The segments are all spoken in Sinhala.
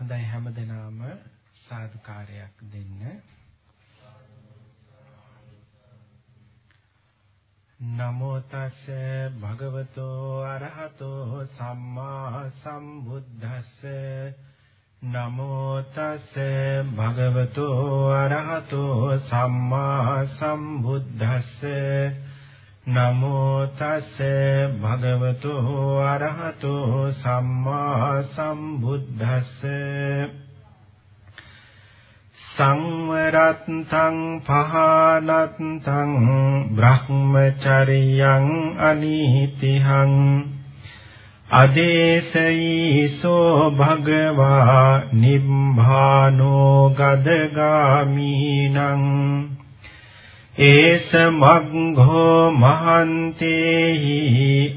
හොඳයි හැමදෙනාම සාදුකාරයක් දෙන්න. නමෝ තස් භගවතෝ අරහතෝ සම්මා සම්බුද්දස්ස නමෝ තස් භගවතෝ අරහතෝ සම්මා සම්බුද්දස්ස නමෝ තස් භගවතු අරහතු සම්මා සම්බුද්දස්ස. සංවරත්තං පහනත්තං බ්‍රහ්මචරියං අනිහිතිහං. අදේශීසෝ භගවා නිබ්බානෝ ගදගාමීනං. ඒස මග්ඝෝ මහන්තේහි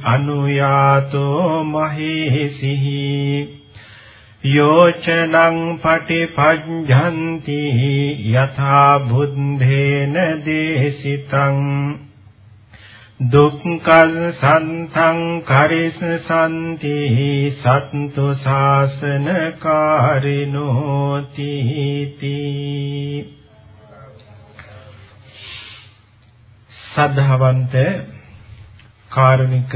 අනුයාතෝ මහේසිහි යෝචනං පටිපඤ්ඤන්ති යථා බුද්ධේන දේශිතං දුක්ඛං සන්තං කරිස සම්ති සත්තු ශාසන කාරිනෝති තී සද්ධාවන්ත කාරුණික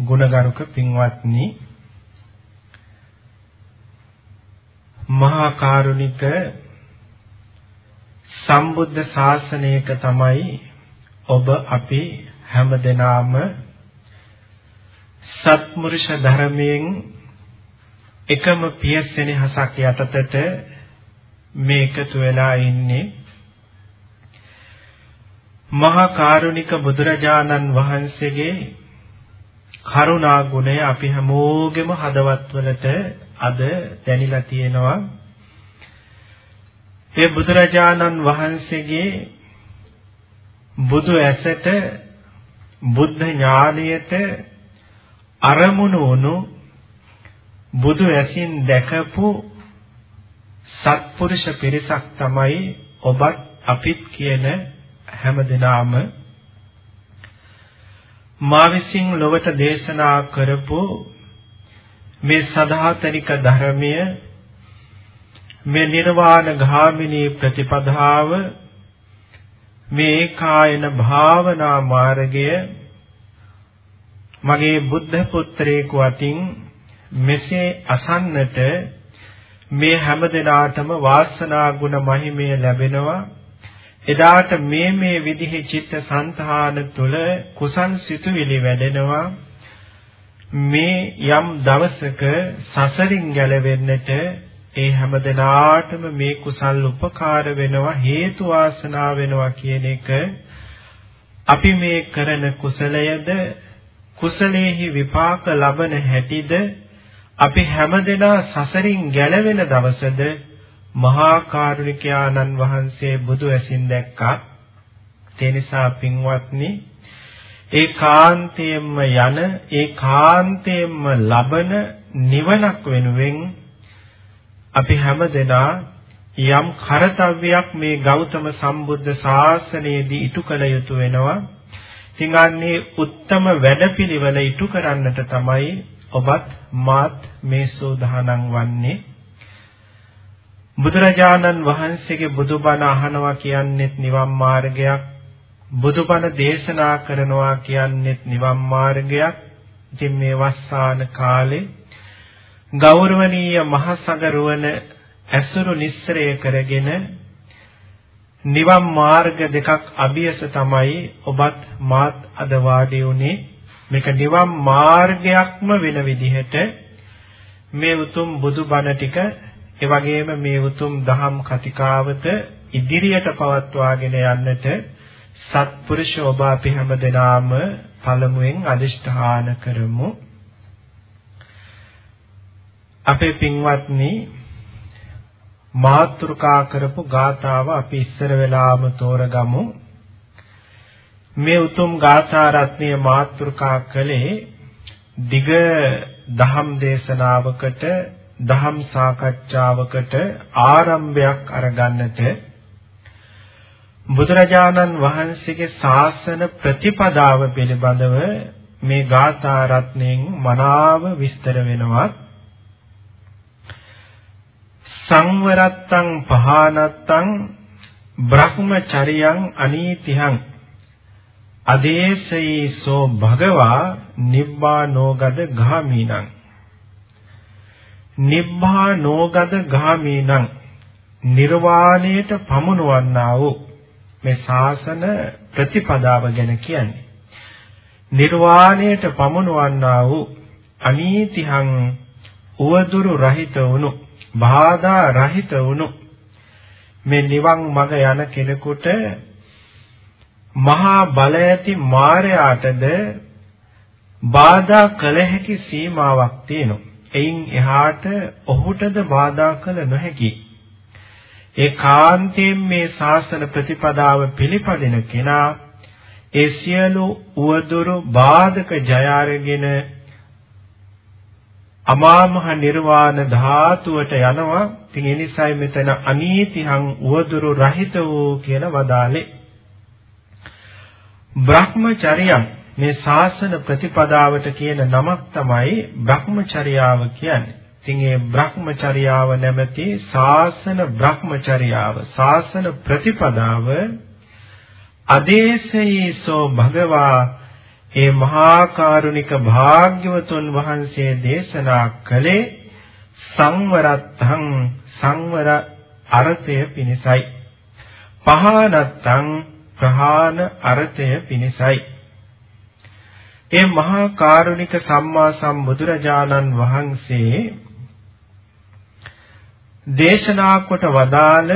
ගුණගරුක පින්වත්නි මහා කාරුණික සම්බුද්ධ ශාසනයක තමයි ඔබ අපි හැමදෙනාම සත්මුරුෂ ධර්මයෙන් එකම පියසෙනෙහසක් යටතට මේ එකතු වෙලා ඉන්නේ. මහා කාරුණික බුදුරජාණන් වහන්සේගේ කරුණා ගුණය අපි හැමෝගෙම හදවත්වලට අද දැනිලා තියෙනවා. ඒ බුදුරජාණන් වහන්සේගේ බුදු ඇසට බුද්ධ ඥානයට අරමුණු වුණු බුදු ඇසින් දැකපු සත්පුරුෂ පිරිසක් තමයි ඔබත් අපිත් කියන හැමදෙනාම මා විසින් ලොවට දේශනා කරපු මේ සදාතනික ධර්මය මේ නිර්වාණ ගාමිනී ප්‍රතිපදාව මේ කායන භාවනා මාර්ගය මගේ බුද්ධ පුත්‍රයෙකු අතින් මෙසේ අසන්නට මේ හැම දිනාටම වාසනා ගුණ මහිමය ලැබෙනවා. එදාට මේ මේ විදිහේ චිත්ත සංතාන තුළ කුසල් සිතුවිලි වැඩෙනවා. මේ යම් දවසක සසරින් ගැලවෙන්නට ඒ හැමදෙනාටම මේ කුසල් උපකාර වෙනවා හේතු වාසනා වෙනවා කියන එක අපි මේ කරන කුසලයද කුසලයේහි විපාක ලබන හැටිද අපි හැමදෙනා සසරින් ගැලවෙන දවසද මහා කාරුණිකයාණන් වහන්සේ බුදු ඇසින් දැක්කා. ඒ නිසා පින්වත්නි ඒ කාන්තයෙන්ම යන ඒ කාන්තයෙන්ම ලබන නිවනක් වෙනුවෙන් අපි හැමදෙනා යම් කරතව්‍යයක් මේ ගෞතම සම්බුද්ධ ශාසනයේදී ඉටු කළ යුතු වෙනවා. ඉතින් අන්නේ උත්තම වැඩපිළිවෙල ඉටු කරන්නට තමයි ඔබත් මාත් මේ සෝදානම් වන්නේ. බුදුරජාණන් වහන්සේගේ බුදුබණ අහනවා කියන්නේත් නිවන් මාර්ගයක් බුදුබණ දේශනා කරනවා කියන්නේත් නිවන් මාර්ගයක්. ඉතින් මේ වස්සාන කාලේ ගෞරවනීය මහසගරුවන ඇසුරු නිස්සරය කරගෙන නිවන් මාර්ග දෙකක් අභියස තමයි ඔබත් මාත් අද වාඩි උනේ මේක නිවන් මාර්ගයක්ම වෙන විදිහට මේ උතුම් බුදුබණ ටික ඒ වගේම මේ උතුම් දහම් කතිකාවත ඉදිරියට පවත්වාගෙන යන්නට සත්පුරුෂ ඔබ අපි හැම දෙනාම පළමුවෙන් අදිෂ්ඨාන කරමු. අපේ පින්වත්නි මාත්‍රිකා කරපු ගාථාව අපි ඉස්සර වෙලාම තෝරගමු. මේ උතුම් ගාථා රත්නය මාත්‍රිකා කළේ දිග දහම් දේශනාවකට දහම් සාකච්ඡාවකට ආරම්භයක් අරගන්නට බුදුරජාණන් වහන්සේගේ ශාසන ප්‍රතිපදාව පිළිබඳව මේ ගාථා රත්ණයෙන් මනාව විස්තර වෙනවා. සංවරත්තං පහනත්තං බ්‍රහ්මචරියං අනීතිහං අදේශයීසෝ භගවා නිබ්බානෝගද ගාමීනං. නිබ්බානෝගද ගාමීනං නිර්වාණයට පමුණවන්නා වූ මේ ශාසන ප්‍රතිපදාව ගැන කියන්නේ නිර්වාණයට පමුණවන්නා වූ අනීතිහං උවදුරු රහිත වුණු බාධා රහිත වුණු මේ නිවන් මඟ යන කෙනෙකුට මහා බල ඇති මායයාටද බාධා කළ හැකි සීමාවක් තියෙනවා. එයින් එහාට ඔහුටද බාධා කළ නොහැකි. ඒ කාන්තයෙන් මේ ශාසන ප්‍රතිපදාව පිළිපදින කෙනා ඒ සියලු උවදුරු බාධක ජය අරගෙන අමා මහ නිර්වාණ ධාතුවට යනවා. ඉතින් ඒ නිසායි මෙතන අනීතිහං උවදුරු රහිත වූ කියලා වදාලේ. බ්‍රහ්මචර්යම් මේ ශාසන ප්‍රතිපදාවට කියන නමක් තමයි බ්‍රහ්මචර්යාව කියන්නේ. ඉතින් ඒ බ්‍රහ්මචර්යාව නැමැති ශාසන බ්‍රහ්මචර්යාව ශාසන ප්‍රතිපදාව අදේශයේසෝ භගවා ඒ මහා කරුණික භාග්‍යවතුන් වහන්සේ දේශනා කළේ සංවරත්තං සංවර අර්ථය පිණිසයි පහනත්තං ප්‍රහාන අර්ථය පිණිසයි ඒ මහා කරුණික සම්මා සම්බුදුරජාණන් වහන්සේ දේශනා කොට වදාළ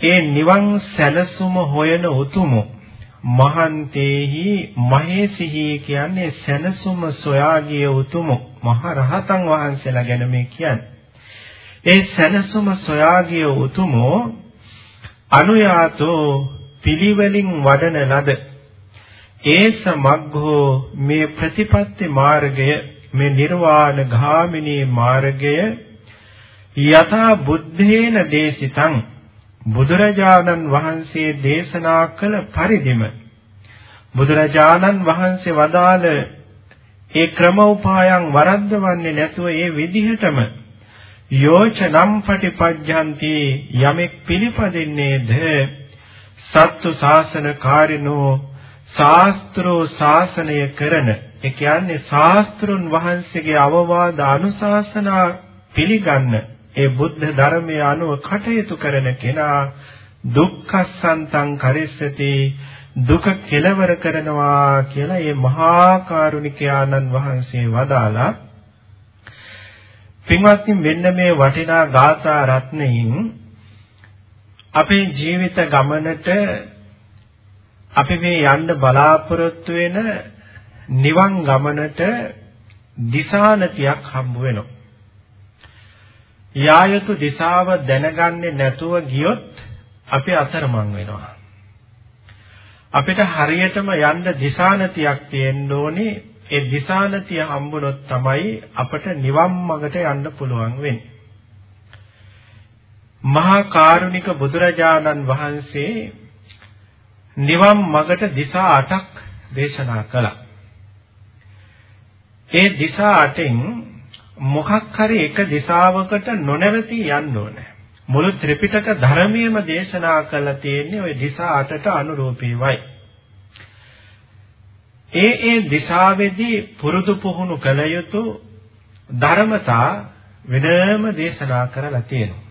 ඒ නිවන් සැලසුම හොයන උතුමෝ මහන්තේහි මහේසිහි කියන්නේ සැනසුම සොයා ගිය උතුම මහ රහතන් වහන්සේලා ගැන මේ කියන්නේ. ඒ සැනසුම සොයා ගිය උතුමෝ අනුයාතෝ පිළිවෙලින් වඩන ලද ඒස මග්ගෝ මේ ප්‍රතිපත්ති මාර්ගය මේ නිර්වාණ ගාමිනී මාර්ගය යථා බුද්ධේන දේශිතං බුදුරජාණන් වහන්සේ දේශනා කළ පරිදිම බුදුරජාණන් වහන්සේ වදාළ ඒ ක්‍රම උපායන් වරද්දවන්නේ නැතුව ඒ විදිහටම යෝචනම් පටිපජ්ජන්ති යමෙක් පිළිපදින්නේද? සත්තු ශාසන කාරිනෝ ශාස්ත්‍රෝ ශාසනය කරන ඒ කියන්නේ ශාස්ත්‍රුන් වහන්සේගේ අවවාද අනුශාසනා පිළිගන්න ඒ බුද්ධ ධර්මය අනුව කටයුතු කරන කෙනා දුක්ඛසන්තං කරිස්සති දුක කෙලවර කරනවා කියලා මේ මහා කරුණික ආනන් වහන්සේ වදාලා පින්වත්නි මෙන්න මේ වටිනා ගාථා රත්නයෙන් අපේ ජීවිත ගමනට අපි මේ යන්න බලාපොරොත්තු වෙන නිවන් ගමනට දිශානතියක් හම්බ වෙනවා යා යුතු දිශාව දැනගන්නේ නැතුව ගියොත් අපි අතරමං වෙනවා. අපිට හරියටම යන්න දිශානතියක් තියෙන්න ඕනේ. ඒ දිශානතිය හම්බුනොත් තමයි අපට නිවන් මඟට යන්න පුළුවන් වෙන්නේ. මහා කාරුණික බුදුරජාණන් වහන්සේ නිවන් මඟට දිශා 8ක් දේශනා කළා. ඒ දිශා 8න් මොකක් හරි එක දිශාවකට නොනැවතී යන්න ඕනේ. මුළු ත්‍රිපිටක ධර්මයේම දේශනා කරලා තියෙන්නේ ওই දිශා අටට අනුරූපීවයි. ඒ ඒ දිශාවේදී පුරුදු පුහුණු කළ යුතු ධර්මතා වෙනම දේශනා කරලා තියෙනවා.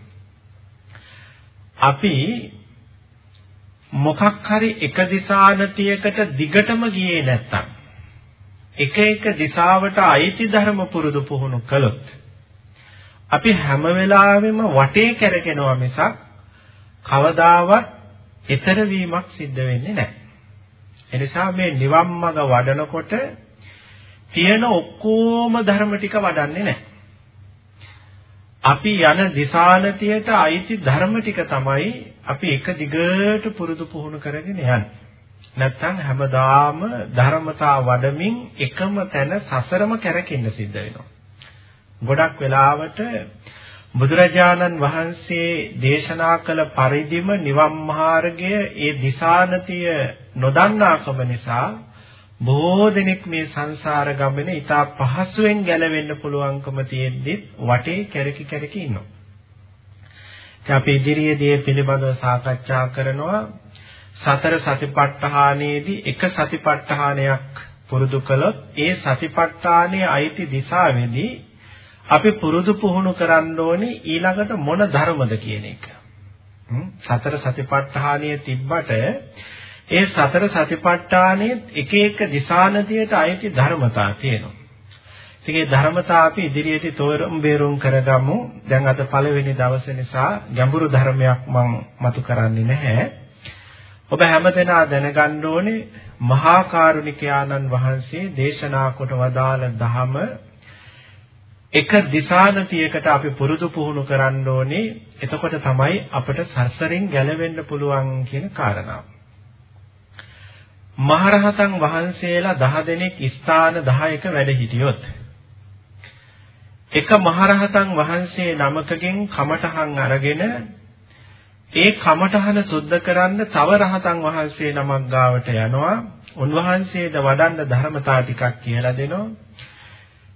අපි මොකක් හරි එක දිශානතියකට දිගටම ගියේ නැත්තම් එක එක දිශාවට අයිති ධර්ම පුරුදු පුහුණු කළොත් අපි හැම වෙලාවෙම වටේ කැරකෙනවා මිසක් කවදාවත් ඊතර වීමක් සිද්ධ වෙන්නේ නැහැ. එනිසා මේ නිවන් මඟ වඩනකොට තියෙන ඔක්කොම ධර්ම ටික වඩන්නේ නැහැ. අපි යන දිශානතියට අයිති ධර්ම ටික තමයි අපි එක දිගට පුරුදු පුහුණු කරගෙන යන්නේ. නැත්නම් හැමදාම ධර්මතා වඩමින් එකම තැන සසරම කැරකෙන්න සිද්ධ වෙනවා. ගොඩක් වෙලාවට බුදුරජාණන් වහන්සේ දේශනා කළ පරිදිම නිවන් මාර්ගය ඒ දිශානතිය නොදන්නාකම නිසා බොහෝ දෙනෙක් මේ සංසාර ගමනේ ඊට පහසුවෙන් ගැලවෙන්න පුළුවන්කම තියෙද්දි වටේ කැරකි කැරකි ඉන්නවා. අපි ඉදිරියේදී පිළිබඳව සාකච්ඡා කරනවා සතර සතිපට්ඨානයේදී එක සතිපට්ඨානයක් පුරුදු කළොත් ඒ සතිපට්ඨානයේ අයිති දිශාවේදී අපි පුරුදු පුහුණු කරන්න ඕනේ ඊළඟට මොන ධර්මද කියන එක. සතර සතිපට්ඨානයේ තිබ්බට ඒ සතර සතිපට්ඨානයේ එක එක දිශානතියට අයිති ධර්මතා තියෙනවා. ඉතින් ඒ ධර්මතා අපි ඉදිරියට තෝරම් බේරුම් කරගමු. දැන් අද පළවෙනි දවසේ නිසා ගැඹුරු ධර්මයක් මම මතු කරන්නේ නැහැ. ඔබ හැමදෙනා දැනගන්න ඕනේ මහා කරුණිකයාණන් වහන්සේ දේශනා කොට වදාළ ධහම එක දිශානතියකට අපි පුරුදු පුහුණු කරන්න ඕනේ. එතකොට තමයි අපට සසරින් ගැලවෙන්න පුළුවන් කියන කාරණාව. මහරහතන් වහන්සේලා 10 දෙනෙක් ස්ථාන 10ක වැඩ හිටියොත් එක මහරහතන් වහන්සේ නමකගෙන් කමඨහන් අරගෙන ඒ කමඨහන සුද්ධ කරන්න තව රහතන් වහන්සේ නමක් ගාවට යනවා. උන්වහන්සේද වඩන්න ධර්මතා ටිකක් කියලා දෙනවා.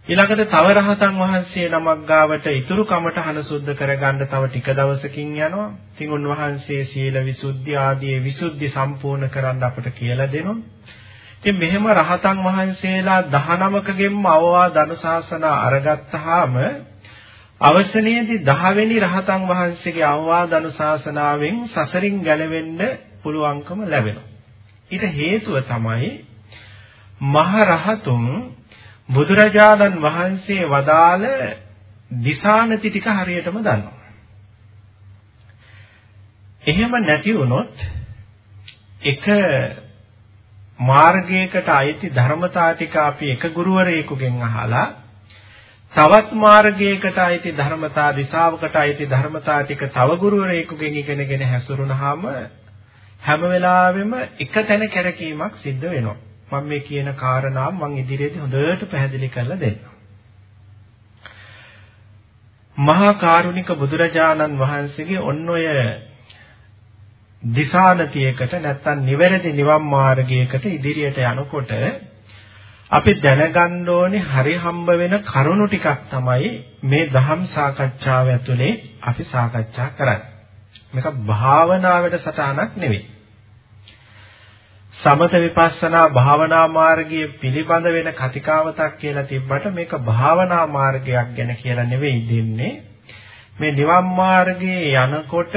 ඊළඟට තව රහතන් වහන්සේ නමක් ගාවට ඉතුරු කමඨහන සුද්ධ කරගන්න තව ටික දවසකින් යනවා. ඉතින් උන්වහන්සේ සීල විසුද්ධි ආදී විසුද්ධි සම්පූර්ණ කරන්න අපට කියලා දෙනවා. ඉතින් මෙහෙම රහතන් වහන්සේලා 19කගෙන්ම අවවාද අනුශාසන අරගත්තාම අවසනයේදී 10 වෙනි රහතන් වහන්සේගේ අවවාද අනුශාසනාවෙන් සසරින් ගැලවෙන්න පුළුවන්කම ලැබෙනවා. ඊට හේතුව තමයි මහ රහතුන් බුදුරජාණන් වහන්සේ වදාළ දිසානති ටික හරියටම දන්නවා. එහෙම නැති වුණොත් එක මාර්ගයකට අයිති ධර්මතා ටික අපි එක ගුරුවරයෙකුගෙන් අහලා තවත් මාර්ගයකට අයිති ධර්මතා දිශාවකට අයිති ධර්මතා ටික තව ගුරුවරයෙකුගෙන් ඉගෙනගෙන හැසිරුණාම හැම වෙලාවෙම එක තැන කැරකීමක් සිද්ධ වෙනවා. මම මේ කියන කාරණාව මම ඉදිරියේදී හොඳට පැහැදිලි කරලා දෙන්නම්. මහා කරුණික බුදුරජාණන් වහන්සේගේ ඔන්න ඔය දිශානතියකට නැත්තම් නිවැරදි නිවන් මාර්ගයකට ඉදිරියට යනකොට අපි දැනගන්න ඕනේ හරි හම්බ වෙන කරුණු ටිකක් තමයි මේ ධම් සාකච්ඡාව ඇතුලේ අපි සාකච්ඡා කරන්නේ. මේක භාවනාවට සටහනක් නෙවෙයි. සමත විපස්සනා භාවනා මාර්ගයේ පිළිබඳ වෙන කතිකාවතක් කියලා තිබ්බට මේක භාවනා මාර්ගයක් ගැන කියලා නෙවෙයි දෙන්නේ. මේ නිවන් මාර්ගයේ යනකොට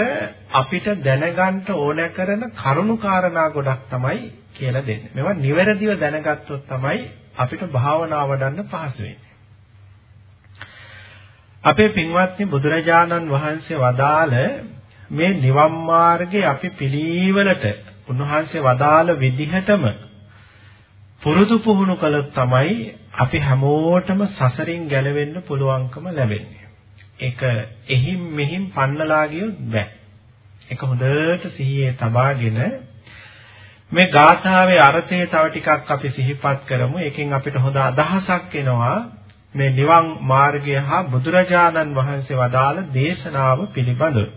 අපිට දැනගන්න ඕන කරන කරුණු කාරණා ගොඩක් තමයි කියලා දෙන්නේ. මේවා නිවැරදිව දැනගත්තොත් තමයි අපිට භාවනා වඩන්න පහසු වෙන්නේ. අපේ පින්වත්නි බුදුරජාණන් වහන්සේ වදාළ මේ නිවන් මාර්ගේ අපි පිළිවෙලට උන්වහන්සේ වදාළ විදිහටම පුරුදු පුහුණු කළොත් තමයි අපි හැමෝටම සසරින් ගැලවෙන්න පුළුවන්කම ලැබෙන්නේ. ඒක එහිම් මෙහිම් පන්නලා ගියොත් බෑ. ඒක හොඳට සිහියේ තබාගෙන මේ ගාථාවේ අර්ථය තව ටිකක් අපි සිහිපත් කරමු. ඒකෙන් අපිට හොඳ අදහසක් එනවා මේ නිවන් මාර්ගය හා බුදුරජාණන් වහන්සේ වදාළ දේශනාව පිළිබඳව.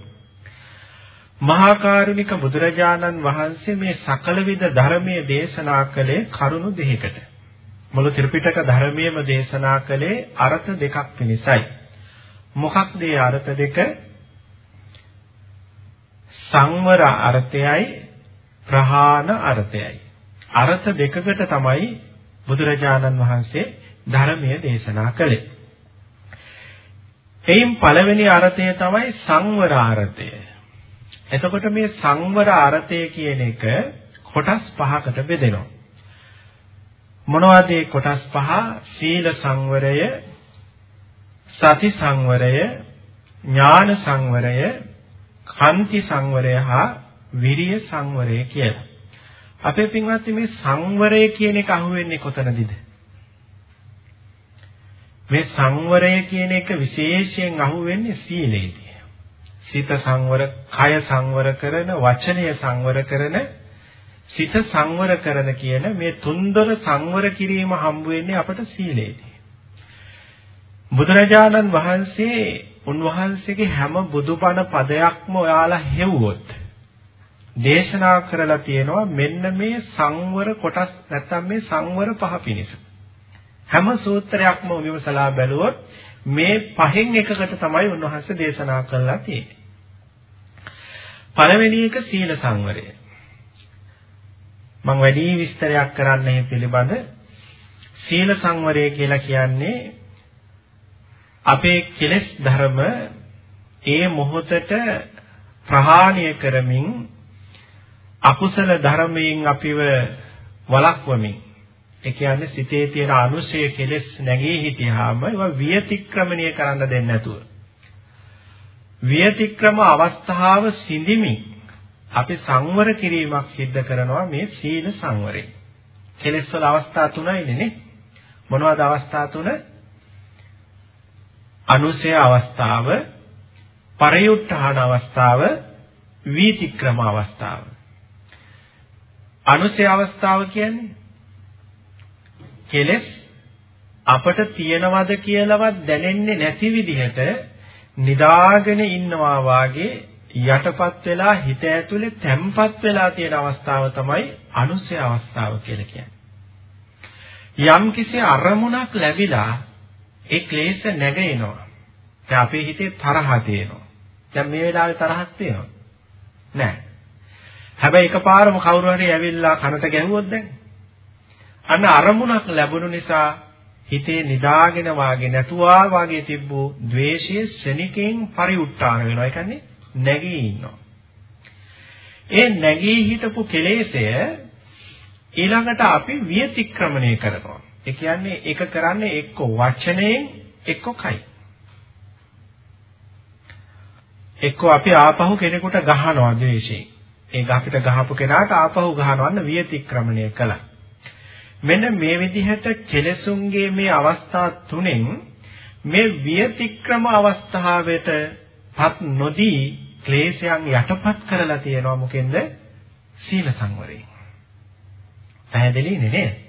මහා කරුණික බුදුරජාණන් වහන්සේ මේ සකල විද ධර්මයේ දේශනා කළේ කරුණු දෙකකට. මුළු ත්‍රිපිටක ධර්මයේම දේශනා කළේ අර්ථ දෙකක් පිණිසයි. මොකක්ද ඒ අර්ථ දෙක? සංවර අර්ථයයි ප්‍රහාණ අර්ථයයි. අර්ථ දෙකකට තමයි බුදුරජාණන් වහන්සේ ධර්මයේ දේශනා කළේ. එයින් පළවෙනි අර්ථය තමයි සංවර අර්ථය. එතකොට මේ සංවර අර්ථය කියන එක කොටස් පහකට බෙදෙනවා. මොනවද මේ කොටස් පහ? සීල සංවරය, සති සංවරය, ඥාන සංවරය, කාන්ති සංවරය හා විරිය සංවරය කියලා. අපේ පින්වත්නි මේ සංවරය කියන එක අහුවෙන්නේ කොතනදද? මේ සංවරය කියන එක විශේෂයෙන් අහුවෙන්නේ සීලේදී. සිත සංවර, කය සංවර කරන, වචනය සංවර කරන, සිත සංවර කරන කියන මේ තුන්දොන සංවර කිරීම හම්බ වෙන්නේ අපට සීලේදී. බුදුරජාණන් වහන්සේ උන්වහන්සේගේ හැම බුදුබණ පදයක්ම ඔයාලා හෙව්වොත් දේශනා කරලා තියෙනවා මෙන්න මේ සංවර කොටස් නැත්තම් මේ සංවර පහ පිණිස. හැම සූත්‍රයක්ම විමසලා බැලුවොත් මේ පහෙන් එකකට තමයි උන්වහන්සේ දේශනා කළා තියෙන්නේ. පළවෙනි එක සීල සංවරය. මම වැඩි විස්තරයක් කරන්න මේ පිළිබඳ සීල සංවරය කියලා කියන්නේ අපේ කෙලෙස් ධර්ම ඒ මොහොතට ප්‍රහාණය කරමින් අකුසල ධර්මයෙන් අපිව වළක්වමින් ඒ කියන්නේ සිතේ තියෙන අනුශය කෙලෙස් නැගී හිටියාම ඒවා වියතික්‍රමණය කරන්න දෙන්නේ නැතුව වියතික්‍රම අවස්ථාව සිඳිමින් අපි සංවර කිරීමක් සිද්ධ කරනවා මේ සීල සංවරේ. කෙලෙස් වල අවස්ථා තුනයිනේ නේ. මොනවද අවස්ථා තුන? අනුසය අවස්ථාව, පරයුට්ඨාන අවස්ථාව, වීතික්‍රම අවස්ථාව. අනුසය අවස්ථාව කියන්නේ කෙලෙස් අපට තියනවද කියලාවත් දැනෙන්නේ නැති විදිහට නිදාගෙන ඉන්නවා වාගේ යටපත් වෙලා හිත ඇතුලේ තැම්පත් වෙලා තියෙන අවස්ථාව තමයි අනුසය අවස්ථාව කියලා කියන්නේ. යම් කිසි අරමුණක් ලැබිලා ඒ ක්ලේශ නැගෙනවා. දැන් අපේ හිතේ තරහ තියෙනවා. දැන් මේ වෙලාවේ තරහක් තියෙනවා. නෑ. හැබැයි එකපාරම කවුරු හරි ඇවිල්ලා කනට ගැහුවොත් දැන් අන්න අරමුණක් ලැබුණු නිසා හිතේ නිදාගෙන වාගේ නැතුවා වාගේ තිබ්බු द्वේෂය ශනිකෙන් පරිඋත්තාන වෙනවා. ඒ කියන්නේ නැගී ඉන්නවා. ඒ නැගී හිටපු කෙලෙසය ඊළඟට අපි විතික්‍රමණය කරනවා. ඒ කියන්නේ ඒක කරන්නේ එක්ක වචනයෙන් එක්ක කයි. එක්ක අපි ආපහු කෙනෙකුට ගහනවා ද්වේෂයෙන්. ඒක අපිට ගහපු කෙනාට ආපහු ගහනවන්න විතික්‍රමණය කළා. මෙන්න මේ විදිහට කෙලසුන්ගේ මේ අවස්ථා තුනෙන් මේ විතික්‍රම අවස්ථාවටපත් නොදී ක්ලේශයන් යටපත් කරලා තියෙනවා මොකෙන්ද සීල සංවරයෙන් පැහැදිලි නේද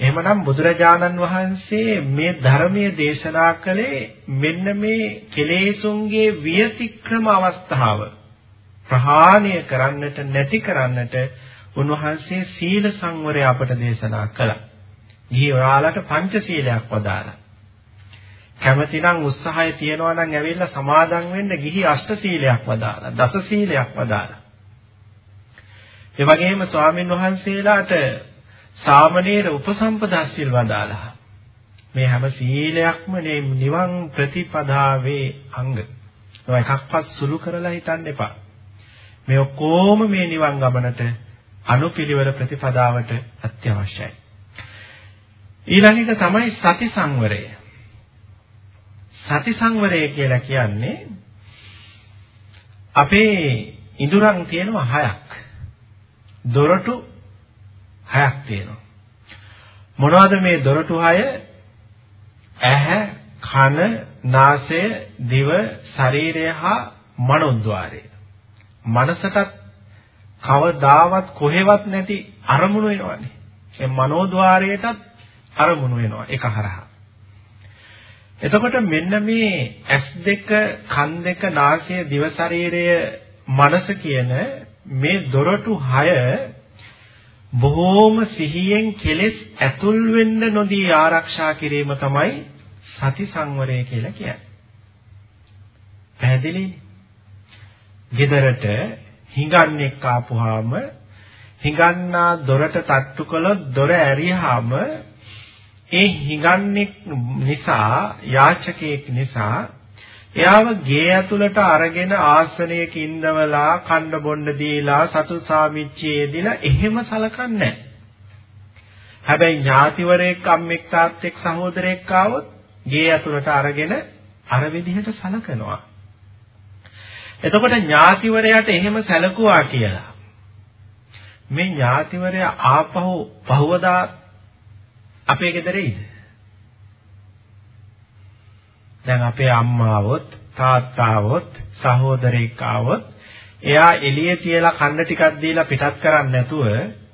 එහෙමනම් බුදුරජාණන් වහන්සේ මේ ධර්මයේ දේශනා කළේ මෙන්න මේ කෙලෙසුන්ගේ විතික්‍රම අවස්ථාව ප්‍රහාණය කරන්නට නැති කරන්නට උන්වහන්සේ සීල සංවරය අපට දේශනා කළා. ගිහි ඔයාලට පංචශීලයක් වදාලා. කැමතිනම් උත්සාහය තියනවා නම් ඇවිල්ලා සමාදන් වෙන්න ගිහි අෂ්ටශීලයක් වදාලා, දසශීලයක් වදාලා. ඒ වගේම ස්වාමින් වහන්සේලාට සාමණේර උපසම්පදා සිල් වදාලා. මේ හැම සීලයක්ම නිවන් ප්‍රතිපදාවේ අංග. ඒවා එකක්වත් සුළු කරලා හිතන්න එපා. මේ ඔක්කොම මේ නිවන් ගමනට අනුපිළිවෙල ප්‍රතිපදාවට අත්‍යවශ්‍යයි. ඊළඟ එක තමයි සති සංවරය. සති සංවරය කියලා කියන්නේ අපේ ඉඳුරන් තියෙනවා හයක්. දොරටු හයක් තියෙනවා. මොනවද මේ දොරටු හය? ඇහැ, කන, නාසය, දිව, ශරීරය හා මනෝද්වාරය. මනසටත් කවදාවත් කොහෙවත් නැති අරමුණු වෙනවනේ. ඒ මනෝද්වාරයටත් අරමුණු වෙනවා එක හරහා. එතකොට මෙන්න මේ S2 කන් දෙක නාසය දිව ශරීරය මනස කියන මේ දොරටු 6 බොහෝම සිහියෙන් කෙලෙස් ඇතුල් වෙන්න නොදී ආරක්ෂා කිරීම තමයි සති සංවරය කියලා කියන්නේ. පැහැදිලිනේ? ගෙදරට හිඟන්නෙක් ආපුවාම හිඟන්නා දොරට තට්ටු කළොත් දොර ඇරියාම ඒ හිඟන්නෙක් නිසා යාචකයෙක් නිසා එයාව ගේ ඇතුළට අරගෙන ආසනයක ඉඳවලා කන්න බොන්න දීලා සතු සාමිච්චයේදීලා එහෙම සලකන්නේ හැබැයි ඥාතිවරයෙක් අම්මෙක් තාත්තෙක් සහෝදරයෙක් ආවොත් ගේ ඇතුළට අරගෙන අර විදිහට සලකනවා එතකොට ඥාතිවරයාට එහෙම සැලකුවා කියලා. මේ ඥාතිවරයා ආපහු පහවදා අපේ ගෙදර එයිද? දැන් අපේ අම්මාවොත් තාත්තාවොත් සහෝදරයෙක් ආවොත් එයා එළියේ තියලා කන්න ටිකක් දීලා පිටත් කරන්නේ නැතුව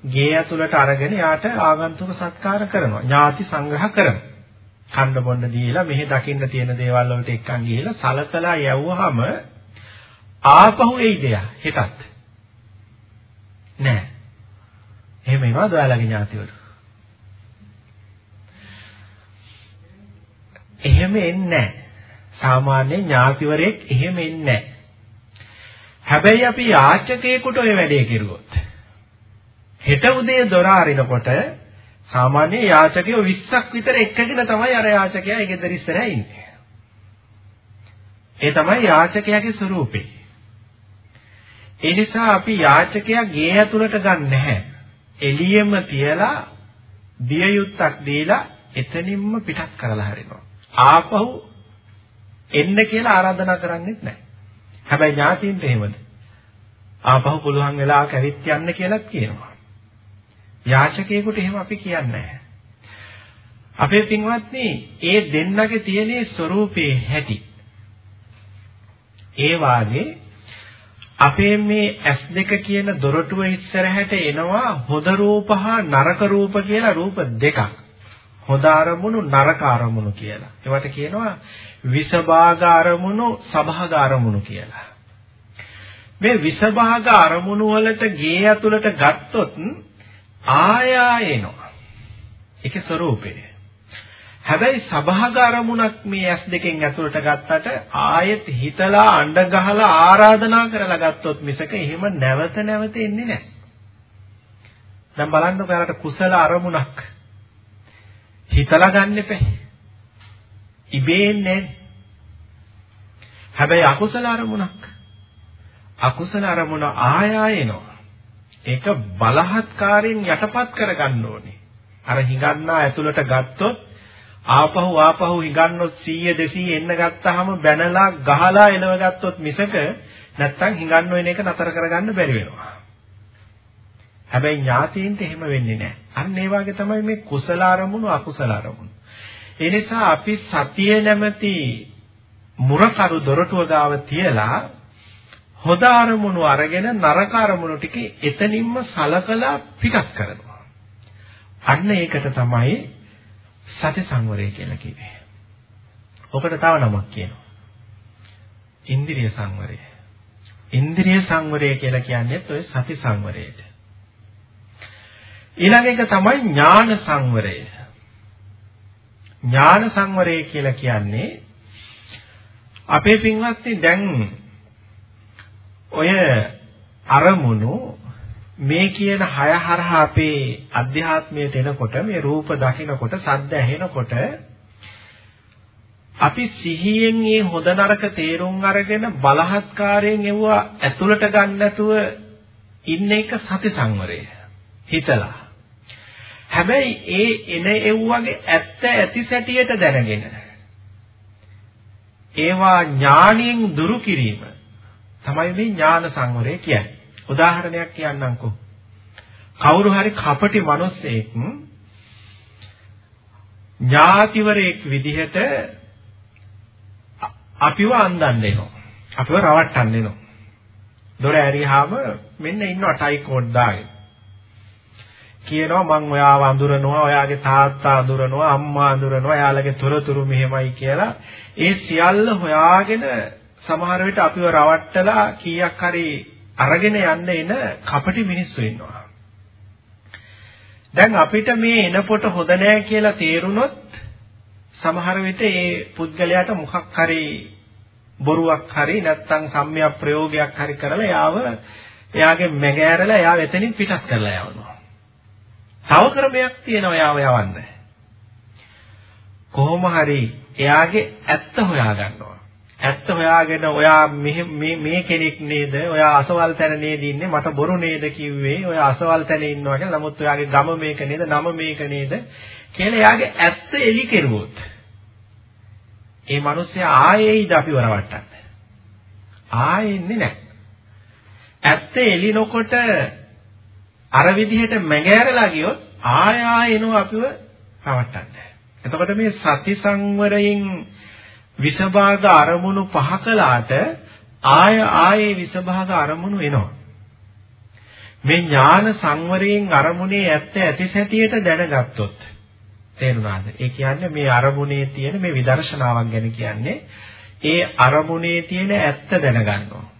ගේ ඇතුළට අරගෙන යාට ආගන්තුක සත්කාර කරනවා ඥාති සංග්‍රහ කරනවා. කන්න බොන්න දීලා මෙහි දකින්න තියෙන දේවල් වලට එක්කන් ගිහිලා සලකලා යවුවාම ආපහු එයිද යා හෙටත්. නෑ. එහෙම ඒවාද ඔයාලගේ ඥාතිවරු. එහෙම එන්නේ නැහැ සාමාන්‍ය ඥාතිවරයෙක් එහෙම එන්නේ නැහැ හැබැයි අපි යාචකයෙකුට ඔය වැඩේ කෙරුවොත් හෙට උදේ දොර අරිනකොට සාමාන්‍ය යාචකයෝ 20ක් විතර එක්කගෙන තමයි අර යාචකයා ඒ ගෙදර ඉස්සරහා ඉන්නේ. ඒ තමයි යාචකයාගේ ස්වરૂපේ. ඒ නිසා අපි යාචකයා ගේ ඇතුළට ගන්න නැහැ. එළියෙම තියලා දිය යුත්තක් දීලා එතනින්ම පිටත් කරලා හරිනවා. ආපහු එන්න කියලා ආරාධනා කරන්නේත් නැහැ. හැබැයි ඥාතියින්ට එහෙමද? ආපහු පුළුවන් වෙලාවක ඇවිත් යන්න කියලාත් කියනවා. යාචකයෙකුට එහෙම අපි කියන්නේ නැහැ. අපේ පින්වත්නි, ඒ දෙන්නගේ තියෙන ස්වરૂපේ හැටි. ඒ වාගේ අපේ මේ S2 කියන දොරටුව ඉස්සරහට එනවා හොඳ රූප හා නරක රූප කියලා රූප දෙකක්. හොඳ අරමුණු නරක අරමුණු කියලා. ඒවට කියනවා විසභාග අරමුණු සභාග අරමුණු කියලා. මේ විසභාග අරමුණු වලට ගේ ඇතුළට ගත්තොත් ආයා එනවා. ඒකේ ස්වરૂපය. හැබැයි සභාග අරමුණක් මේ ඇස් දෙකෙන් ඇතුළට ගත්තට ආයෙත් හිතලා අඬ ගහලා ආරාධනා කරලා ගත්තොත් මිසක එහෙම නැවත නැවත එන්නේ නැහැ. දැන් බලන්න ඔයාලට කුසල අරමුණක් හිතලා ගන්න එපේ. ඉබේන්නේ හැබැයි අකුසල අරමුණක් අකුසල අරමුණ ආයා එනවා. ඒක බලහත්කාරයෙන් යටපත් කරගන්න ඕනේ. අර හිඟන්නා ඇතුළට ගත්තොත් ආපහු ආපහු හිඟන්නොත් 100 200 එන්න ගත්තාම බැනලා ගහලා එනව ගත්තොත් මිසක නැත්තම් හිඟන්න වෙන එක නතර කරගන්න බැරි වෙනවා. හැබැයි ඥාතීන්ට එහෙම වෙන්නේ නැහැ. අන්න ඒ වගේ තමයි මේ කුසල අරමුණු අකුසල අරමුණු. ඒ නිසා අපි සතිය නැමැති මුරකරු දොරටුව ගාව තියලා හොඳ අරමුණු අරගෙන නරක අරමුණු ටික එතනින්ම සලකලා පිටත් කරනවා. අන්න ඒකට තමයි සති සංවරය කියලා කිව්වේ. ඔකට තව නමක් කියනවා. ඉන්ද්‍රිය සංවරය. ඉන්ද්‍රිය සංවරය කියලා කියන්නේත් ඔය සති සංවරයට. ඊළඟ එක තමයි ඥාන සංවරය. ඥාන සංවරය කියලා කියන්නේ අපේ පින්වත්නි දැන් ඔය අරමුණු මේ කියන හය හරහා අපේ අධ්‍යාත්මයට එනකොට මේ රූප දකිනකොට සද්ද ඇහෙනකොට අපි සිහියෙන් මේ හොඳ නරක තේරුම් අරගෙන බලහත්කාරයෙන් එවුවා ඇතුළට ගන්න නැතුව ඉන්න එක සති සංවරය හිතලා හැබැයි ඒ එන එව්වගේ ඇත්ත ඇති සැටියට දැනගෙන ඒවා ඥාණයෙන් දුරු කිරීම තමයි මේ ඥාන සංවරය කියන්නේ උදාහරණයක් කියන්නම්කෝ. කවුරු හරි කපටි මිනිස්සෙක් ඥාතිවරයෙක් විදිහට අපිව අන්දන්න එනවා. අපිව රවට්ටන්න එනවා. දොර ඇරියාම මෙන්න ඉන්නවා ටයි කෝඩ් දාගෙන. කියනවා මං ඔයාව අඳුරනවා, ඔයාගේ තාත්තා අඳුරනවා, අම්මා අඳුරනවා, එයාලගේ තොරතුරු මෙහෙමයි කියලා ඒ සියල්ල හොයාගෙන සමහර විට අපිව රවට්ටලා කීයක් හරි අරගෙන යන්න එන කපටි මිනිස්සු ඉන්නවා. දැන් අපිට මේ එනපොට හොඳ නෑ කියලා තේරුනොත් සමහර විට ඒ පුද්ගලයාට මොකක් හරි බොරුවක් හරි නැත්නම් සම්මිය ප්‍රයෝගයක් හරි කරලා යාව එයාගේ මැගෑරලා එයාව එතනින් පිටත් කරලා යවනවා. තව ක්‍රමයක් තියෙනවා යාව යවන්න. කොහොම හරි එයාගේ ඇත්ත හොයාගන්නවා. ඇත්ත හොයාගෙන ඔයා මේ මේ කෙනෙක් නේද? ඔයා අසවල් තැන නේද ඉන්නේ? මට බොරු නේද කිව්වේ? ඔයා අසවල් තැන ඉන්නවා කියලා. නමුත් ඔයාගේ ගම මේක නේද? නම මේක නේද? කියලා එයාගේ ඇත්ත එලි කෙරුවොත්. ඒ මිනිස්සයා ආයේයිද අපිව රවට්ටන්න. ආයේ ඉන්නේ නැහැ. ඇත්ත එලි නොකොට අර විදිහට මැගෑරලා ගියොත් ආය ආය එනවා අපිව රවට්ටන්න. එතකොට මේ සති සංවරයෙන් විසභාග අරමුණු පහ කළාට ආය ආයේ විසභාග අරමුණු එනවා. මේ ඥාන සංවරයෙන් අරමුණේ ඇත්ත ඇතිසැටියට දැනගත්තොත් තේරුණාද? ඒ කියන්නේ මේ අරමුණේ තියෙන මේ විදර්ශනාවක් ගැන කියන්නේ ඒ අරමුණේ තියෙන ඇත්ත දැනගන්නවා.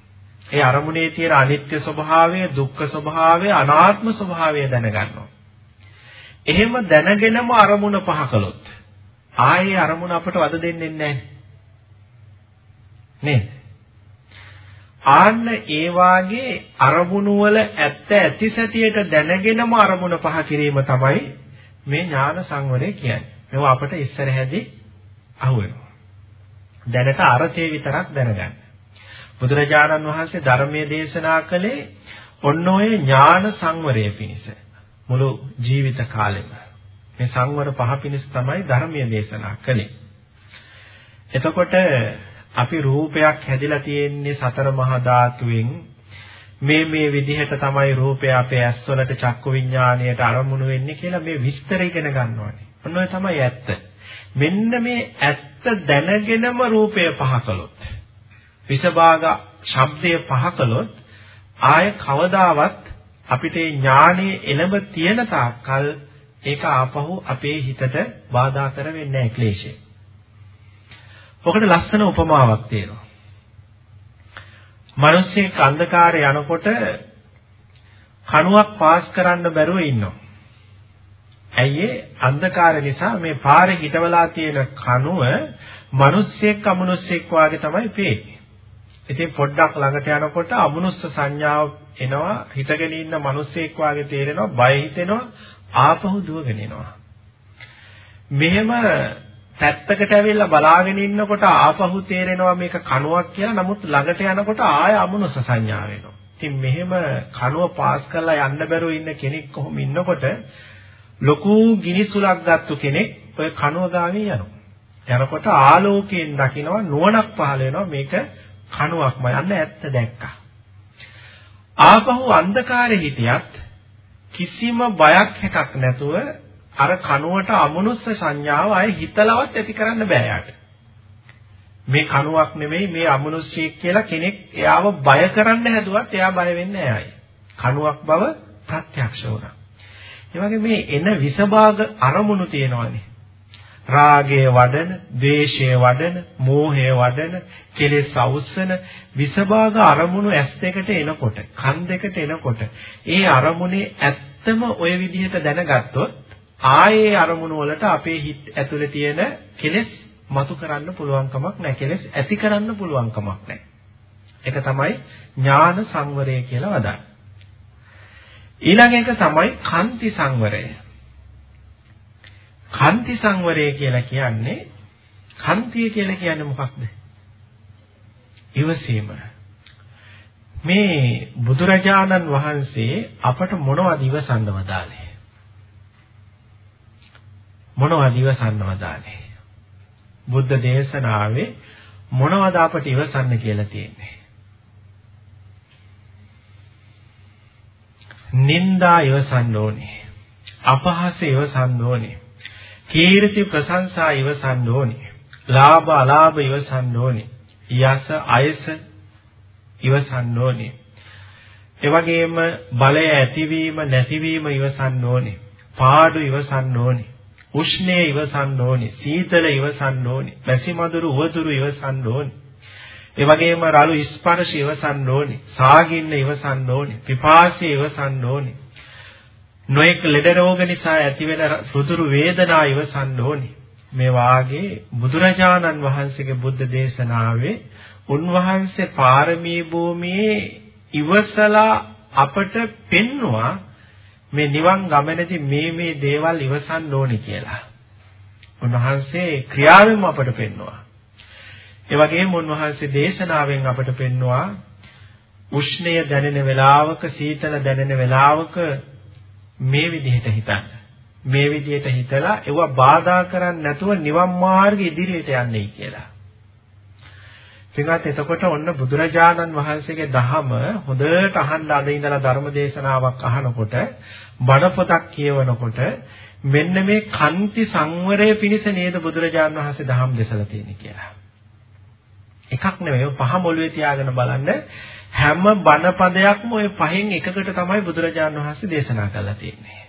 ඒ අරමුණේ තියෙන අනිත්‍ය ස්වභාවය, දුක්ඛ ස්වභාවය, අනාත්ම ස්වභාවය දැනගන්නවා. එහෙම දැනගෙනම අරමුණ පහ කළොත් ආයේ අරමුණ අපට වද දෙන්නේ නැහැ. නේද? ආන්න ඒ වාගේ අරමුණු වල ඇත්ත ඇති සැටියට දැනගෙනම අරමුණ පහ කිරීම තමයි මේ ඥාන සංවරය කියන්නේ. මේවා අපට ඉස්සර හැදී අහුවෙනවා. දැනට අරතේ විතරක් දැනගන්න. බුදුරජාණන් වහන්සේ ධර්මයේ දේශනා කළේ ඔන්න ඔය ඥාන සංවරය පිණිස මුළු ජීවිත කාලෙම මේ සංවර පහ පිණිස තමයි ධර්මයේ දේශනා කළේ. එතකොට අපි රූපයක් හැදිලා තියෙන්නේ සතර මහා ධාතුවෙන් මේ මේ විදිහට තමයි රූපය අපේ ඇස්වලට චක්කු විඥාණයට අරමුණු වෙන්නේ කියලා මේ විස්තර ඉගෙන ගන්න ඕනේ. ඔන්න ඔය තමයි ඇත්ත. මෙන්න මේ ඇත්ත දැනගෙනම රූපය පහ කළොත් විසභාග ශබ්දය පහ කළොත් ආය කවදාවත් අපිට ඥානයේ එළඹ තියෙන තාක්කල් ඒක ආපහු අපේ හිතට බාධා කර වෙන්නේ නැහැ ක්ලේශය. ඔකට ලස්සන උපමාවක් තියෙනවා. මිනිස්සෙක් අන්ධකාරය යනකොට කණුවක් පාස් කරන්න බැරුව ඉන්නවා. ඇයි අන්ධකාර නිසා මේ පාරේ හිටවලා තියෙන කණුව මිනිස්සෙක් අමනුස්සෙක් වාගේ තමයි පේන්නේ. ඉතින් පොඩ්ඩක් ළඟට යනකොට අමනුස්ස සංඥාව එනවා හිතගෙන ඉන්න මිනිස්සෙක් වාගේ තේරෙනවා බය හිතෙනවා ආපහු දුවගෙන එනවා. මෙහෙම පැත්තකට ඇවිල්ලා බලාගෙන ඉන්නකොට ආපහු තේරෙනවා මේක කණුවක් කියලා. නමුත් ළඟට යනකොට ආය අමනුෂ සංඥා වෙනවා. ඉතින් මෙහෙම කණුව පාස් කරලා යන්න බැරුව ඉන්න කෙනෙක් කොහොම ඉන්නකොට ලොකු ගිනිසුලක් ගත්තු කෙනෙක් ඔය කණුව ගානේ යනවා. යනකොට ආලෝකයෙන් දකිනවා නුවණක් පහළ වෙනවා මේක කණුවක්ම යන්න ඇත්ත දැක්කා. ආපහු අන්ධකාරේ හිටියත් කිසිම බයක් එකක් නැතුව අර කනුවට අමනුස්ස සංඥාව අය හිතලවත් ඇති කරන්න බෑ යාට. මේ කනුවක් නෙමෙයි මේ අමනුෂ්‍යයෙක් කියලා කෙනෙක් එයාව බය කරන්න හැදුවත් එයා බය වෙන්නේ නැහැ කනුවක් බව ප්‍රත්‍යක්ෂ වුණා. ඒ වගේ මේ එන විසභාග අරමුණු තියෙනවානේ. රාගය වඩන, ද්වේෂය වඩන, මෝහය වඩන, කෙලෙස් අවුස්සන විසභාග අරමුණු ඇස් දෙකට එනකොට, කන් දෙකට එනකොට, ඒ අරමුණේ ඇත්තම ওই විදිහට දැනගත්තොත් ආයේ අරමුණු වලට අපේ හිත ඇතුලේ තියෙන කෙලෙස් මතු කරන්න පුළුවන් කමක් නැහැ. කෙලෙස් ඇති කරන්න පුළුවන් කමක් නැහැ. ඒක තමයි ඥාන සංවරය කියලා වදාන්නේ. ඊළඟ එක තමයි කාන්ති සංවරය. කාන්ති සංවරය කියලා කියන්නේ කාන්තිය කියලා කියන්නේ මොකක්ද? ඉවසීම. මේ බුදුරජාණන් වහන්සේ අපට මොනවද ඉවසන්න වදාළේ? මොනවද ඉවසන්නවදානේ? බුද්ධ දේශනාවේ මොනවද අපට ඉවසන්න කියලා තියෙන්නේ? නින්දා ඉවසන්න ඕනේ. අපහාස ඉවසන්න ඕනේ. කීර්ති ප්‍රශංසා ඉවසන්න ඕනේ. ලාභ අලාභ ඉවසන්න ඕනේ. යස අයස ඉවසන්න ඕනේ. එවැගේම බලය ඇතිවීම නැතිවීම ඉවසන්න ඕනේ. පාඩු ඉවසන්න ඕනේ. උෂ්ණය ඉවසන්න ඕනේ, සීතල ඉවසන්න ඕනේ, මැසි මදුරු උවදුරු ඉවසන්න ඕනේ. ඒ වගේම රළු ස්පර්ශ ඉවසන්න ඕනේ, සාගින්න ඉවසන්න ඕනේ, පිපාසය ඉවසන්න ඕනේ. නොඑක් ලෙඩ රෝග නිසා ඇතිවෙන සුදුරු වේදනා ඉවසන්න ඕනේ. මේ වාගේ බුදුරජාණන් වහන්සේගේ බුද්ධ දේශනාවේ උන්වහන්සේ පාරමී භූමියේ ඉවසලා අපට පෙන්නවා මේ නිවන් ගමනේදී මේ මේ දේවල් ඉවසන්න ඕනේ කියලා. උන්වහන්සේ ක්‍රියාවෙන් අපට පෙන්වුවා. ඒ වගේම උන්වහන්සේ දේශනාවෙන් අපට පෙන්වුවා උෂ්ණය දැනෙන වෙලාවක සීතල දැනෙන වෙලාවක මේ විදිහට හිතන්න. මේ විදිහට හිතලා ඒව බාධා කරන්නේ නැතුව නිවන් මාර්ගය ඉදිරියට යන්නයි කියලා. පින්වත් එතකොට ඔන්න බුදුරජාණන් වහන්සේගේ දහම හොඳට අහන්න අද ඉඳලා ධර්ම දේශනාවක් අහනකොට බණ පොතක් කියවනකොට මෙන්න මේ කන්ති සංවරය පිණිස නේද බුදුරජාණන් වහන්සේ දහම් දෙසලා තියෙන්නේ කියලා. එකක් නෙවෙයි පහ මොළුවේ තියාගෙන බලන්න හැම බණ පදයක්ම ওই පහෙන් එකකට තමයි බුදුරජාණන් වහන්සේ දේශනා කරලා තියෙන්නේ.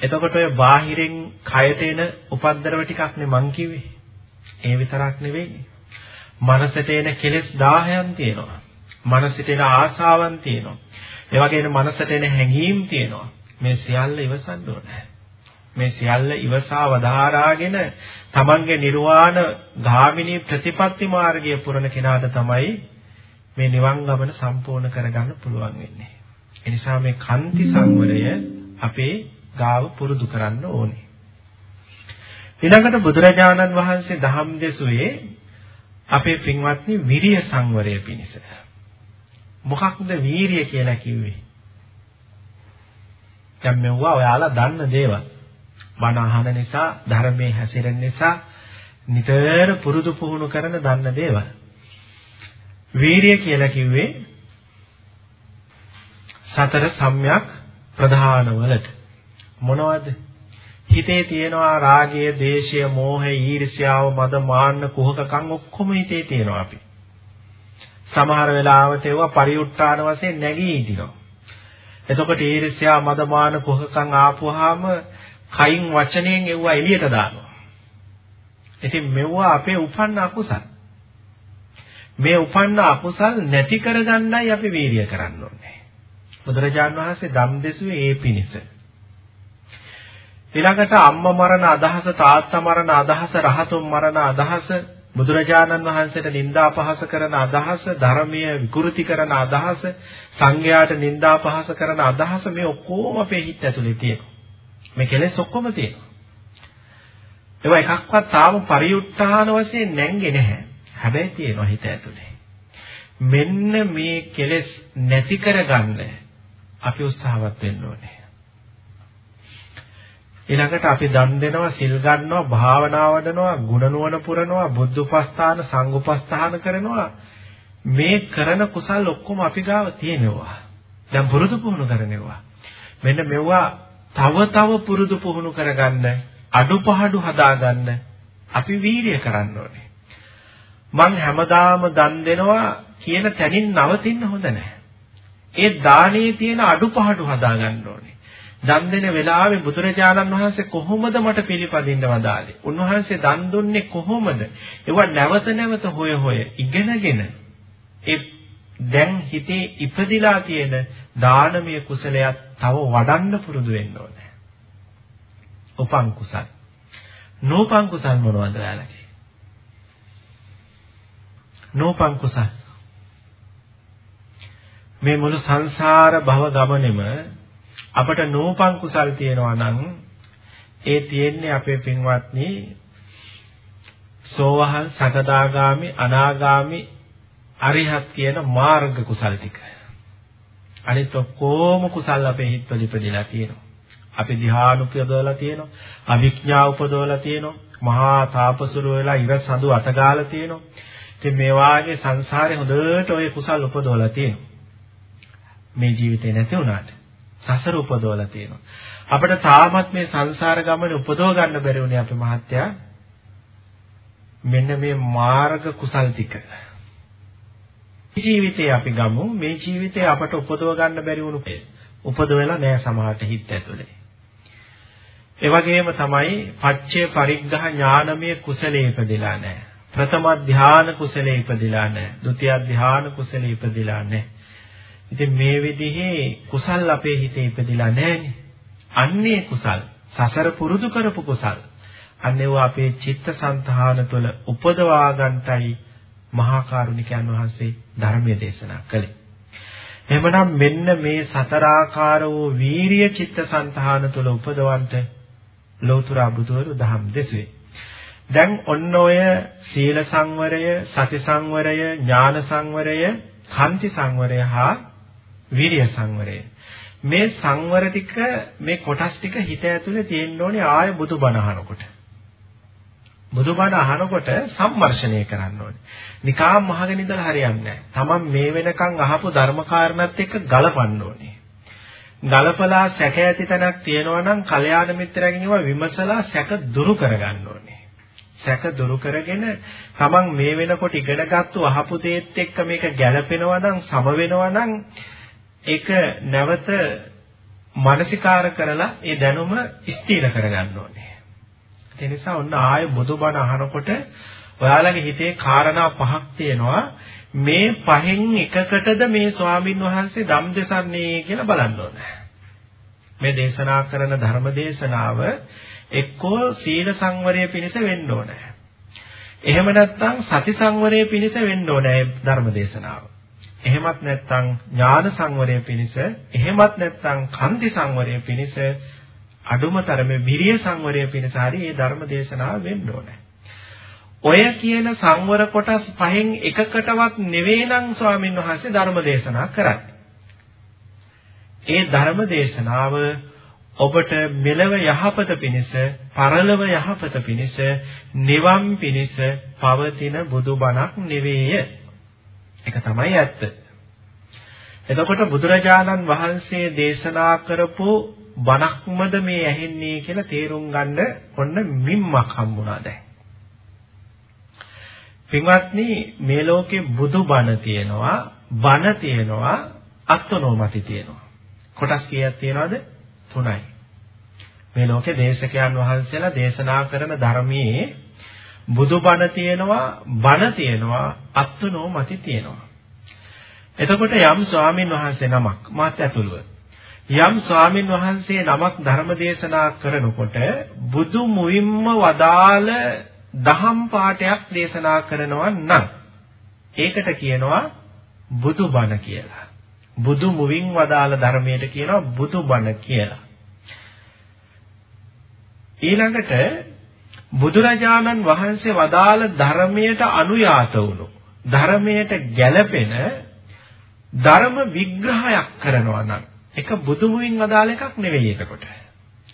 එතකොට ඔය බාහිරින් කයට එන උපද්දරව ටිකක් නේ මං කිව්වේ. ඒ විතරක් නෙවෙයි. මනසට එන කෙලෙස් 1000ක් තියෙනවා. මනසට එන ආසාවන් තියෙනවා. ඒ වගේම මනසට එන හැඟීම් තියෙනවා. මේ සියල්ල ඉවසන්න ඕනේ. මේ සියල්ල ඉවසා වදාරාගෙන තමන්ගේ නිර්වාණ ගාමිනී ප්‍රතිපත්ති මාර්ගය පුරන කෙනාට තමයි මේ නිවන් ගමන සම්පූර්ණ කරගන්න පුළුවන් වෙන්නේ. ඒ නිසා මේ කන්ති සංවරය අපේ ගාව පුරුදු කරන්න ඕනේ. ඊළඟට බුදුරජාණන් වහන්සේ දහම් දෙසුවේ අපේ පින්වත්නි විරිය සංවරය පිණිස. මොකක්ද වීරිය කියලා කිව්වේ? දැන් මෙවුවා ඔයාලා දන්න දේවල්. බණ අහන නිසා, ධර්මයේ හැසිරෙන නිසා නිතර පුරුදු පුහුණු කරන දන්න දේවල්. වීරිය කියලා කිව්වේ සතර සම්‍යක් ප්‍රධාන වලට මොනවද හිතේ තියෙනවා රාගය, දේශය, මෝහය, ඊර්ෂ්‍යාව, මද, මාන්න, කුහකකම් ඔක්කොම හිතේ තියෙනවා අපි. සමහර වෙලාවට ඒවා පරිඋත්ථාන වශයෙන් නැගී ඉදිනවා. එතකොට ඊර්ෂ්‍යාව, මද, මාන, කුහකකම් ආපුවාම කයින් වචනයෙන් ඒවා එළියට දානවා. ඉතින් මෙවුවා අපේ උපන්න අකුසල්. මේ උපන්න අකුසල් නැති කරගන්නයි අපි වීරිය කරන්න ඕනේ. බුදුරජාන් වහන්සේ ධම් දෙසුවේ ඒ පිණිස. ඊළඟට අම්මා මරණ අදහස තාත්තා මරණ අදහස රහතුන් මරණ අදහස බුදුරජාණන් වහන්සේට නිନ୍ଦා පහස කරන අදහස ධර්මීය විකෘති කරන අදහස සංඝයාට නිନ୍ଦා පහස කරන අදහස මේ ඔක්කොම අපේ හිත ඇතුලේ තියෙනවා මේ කෙලෙස් ඔක්කොම තියෙනවා ඒවා එකක්වත් තාම පරිඋත්ථාන වශයෙන් නැංගේ නැහැ හැබැයි තියෙනවා හිත ඇතුලේ මෙන්න මේ කෙලෙස් නැති කරගන්න අපි උත්සාහවත් වෙන්න ඕනේ ඊළඟට අපි දන් දෙනවා, සිල් ගන්නවා, භාවනා වඩනවා, ගුණ නුවණ පුරනවා, බුද්ධ උපස්ථාන, සංඝ උපස්ථාන කරනවා. මේ කරන කුසල් ඔක්කොම අපි ගාව තියෙනවා. දැන් පුරුදු පුහුණු කරනවා. මෙන්න මෙවුවා තව තව පුරුදු පුහුණු කරගන්න, අඩුපහඩු හදාගන්න අපි වීරිය කරන්න ඕනේ. මං හැමදාම දන් දෙනවා කියන තැනින් නවතින්න හොඳ නැහැ. ඒ දානයේ තියෙන අඩුපහඩු හදාගන්න ඕනේ. දන් දෙන වෙලාවේ බුදුරජාණන් වහන්සේ කොහොමද මට පිළිපදින්න වදාලේ? උන්වහන්සේ දන් දුන්නේ කොහොමද? ඒවා නැවත නැවත හොය හොය ඉගෙනගෙන ඒ දැන් හිතේ ඉපදිලා තියෙන දානමය කුසලයක් තව වඩන්න පුරුදු වෙන්න ඕනේ. උපං කුසල්. නෝපං කුසල් මොනවද ඔයාලගේ? නෝපං කුසල්. මේ මුළු සංසාර භව ගමනේම අපට නූපන් කුසල් තියෙනවා නම් ඒ තියෙන්නේ අපේ පින්වත්නි සෝවහන් සකදාගාමි අනාගාමි අරිහත් කියන මාර්ග කුසල් ටික. අනිත් ඔක්කොම කුසල් අපේ හිතවල ඉපදලා තියෙනවා. අපි ධ්‍යාන උපදවලා තියෙනවා. අවිඥා උපදවලා තියෙනවා. මහා තාපසුර වෙලා ඉර සඳු අතගාලා තියෙනවා. ඉතින් මේ වාගේ සංසාරේ හොඳට ওই කුසල් උපදවලා තියෙනවා. මේ ජීවිතේ නැති වුණාට. සසර උපදවලා තියෙනවා. අපිට තාමත් මේ සංසාර ගමනේ උපදව ගන්න බැරි වුණේ අපේ මහත්තයා. මෙන්න මේ මාර්ග කුසල් ටික. ජීවිතේ අපි ගමු මේ ජීවිතේ අපට උපදව ගන්න බැරි වුණු උපදවලා නෑ සමහරට හිත ඇතුලේ. ඒ වගේම තමයි පච්චේ පරිග්ඝහ ඥානමය කුසලයේ ඉපදිලා නැහැ. ප්‍රථම ධාන කුසලයේ ඉපදිලා නැහැ. ဒုတိ ය ධාන කුසලයේ ඉපදිලා නැහැ. ඉතින් මේ විදිහේ කුසල් අපේ හිතේ ඉපදිලා නැහැනේ. අන්නේ කුසල් සසර පුරුදු කරපු කුසල්. අන්නේව අපේ චිත්තසංතාන තුළ උපදවා ගන්නටයි මහා කරුණිකයන් වහන්සේ ධර්මයේ දේශනා කළේ. එහෙමනම් මෙන්න මේ සතරාකාර වූ වීරිය චිත්තසංතාන තුළ උපදවන්ට ලෞතර බුදුවරු දහම් දෙසුවේ. දැන් ඔන්න ඔය සීල සංවරය, සති සංවරය, ඥාන සංවරය, කාන්ති සංවරය හා විරිය සංවරය. මේ සංවර ටික මේ කොටස් ටික හිත ඇතුලේ තියෙන්න ඕනේ ආය බුදුබණ අහනකොට. බුදුබණ අහනකොට සම්මර්ෂණය කරන්න ඕනේ. නිකාම් අහගෙන ඉඳලා හරියන්නේ නැහැ. Taman මේ වෙනකන් අහපු ධර්ම කාරණාත් එක්ක ගලපන්න ඕනේ. ගලපලා සැක ඇති තැනක් තියෙනවා නම් කල්යාණ මිත්‍රයන්ගෙන් ඒවා විමසලා සැක දුරු කරගන්න ඕනේ. සැක දුරු කරගෙන Taman මේ වෙනකොට ඉගෙනගත්තු අහපු දේත් එක්ක මේක ගැලපෙනවා නම් සම වෙනවා නම් ඒක නැවත මානසිකාර කරලා ඒ දැනුම ස්ථිර කරගන්න ඕනේ. ඒ නිසා ඔන්න ආය බුදුබණ අහනකොට ඔයාලගේ හිතේ කාරණා පහක් තියෙනවා මේ පහෙන් එකකටද මේ ස්වාමින් වහන්සේ ධම් දෙසන්නේ කියලා බලන්න ඕනේ. මේ දේශනා කරන ධර්ම දේශනාව එක්කෝ සීල සංවරය පිණිස වෙන්න ඕනේ. එහෙම නැත්නම් සති සංවරය පිණිස වෙන්න ඕනේ ධර්ම දේශනාව. එහෙමත් නැත්නම් ඥාන සංවරය පිණිස එහෙමත් නැත්නම් කන්ති සංවරය පිණිස අඩුම තරමේ විරිය සංවරය පිණිස හරි මේ ධර්ම දේශනාව වෙන්න ඕනේ. ඔය කියන සංවර කොටස් පහෙන් එකකටවත් නෙවෙයි නම් ස්වාමින් වහන්සේ ධර්ම දේශනා කරන්නේ. ඒ ධර්ම දේශනාව ඔබට මෙලව යහපත පිණිස, පරලොව යහපත පිණිස, නිවන් පිණිස පවතින බුදුබණක් නෙවෙය. ඒක තමයි ඇත්ත. එතකොට බුදුරජාණන් වහන්සේ දේශනා කරපු බණක්මද මේ ඇහෙන්නේ කියලා තේරුම් ගන්න ඔන්න මිම්මක් හම්බුණා දැන්. පින්වත්නි මේ ලෝකේ බුදු බණ තියෙනවා, බණ තියෙනවා, අත්නෝමති තියෙනවා. කොටස් කීයක් තියෙනවද? තුනයි. මේ ලෝකේ දේශකයන් වහන්සේලා දේශනා කරන ධර්මයේ බුදුබණ තියෙනවා, බණ තියෙනවා, අත්නෝමති තියෙනවා. එතකොට යම් ස්වාමින් වහන්සේ නමක් මාත් ඇතුළුව යම් ස්වාමින් වහන්සේ නමක් ධර්ම දේශනා කරනකොට බුදු මුවින්ම වදාළ දහම් පාඨයක් දේශනා කරනවා නම් ඒකට කියනවා බුදුබණ කියලා. බුදු මුවින් වදාළ ධර්මයට කියනවා බුදුබණ කියලා. ඊළඟට බුදුරජාණන් වහන්සේ වදාළ ධර්මයට අනුයාත වුණු ධර්මයට ගැළපෙන ධර්ම විග්‍රහයක් කරනවා නම් ඒක බුදුමුවින් වදාළ එකක් නෙවෙයි එතකොට.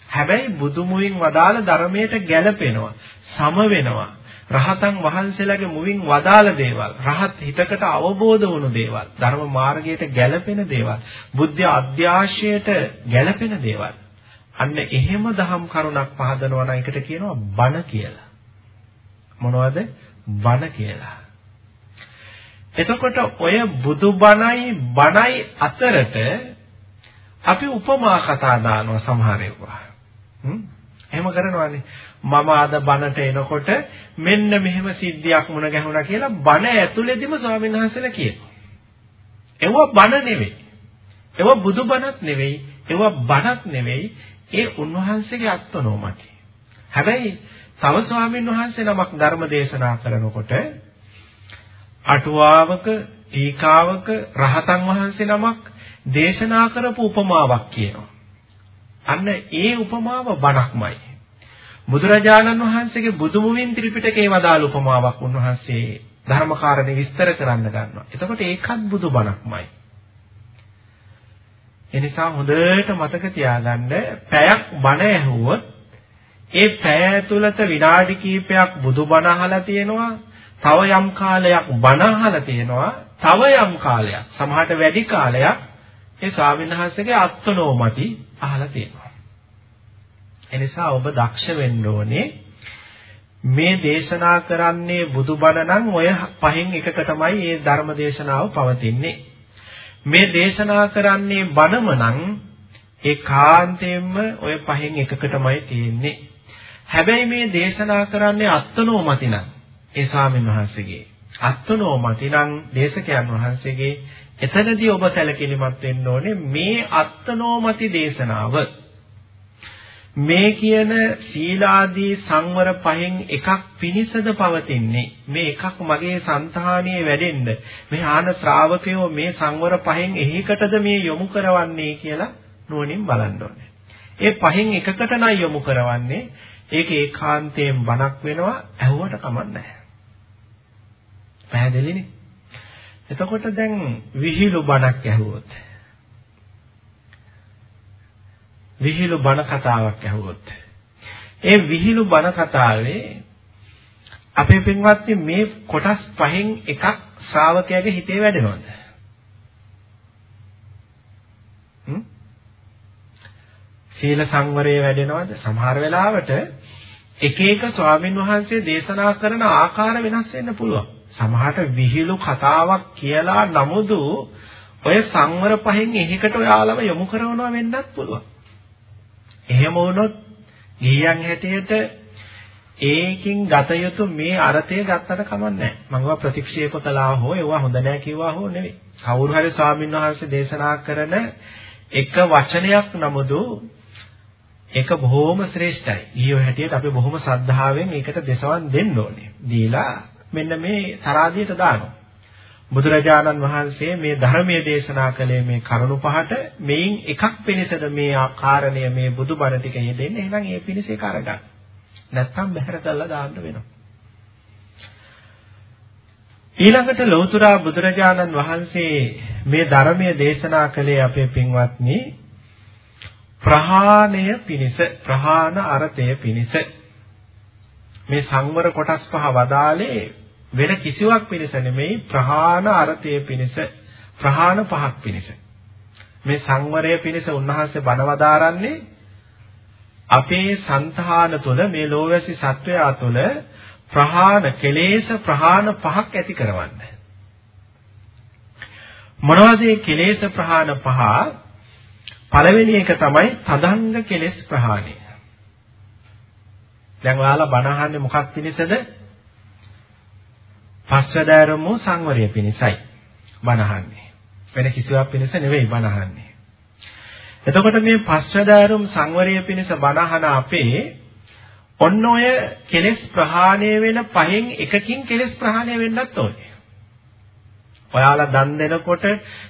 හැබැයි බුදුමුවින් වදාළ ධර්මයට ගැළපෙනවා, සම වෙනවා. රහතන් වහන්සේලාගේ මුවින් වදාළ දේවල්, රහත් හිතකට අවබෝධ වුණු දේවල්, ධර්ම මාර්ගයට ගැළපෙන දේවල්, බුද්ධ අධ්‍යාශයට ගැළපෙන දේවල්. අන්න එහෙම දහම් කරුණක් පහදනවා නම් ඒකට කියනවා බණ කියලා. මොනවද? බණ කියලා. එතකොට ඔය බුදුබණයි බණයි අතරට අපි උපමා කතා දානවා සමහර ඒවා. හ්ම් එහෙම කරනවානේ. මම අද බණට එනකොට මෙන්න මෙහෙම සිද්ධියක් මුණ ගැහුණා කියලා බණ ඇතුළේදීම ස්වාමීන් වහන්සේලා කියනවා. ඒව බණ නෙවෙයි. ඒව බුදුබණක් නෙවෙයි. ඒව බණක් නෙවෙයි. ඒ උන්වහන්සේගේ අත්නෝමති. හැබැයි තව ස්වාමීන් වහන්සේ නමක් ධර්ම දේශනා කරනකොට අටුවාවක ටීකාවක රහතන් වහන්සේ නමක් දේශනා කරපු උපමාවක් කියනවා. අන්න ඒ උපමාව බණක්මයි. බුදුරජාණන් වහන්සේගේ බුදුමුවින් ත්‍රිපිටකේ වදාළ උපමාවක් උන්වහන්සේ ධර්මකාරණේ විස්තර කරන්න ගන්නවා. එතකොට ඒකත් බුදු බණක්මයි. එනිසා හොඳට මතක තියාගන්න පැයක් බණ ඇහුවොත් ඒ පැය ඇතුළත විනාඩි කිහිපයක් බුදු බණ අහලා තියෙනවා තව යම් කාලයක් බණ අහලා තියෙනවා තව යම් කාලයක් සමහරට වැඩි කාලයක් ඒ ස්වාමීන් වහන්සේගේ අත්නෝමති අහලා තියෙනවා. එනිසා ඔබ දක්ෂ වෙන්න ඕනේ මේ දේශනා කරන්නේ බුදුබණ නම් ඔය පහෙන් එකකටමයි මේ ධර්ම දේශනාව පවතින්නේ. මේ දේශනා කරන්නේ බණම නම් ඒ කාන්තේම ඔය පහෙන් එකකටමයි තියෙන්නේ. හැබැයි මේ දේශනා කරන්නේ අත්නෝමති නම් ඒ ස්වාමීන් වහන්සේගේ. අත්නෝ මතිනම් දේශකයන් වහන්සේගේ එතනදී ඔබ සැලකිලිමත් වෙන්න ඕනේ මේ අත්නෝමති දේශනාව මේ කියන සීලාදී සංවර පහෙන් එකක් පිනිසද පවතින්නේ මේ එකක් මගේ సంతානියේ වැඩෙන්න මේ ආන ශ්‍රාවකයෝ මේ සංවර පහෙන් එහිකටද මේ යොමු කරවන්නේ කියලා නුවණින් බලන්න ඕනේ. ඒ පහෙන් එකකට නම් යොමු කරවන්නේ ඒක ඒකාන්තයෙන් බණක් වෙනවා ඇහුවට කමක් නැහැ. පැහැදිලිනේ. එතකොට දැන් විහිළු බණක් ඇහුවොත් විහිළු බණ කතාවක් ඇහුවොත් ඒ විහිළු බණ කතාවේ අපේ පින්වත්නි මේ කොටස් පහෙන් එකක් ශ්‍රාවකයාගේ හිතේ වැඩෙනවද? සීල සංවරය වැඩෙනවද? සමහර වෙලාවට එක එක ස්වාමින් වහන්සේ දේශනා කරන ආකාර වෙනස් වෙන්න පුළුවන්. සමහරට විහිළු කතාවක් කියලා නමුදු ඔය සංවර පහෙන් එහෙකට ඔයාලම යොමු කරනවා වෙන්නත් පුළුවන්. එහෙම වුණොත් ගියන් හැටියට ඒකින් ගත යුතු මේ අර්ථය ගත්තට කමන්නේ නැහැ. මම ප්‍රතික්ෂේප කළා හෝ ඒවා හොඳ නැහැ කිව්වා හෝ නෙවෙයි. කවුරු හරි ස්වාමීන් වහන්සේ දේශනා කරන එක වචනයක් නමුදු ඒක බොහොම ශ්‍රේෂ්ඨයි. ඊයෝ හැටියට අපි බොහොම ශ්‍රද්ධාවෙන් ඒකට දෙසවන් දෙන්න ඕනේ. දීලා මෙන්න මේ තරාදියට දානවා. බුදුරජාණන් වහන්සේ මේ ධර්මයේ දේශනා කළේ මේ කරුණු පහට මේන් එකක් පිණිසද මේ ආකාරණය මේ බුදුබණ ටික යෙදෙන්නේ එහෙනම් ඒ පිණිස ඒක අරගන්න. නැත්තම් බහැර කළා දාන්න වෙනවා. ඊළඟට ලෞතර බුදුරජාණන් වහන්සේ මේ ධර්මයේ දේශනා කළේ අපේ පින්වත්නි ප්‍රහාණය පිණිස ප්‍රහාණ අර්ථය පිණිස මේ සංවර කොටස් පහ වදාලේ වෙන කිසිවක් පිණිස නෙමෙයි ප්‍රහාණ අර්ථය පිණිස ප්‍රහාණ පහක් පිණිස මේ සංවරය පිණිස උන්වහන්සේ බණවදාරන්නේ අපේ సంతාන තුළ මේ ලෝවැසි සත්වයා තුළ ප්‍රහාණ කෙලේශ ප්‍රහාණ පහක් ඇති කරවන්න. මොනවද මේ කෙලේශ ප්‍රහාණ පහ? පළවෙනි එක තමයි තදංග කෙලෙස් ප්‍රහාණය. දැන් ඔයාලා බණ අහන්නේ මොකක් පිණිසද? පස්වැදෑරුම් වූ සංවරය පිණිසයි බණ අහන්නේ. වෙන කිසිවක් පිණිස නෙවෙයි බණ අහන්නේ. එතකොට මේ පස්වැදෑරුම් සංවරය පිණිස බණ අහන අපේ ඔන්න ඔය කෙලෙස් ප්‍රහාණය වෙන පහෙන් එකකින් කෙලෙස් ප්‍රහාණය වෙන්නත් ඕනේ. ඔයාලා දන් දෙනකොට,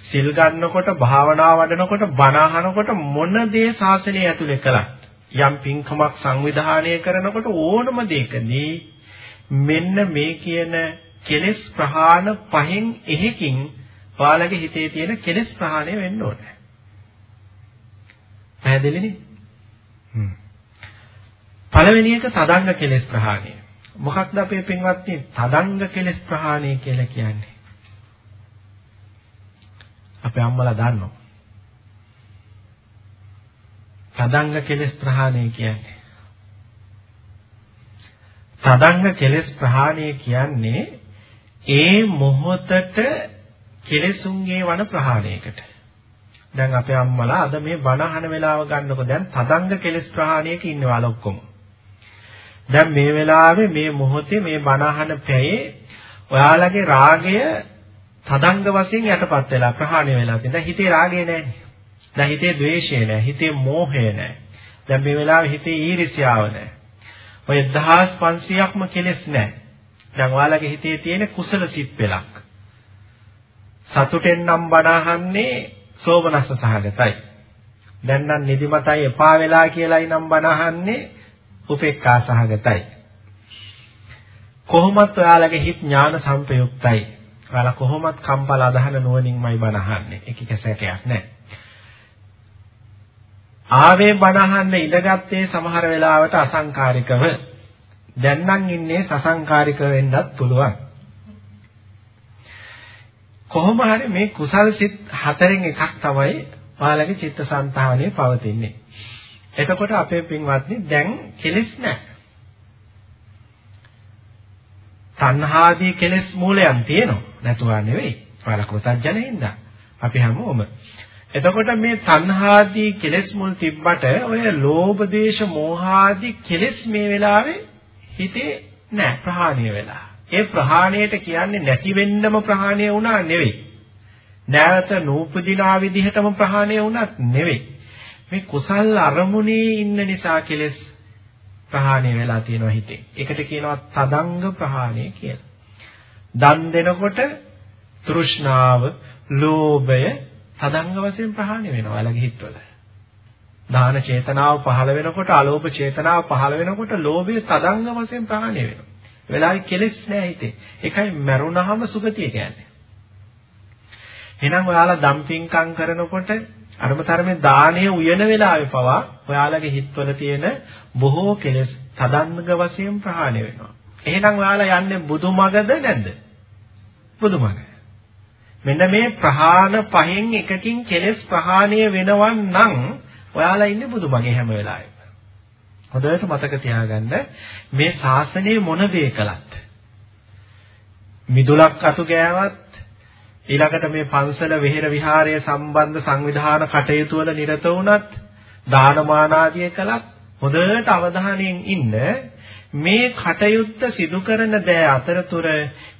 සිල් ගන්නකොට, භාවනා වඩනකොට, බණ අහනකොට මොන දේ ශාසනය ඇතුලේ කළත් යම් පින්කමක් සංවිධානය කරනකොට ඕනම දෙයකදී මෙන්න මේ කියන කෙලෙස් ප්‍රහාණ පහෙන් එහෙකින් ඔයාලගේ හිතේ තියෙන කෙලෙස් ප්‍රහාණය වෙන්න ඕනේ. පැහැදිලිනේ? හ්ම්. පළවෙනි එක තදංග කෙලෙස් ප්‍රහාණය. මොකක්ද අපේ පින්වත්නි තදංග කෙලෙස් ප්‍රහාණය කියලා කියන්නේ? අපේ අම්මලා දන්නවා. තදංග කෙලෙස් ප්‍රහාණය කියන්නේ. තදංග කෙලෙස් ප්‍රහාණය කියන්නේ ඒ මොහොතට කෙලෙසුන්ගේ වන ප්‍රහාණයකට. දැන් අපේ අම්මලා අද මේ බණ අහන වෙලාව ගන්නකො දැන් තදංග කෙලෙස් ප්‍රහාණයක ඉන්නවාල ඔක්කොම. දැන් මේ වෙලාවේ මේ මොහොතේ මේ බණ අහන පැයේ ඔයාලගේ රාගය තදංග වශයෙන් යටපත් වෙලා ප්‍රහාණය වෙලා තියෙනවා. දැන් හිතේ රාගය නැහැ. දැන් හිතේ ද්වේෂය නැහැ. හිතේ මෝහය නැහැ. දැන් මේ වෙලාවේ හිතේ ඊර්ෂ්‍යාව නැහැ. ඔය 1500ක්ම කෙලෙස් නැහැ. දැන් ඔයාලගේ හිතේ තියෙන කුසල සිත් පෙලක්. සතුටෙන් නම් බණහන්නේ සෝමනස්ස සහගතයි. දැන් නම් නිදිමතයි එපා වෙලා කියලායි නම් බණහන්නේ උපේක්ඛා සහගතයි. කොහොමත් ඔයාලගේ හිත ඥාන සම්පයුක්තයි. ඔයාලා කොහොමත් කම්පල අදහන නුවණින්මයි බණහන්නේ. ඒක කැසකයක් නැහැ. ආවේ බණහන්න ඉඳගත්තේ සමහර වෙලාවට අසංකාරිකව දැන් නම් ඉන්නේ සසංකාරික වෙන්නත් පුළුවන්. කොහොම හරි මේ කුසල් සිත් හතරෙන් එකක් තමයි ඔයාලගේ චිත්තසංතානයේ පවතින්නේ. එතකොට අපේ පින්වත්නි දැන් කෙලෙස් නැහැ. තණ්හාදී කෙලෙස් මූලයන් තියෙනවා. නැතුවා නෙවෙයි. ඔයාලා කෘතඥයින්ද. අපි හැමෝම. එතකොට මේ තණ්හාදී කෙලෙස් මුල් තිබ්බට ඔය ලෝභ දේශ මෝහාදී කෙලෙස් මේ වෙලාවේ හිතේ නැහැ ප්‍රහාණය වෙලා. ඒ ප්‍රහාණයට කියන්නේ නැති වෙන්නම ප්‍රහාණය වුණා නෙවෙයි. නැවත නූපදිනා විදිහටම ප්‍රහාණය වුණත් නෙවෙයි. මේ කුසල් අරමුණේ ඉන්න නිසා කෙලෙස් ප්‍රහාණය වෙලා තියෙනවා හිතේ. ඒකට කියනවා තදංග ප්‍රහාණය කියලා. දන් දෙනකොට තෘෂ්ණාව, ලෝභය තදංග වශයෙන් ප්‍රහාණය වෙනවා එලගේ හිතවල. දාන චේතනාව පහළ වෙනකොට අලෝභ චේතනාව පහළ වෙනකොට ලෝභය තදංග වශයෙන් ප්‍රහාණය වෙනවා. වෙලාවේ කෙලෙස් නෑ හිතේ. ඒකයි මරුණහම සුගතිය කියන්නේ. එහෙනම් ඔයාලා දම්පින්කම් කරනකොට අරමතරමේ දාණය උයන වෙලාවේ පවා ඔයාලගේ හිතවල තියෙන බොහෝ කෙලෙස් තදංග වශයෙන් ප්‍රහාණය වෙනවා. එහෙනම් ඔයාලා යන්නේ බුදුමගද නැද්ද? බුදුමග. මෙන්න මේ ප්‍රහාණ පහෙන් එකකින් කෙලෙස් ප්‍රහාණය වෙනවන් නම් ඔයාලා ඉන්නේ බුදුමගේ හැම වෙලාවෙම. හොඳට මතක තියාගන්න මේ ශාසනය මොන දේ කළත් මිදුලක් අතු ගෑවත් ඊළඟට මේ පන්සල විහෙර විහාරය සම්බන්ධ සංවිධාන කටයුතු වල නිරත වුණත් දානමාන ආදිය කළත් හොඳට අවධානයෙන් ඉන්න මේ කටයුත්ත සිදු කරන දෑ අතරතුර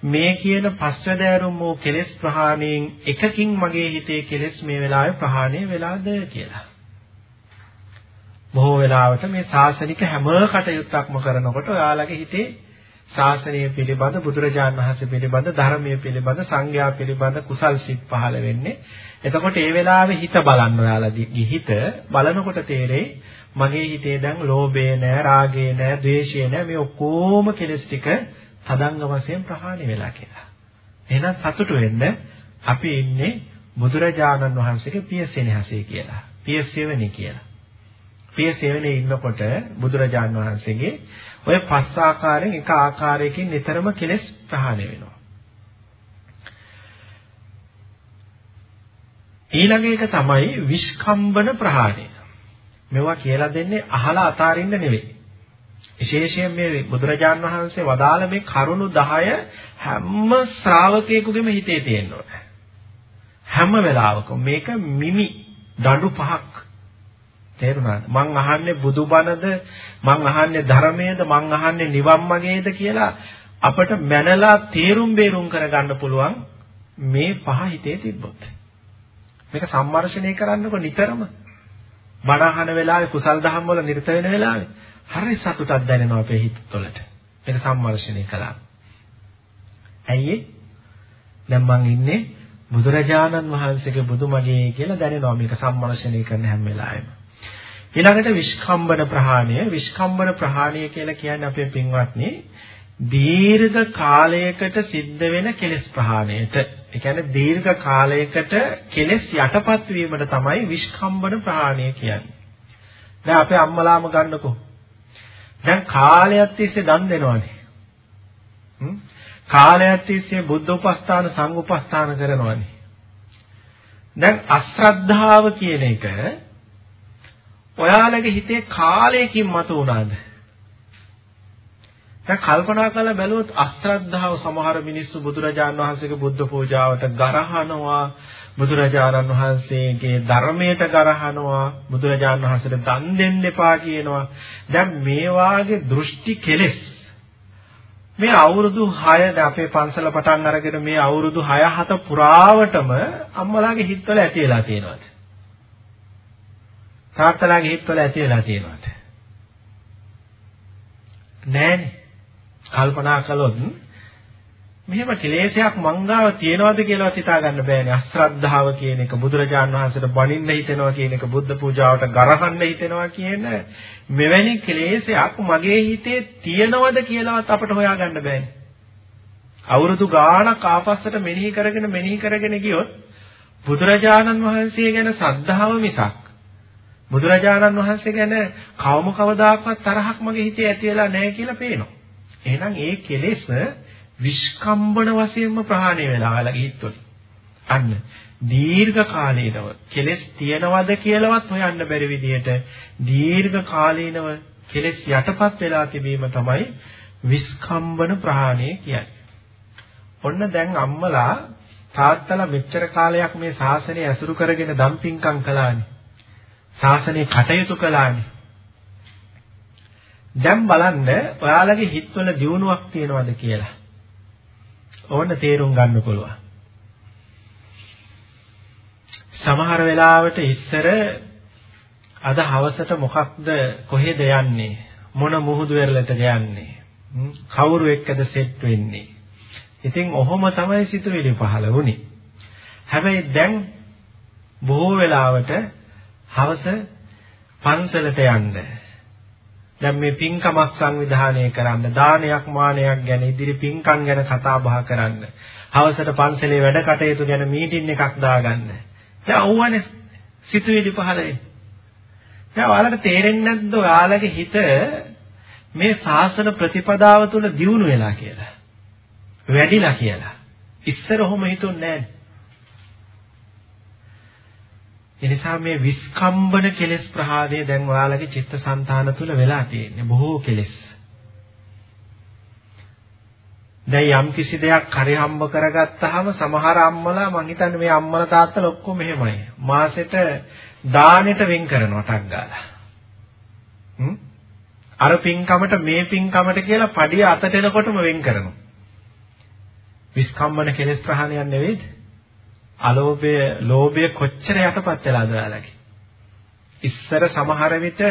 මේ කියන පස්වැදෑරුම් වූ කෙලෙස් ප්‍රහාණයෙන් එකකින් මගේ හිතේ කෙලෙස් මේ වෙලාවේ ප්‍රහාණය වෙලාද කියලා බොහෝ වෙලාවට මේ සාසනික හැම කටයුත්තක්ම කරනකොට ඔයාලගේ හිතේ ශාසනය පිළිබඳ බුදුරජාණන් වහන්සේ පිළිබඳ ධර්මයේ පිළිබඳ සංඝයා පිළිබඳ කුසල් සිත් පහළ වෙන්නේ. එතකොට ඒ වෙලාවේ හිත බලන්න ඔයාලා හිත බලනකොට තේරෙයි මගේ හිතේ දැන් ලෝභය නෑ, රාගය නෑ, ද්වේෂය නෑ මේ ඔක්කොම කෙලස් ටික තදංග වශයෙන් ප්‍රහාණය වෙලා කියලා. එහෙනම් සතුටු වෙන්න අපි ඉන්නේ බුදුරජාණන් වහන්සේගේ පියසෙනෙහසේ කියලා. පියසෙවණි කියලා. පියසෙවණේ ඉන්නකොට බුදුරජාණන් වහන්සේගේ ඔය පස් ආකාරයෙන් එක ආකාරයකින් නිතරම කෙලස් ප්‍රහාණය වෙනවා. ඊළඟ එක තමයි විස්කම්බන ප්‍රහාණය. මේවා කියලා දෙන්නේ අහලා අතාරින්න නෙවෙයි. විශේෂයෙන් මේ බුදුරජාන් වහන්සේ වදාළ මේ කරුණු 10 හැම ශ්‍රාවකයෙකුගේම හිතේ තියෙන්න ඕනේ. හැම වෙලාවකම මේක මිමි දඬු පහක් තේරුණාද? මං අහන්නේ බුදුබණද, මං අහන්නේ ධර්මයේද, මං අහන්නේ නිවන් මාගේද කියලා අපට මැනලා තේරුම් බේරුම් කරගන්න පුළුවන් මේ පහ හිතේ තිබ්බොත්. මේක සම්මර්ෂණය කරන්නකො නිතරම. බණ අහන වෙලාවේ කුසල් දහම් වල නිරත වෙන වෙලාවේ හරි සතුටක් දැනෙනවා අපේ හිත තුළට. මේක සම්මර්ෂණය කළා. ඇයි දැන් මං ඉන්නේ බුදුරජාණන් වහන්සේගේ බුදුමගේ කියලා දැනෙනවා මේක සම්මර්ෂණය කරන හැම වෙලාවෙම. ඊළඟට විස්කම්බන ප්‍රහාණය විස්කම්බන ප්‍රහාණය කියලා කියන්නේ අපේ පින්වත්නි දීර්ඝ කාලයකට සිද්ධ වෙන කෙලෙස් ප්‍රහාණයට ඒ කියන්නේ දීර්ඝ කාලයකට කෙලෙස් යටපත් වීමට තමයි විස්කම්බන ප්‍රහාණය කියන්නේ. දැන් අපේ අම්මලාම ගන්නකෝ. දැන් කාලයක් තිස්සේ දන් දෙනවනේ. හ්ම් කාලයක් තිස්සේ බුද්ධ උපස්ථාන සංඝ උපස්ථාන කරනවනේ. දැන් අශ්‍රද්ධාව කියන එක ඔයාලගේ හිතේ කාලයකින් මතු වුණාද? දැන් කල්පනා කරලා බැලුවොත් අශ්‍රද්ධාව සමහර මිනිස්සු බුදුරජාණන් වහන්සේගේ බුද්ධ පූජාවට ගරහනවා. බුදුරජාණන් වහන්සේගේ ධර්මයට ගරහනවා. බුදුරජාණන් වහන්සේට දන් දෙන්න එපා කියනවා. දැන් මේ වාගේ දෘෂ්ටි කෙලෙස් මේ අවුරුදු 6 දැන් අපේ පන්සල පටන් අරගෙන මේ අවුරුදු 6 7 පුරාවටම අම්මලාගේ හිතවල ඇති වෙලා තියෙනවාද? තාත්තලාගේ හිතවල ඇති වෙලා තියෙනවාද නෑනේ කල්පනා කළොත් මෙහෙම කෙලෙසයක් මංගාව තියනවද කියලාත් හිතා ගන්න බෑනේ. අශ්‍රද්ධාව කියන එක බුදුරජාන් වහන්සේට බණින්න හිතෙනවා කියන එක බුද්ධ පූජාවට ගරහන්න හිතෙනවා කියන මෙවැනි කෙලෙසයක් මගේ හිතේ තියනවද කියලාත් අපට හොයාගන්න බෑනේ. අවුරුදු ගාණක් ආපස්සට මෙනෙහි කරගෙන මෙනෙහි කරගෙන ගියොත් බුදුරජාණන් වහන්සේ ගැන සද්ධාව මිසක් බුදුරජාණන් වහන්සේ ගැන කවම කවදාකවත් තරහක් මගේ හිතේ ඇති වෙලා නැහැ කියලා පේනවා. එහෙනම් ඒ කෙලෙස් විස්කම්බන වශයෙන්ම ප්‍රහාණය වෙලා ආලගේ හිතවල. අන්න දීර්ඝ කාලීනව කෙලෙස් තියනවද කියලාවත් හොයන්න බැරි විදිහට දීර්ඝ කාලීනව කෙලෙස් යටපත් වෙලා තිබීම තමයි විස්කම්බන ප්‍රහාණය කියන්නේ. ඔන්න දැන් අම්මලා තාත්තලා මෙච්චර කාලයක් මේ ශාසනය ඇසුරු කරගෙන දම්පින්කම් කළානේ. ශාසනය කටයුතු කළානේ. දැන් බලන්න ඔයාලගේ හිතවල දියුණුවක් තියනවද කියලා. ඕන්න තේරුම් ගන්න පුළුවන්. සමහර වෙලාවට ඉස්සර අද හවසට මොකක්ද කොහෙද යන්නේ මොන මුහුදු වෙරළටද යන්නේ කවුරු එක්කද සෙට් වෙන්නේ ඉතින් ඔහොම තමයි සිතුවිලි පහළ වුනේ හැබැයි දැන් බොහෝ වෙලාවට හවස පන්සලට යන්න. දැන් මේ පින්කමක් සංවිධානය කරන්න දානයක් මානයක් ගැන ඉදිරි පින්කම් ගැන කතා බහ කරන්න. හවසට පන්සලේ වැඩ කටයුතු ගැන මීටින් එකක් දාගන්න. දැන් අවුවනේ සිතුවිලි පහළ වෙන්නේ. දැන් ඔයාලට තේරෙන්නේ නැද්ද ඔයාලගේ හිත මේ ශාසන ප්‍රතිපදාව තුළ දියුණු වෙලා කියලා? වැඩිලා කියලා. ඉස්සර ඔහොම හිතුන්නේ නැහැ. එනිසා මේ විස්කම්බන කෙලෙස් ප්‍රහාණය දැන් ඔයාලගේ චිත්තසංතාන තුල වෙලා තියෙන්නේ බොහෝ කෙලෙස්. දැන් යම් කිසි දෙයක් හරි හම්බ කරගත්තාම සමහර අම්මලා මං හිතන්නේ මේ අම්මලා තාත්තලා ඔක්කොම එහෙමයි. මාසෙට දානෙට වෙන් කරනවා ටක් ගාලා. හ්ම්? අර පින්කමට මේ පින්කමට කියලා පඩිය අතට එනකොටම වෙන් කරනවා. විස්කම්බන කෙලෙස් ප්‍රහාණයක් නෙවෙයිද? අලෝභය, ලෝභය කොච්චර යටපත් වෙලාද ඔයාලගේ? ඉස්සර සමහර විට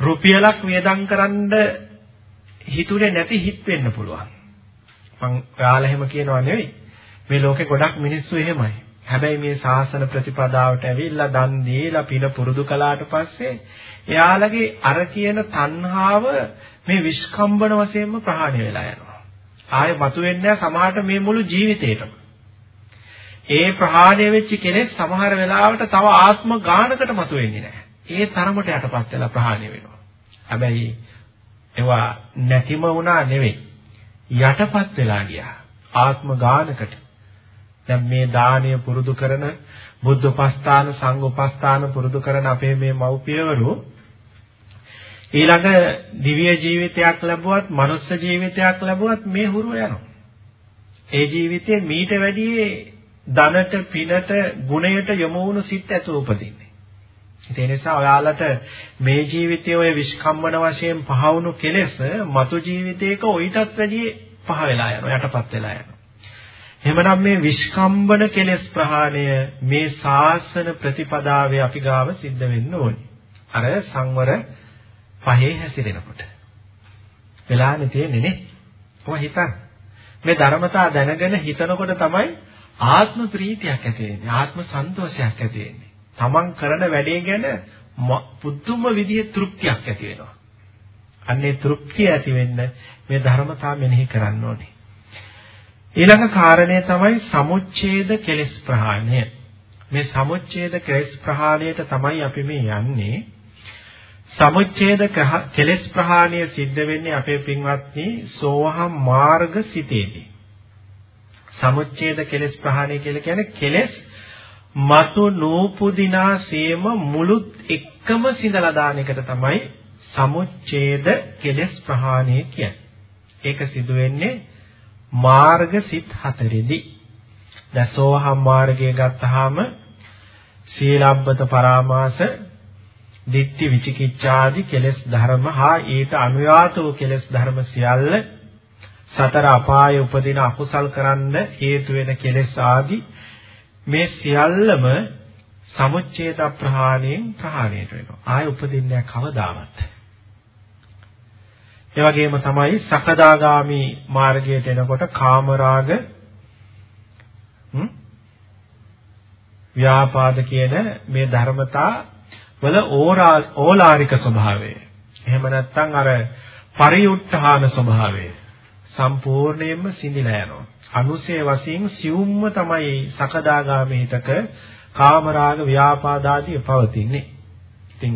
රුපියලක් වියදම් කරන්න හිතුනේ නැති හිත් වෙන්න පුළුවන්. මං ඔයාලා එහෙම කියනවා නෙවෙයි. මේ ලෝකේ ගොඩක් මිනිස්සු එහෙමයි. හැබැයි මේ ශාසන ප්‍රතිපදාවට ඇවිල්ලා දන් දීලා පින පුරුදු කළාට පස්සේ එයාලගේ අර කියන තණ්හාව මේ විස්කම්බන වශයෙන්ම ප්‍රහාණය වෙලා යනවා. ආයෙ මතුවෙන්නේ සමහරට මේ මුළු ජීවිතේටම. ඒ ප්‍රහාණය වෙච්ච කෙනෙක් සමහර වෙලාවට තව ආත්ම ගානකට මතුවෙන්නේ නැහැ. ඒ තරමට යටපත් වෙලා ප්‍රහාණය වෙනවා. හැබැයි ඒවා නැතිම වුණා නෙවෙයි. යටපත් වෙලා ගියා. ආත්ම ගානකට. දැන් මේ දානය පුරුදු කරන බුද්ධ උපස්ථාන සංඝ උපස්ථාන පුරුදු කරන අපේ මේ මව්පියවරු ඊළඟ දිව්‍ය ජීවිතයක් ලැබුවත් මනුස්ස ජීවිතයක් ලැබුවත් මේ හුරුව යනවා. ඒ ජීවිතේ මීට වැඩිය ධනට පිනට ගුණයට යොමු වුණු සිත් ඇතුව උපදින්නේ. ඒ නිසා ඔයාලට මේ ජීවිතයේ ඔය විස්කම්මන වශයෙන් පහ වුණු කෙලෙස් මතු ජීවිතයක ඔయితත් වැඩිය පහ වෙලා යනවා යටපත් වෙලා යනවා. එහෙමනම් මේ විස්කම්බන කෙලෙස් ප්‍රහාණය මේ සාසන ප්‍රතිපදාවේ අපි ගාව සිද්ධ වෙන්න ඕනේ. අර සංවර පහේ හැසිරෙනකොට. වෙලානේ තියෙන්නේ නේ. කොහොම හිතන්න. මේ ධර්මතා දැනගෙන හිතනකොට තමයි ආත්ම ප්‍රීතියක් ඇති වෙන්නේ. ආත්ම සන්තෝෂයක් ඇති වෙන්නේ. තමන් කරන වැඩේ ගැන පුදුම විදිහේ තෘප්තියක් ඇති වෙනවා. අන්නේ තෘප්තිය ඇති වෙන්න මේ ධර්මතා මෙනෙහි කරන්න ඕනේ. ඊළඟ කාරණය තමයි සමුච්ඡේද කෙලෙස් ප්‍රහාණය. මේ සමුච්ඡේද කෙලෙස් ප්‍රහාණයට තමයි අපි මේ යන්නේ. සමුච්ඡේද කෙලෙස් ප්‍රහාණය සිද්ධ වෙන්නේ අපේ පින්වත්නි සෝවහම් මාර්ග සිතේදී. සමුච්ඡේද කෙලෙස් ප්‍රහාණය කියලා කියන්නේ කෙලෙස් මතු නූපුදිනා සේම මුළුත් එක්කම සිඳලා දාන එකට තමයි සමුච්ඡේද කෙලෙස් ප්‍රහාණය කියන්නේ. ඒක සිදු වෙන්නේ මාර්ග සිත් හතරෙදි. දසෝහම් මාර්ගය ගත්තාම සීලබ්බත පරාමාස දිට්ඨි විචිකිච්ඡාදී කෙලෙස් ධර්ම හා ඊට අනුයාත වූ කෙලෙස් ධර්ම සියල්ල සතර අපායේ උපදින අකුසල් කරන්න හේතු වෙන කෙලෙස් ආදී මේ සියල්ලම සමුච්ඡේද ප්‍රහාණයෙන් ප්‍රහාණයට වෙනවා. ආය උපදින්නේ කවදාවත්. ඒ වගේම තමයි සකදාගාමි මාර්ගයට එනකොට කාමරාග ව්‍යාපාද කියන මේ ධර්මතා වල ඕලාරික ස්වභාවය. එහෙම නැත්නම් අර පරිඋත්ථාන ස්වභාවය සම්පූර්ණයෙන්ම සිඳිලා යනවා. අනුසේ වශයෙන් සියුම්ම තමයි සකදාගාමී හිතක කාමරාග ව්‍යාපාද ආදී පවතින්නේ. ඉතින්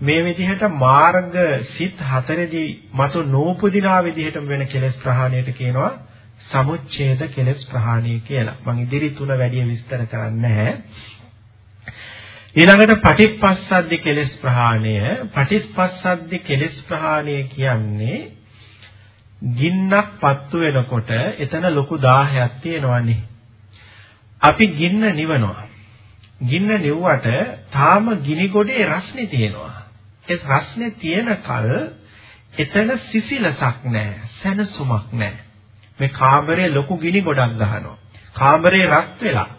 මේ විදිහට මාර්ග සිත් හතරේදී මතු නූපදිනා විදිහටම වෙන කෙලෙස් ප්‍රහාණයට කියනවා සමුච්ඡේද කෙලෙස් ප්‍රහාණය කියලා. මම ඉදිරි තුන වැඩි විස්තර කරන්නේ නැහැ. ඊළඟට පටිච්චපස්සද්දි කෙලෙස් ප්‍රහාණය පටිච්චපස්සද්දි කෙලෙස් ප්‍රහාණය කියන්නේ ගින්නක් පත්තු වෙනකොට එතන ලොකු දාහයක් තියෙනවනේ. අපි ගින්න නිවනවා. ගින්න නිව්වට තාම ගිනි ගොඩේ රස්නේ තියෙනවා. ඒ රස්නේ තියෙන කල එතන සිසිලසක් නැහැ, සැනසුමක් නැහැ. මේ කාමරේ ලොකු ගිනි ගොඩක් ගහනවා. කාමරේ රත් වෙලා.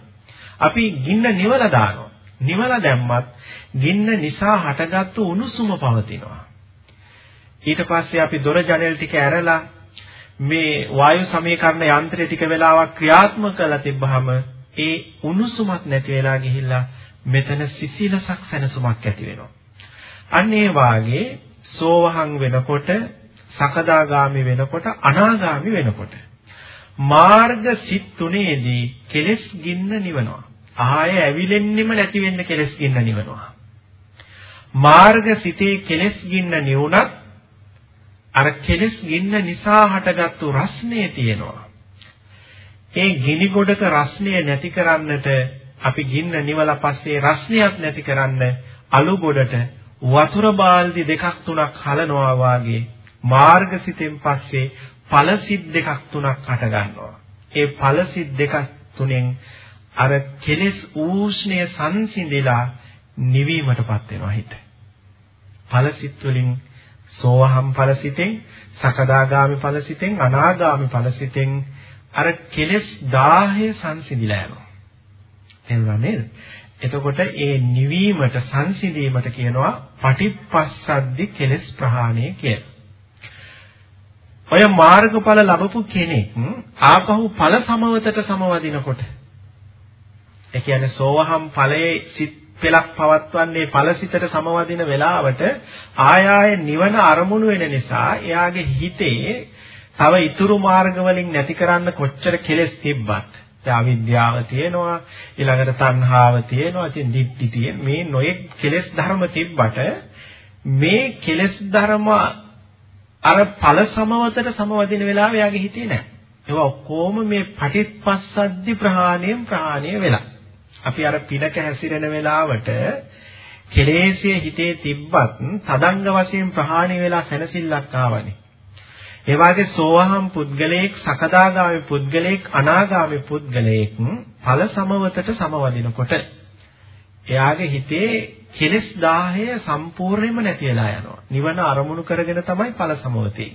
අපි ගින්න නිවලා දානවා. නිවලා දැම්මත් ගින්න නිසා හටගත්තු උණුසුම පවතිනවා. ඊට පස්සේ අපි දොර ජනෙල් ටික ඇරලා මේ වායු සමීකරණ යන්ත්‍රය ටික වෙලාවක් ක්‍රියාත්මක කරලා තිබ්බහම ඒ උණුසුමක් නැති වෙලා ගිහිල්ලා මෙතන සිසිලසක් සැනසුමක් ඇති වෙනවා. අන්න ඒ වාගේ සෝවහන් වෙනකොට සකදාගාමි වෙනකොට අනාගාමි වෙනකොට මාර්ග සිත් තුනේදී කෙලෙස් ගින්න නිවනවා. ආය ඇවිලෙන්නෙම නැති වෙන්න කෙලෙස් ගින්න නිවනවා. මාර්ග සිතේ කෙලෙස් ගින්න නිවුණත් අර කෙලෙස් ගින්න නිසා හටගත්තු රස්නේ තියෙනවා. ඒ ගිනි ගොඩක රස්නය නැති කරන්නට අපි ගින්න නිවලා පස්සේ රස්නයක් නැති කරන්න අලු ගොඩට වතුර බාල්දි දෙකක් තුනක් හලනවා වාගේ මාර්ගසිතෙන් පස්සේ ඵලසිත දෙකක් තුනක් හට ගන්නවා. ඒ ඵලසිත දෙක තුනෙන් අර කෙලෙස් ඌෂ්ණය සංසිඳිලා නිවීමටපත් වෙනවා හිත. ඵලසිත වලින් සෝවහම් ඵලසිතෙන්, සකදාගාමි ඵලසිතෙන්, අනාගාමි ඵලසිතෙන් අර කෙලෙස් 1000 සංසිඳිලා යනවා. එනවා නේද? එතකොට ඒ නිවීමට සංසිඳීමට කියනවා පටිපස්සද්දි කෙලස් ප්‍රහාණය කියලා. ඔය මාර්ගඵල ලැබපු කෙනෙක් ආපහු ඵල සමවතට සමවදිනකොට ඒ කියන්නේ සෝවහම් ඵලයේ සිත් පෙලක් පවත්වන්නේ ඵලසිතට සමවදින වෙලාවට ආය ආය නිවන අරමුණු වෙන නිසා එයාගේ හිතේ තව ඉතුරු මාර්ග වලින් නැති කරන්න කොච්චර කෙලෙස් තිබ්බත්. දැන් අවිද්‍යාව තියෙනවා ඊළඟට තණ්හාව තියෙනවා ඉතින් දික්ටි තියෙන මේ නොයෙක් කෙලෙස් ධර්ම තිබ්බට මේ කෙලෙස් ධර්ම අර ඵල සමවතට සමවදින වෙලාව එයාගේ හිතේ නැහැ. ඒවා ඔක්කොම මේ පටිච්චසද්දි ප්‍රහාණයෙන් ප්‍රහාණය වෙලා. අපි අර පිනක හැසිරෙන වෙලාවට කෙලෙස්යේ හිතේ තිබ්බත් තදංග වශයෙන් ප්‍රහාණය වෙලා සැනසෙල්ලක් ආවනේ. ඒ වාගේ සෝවහම් පුද්ගලයෙක් සකදාගාමි පුද්ගලයෙක් අනාගාමි පුද්ගලයෙක් ඵල සමවතට සමවදිනකොට එයාගේ හිතේ කෙලෙස් 10 සම්පූර්ණයෙන්ම නැති වෙලා යනවා. නිවන අරමුණු කරගෙන තමයි ඵල සමවතේ.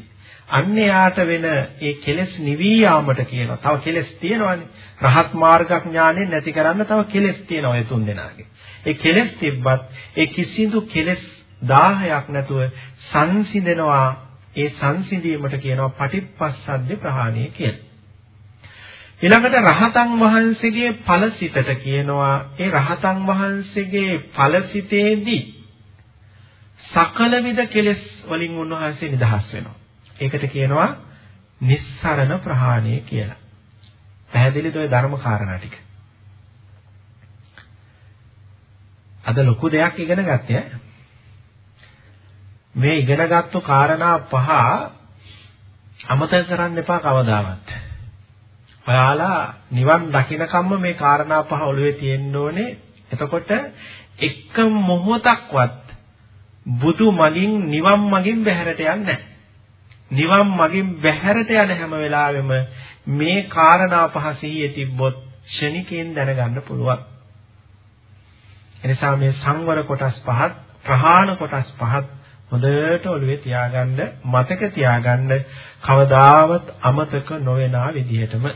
අන්න එයාට වෙන ඒ කෙලෙස් නිවී යාමට කියනවා. තව කෙලෙස් තියෙනවානේ. රහත් මාර්ගඥානෙ නැති කරන්න තව කෙලෙස් තියෙනවා ඒ තුන් දෙනාගේ. ඒ කෙලෙස් තිබ්බත් ඒ කිසිදු කෙලෙස් 1000ක් නැතුව සංසිඳනවා. ඒ සංසිඳීමට කියනවා පටිප්පස්සද්ද ප්‍රහාණය කියලා. ඊළඟට රහතන් වහන්සේගේ ඵලසිතට කියනවා ඒ රහතන් වහන්සේගේ ඵලසිතේදී සකල විද කෙලෙස් වලින් උන්වහන්සේ නිදහස් වෙනවා. ඒකට කියනවා නිස්සරණ ප්‍රහාණය කියලා. පැහැදිලිද ඔය ධර්ම කාරණා ටික? අද ලොකු දෙයක් ඉගෙන ගත්තේ මේ ඉගෙනගත්තු කාරණා පහ අමතක කරන්න එපා කවදාවත්. ඔයාලා නිවන් දකින්නකම්ම මේ කාරණා පහ ඔළුවේ තියෙන්න ඕනේ. එතකොට එක මොහොතක්වත් බුදු මගින් නිවන් මගින් බැහැරට යන්නේ නැහැ. නිවන් මගින් බැහැරට යන හැම වෙලාවෙම මේ කාරණා පහ සිහියේ තිබ්බොත් ෂණිකයෙන් දැනගන්න පුළුවන්. එනිසා මේ සංවර කොටස් පහත් ප්‍රහාණ කොටස් පහත් හොඳට ඔළුවේ තියාගන්න මතක තියාගන්න කවදාවත් අමතක නොවනා විදිහටම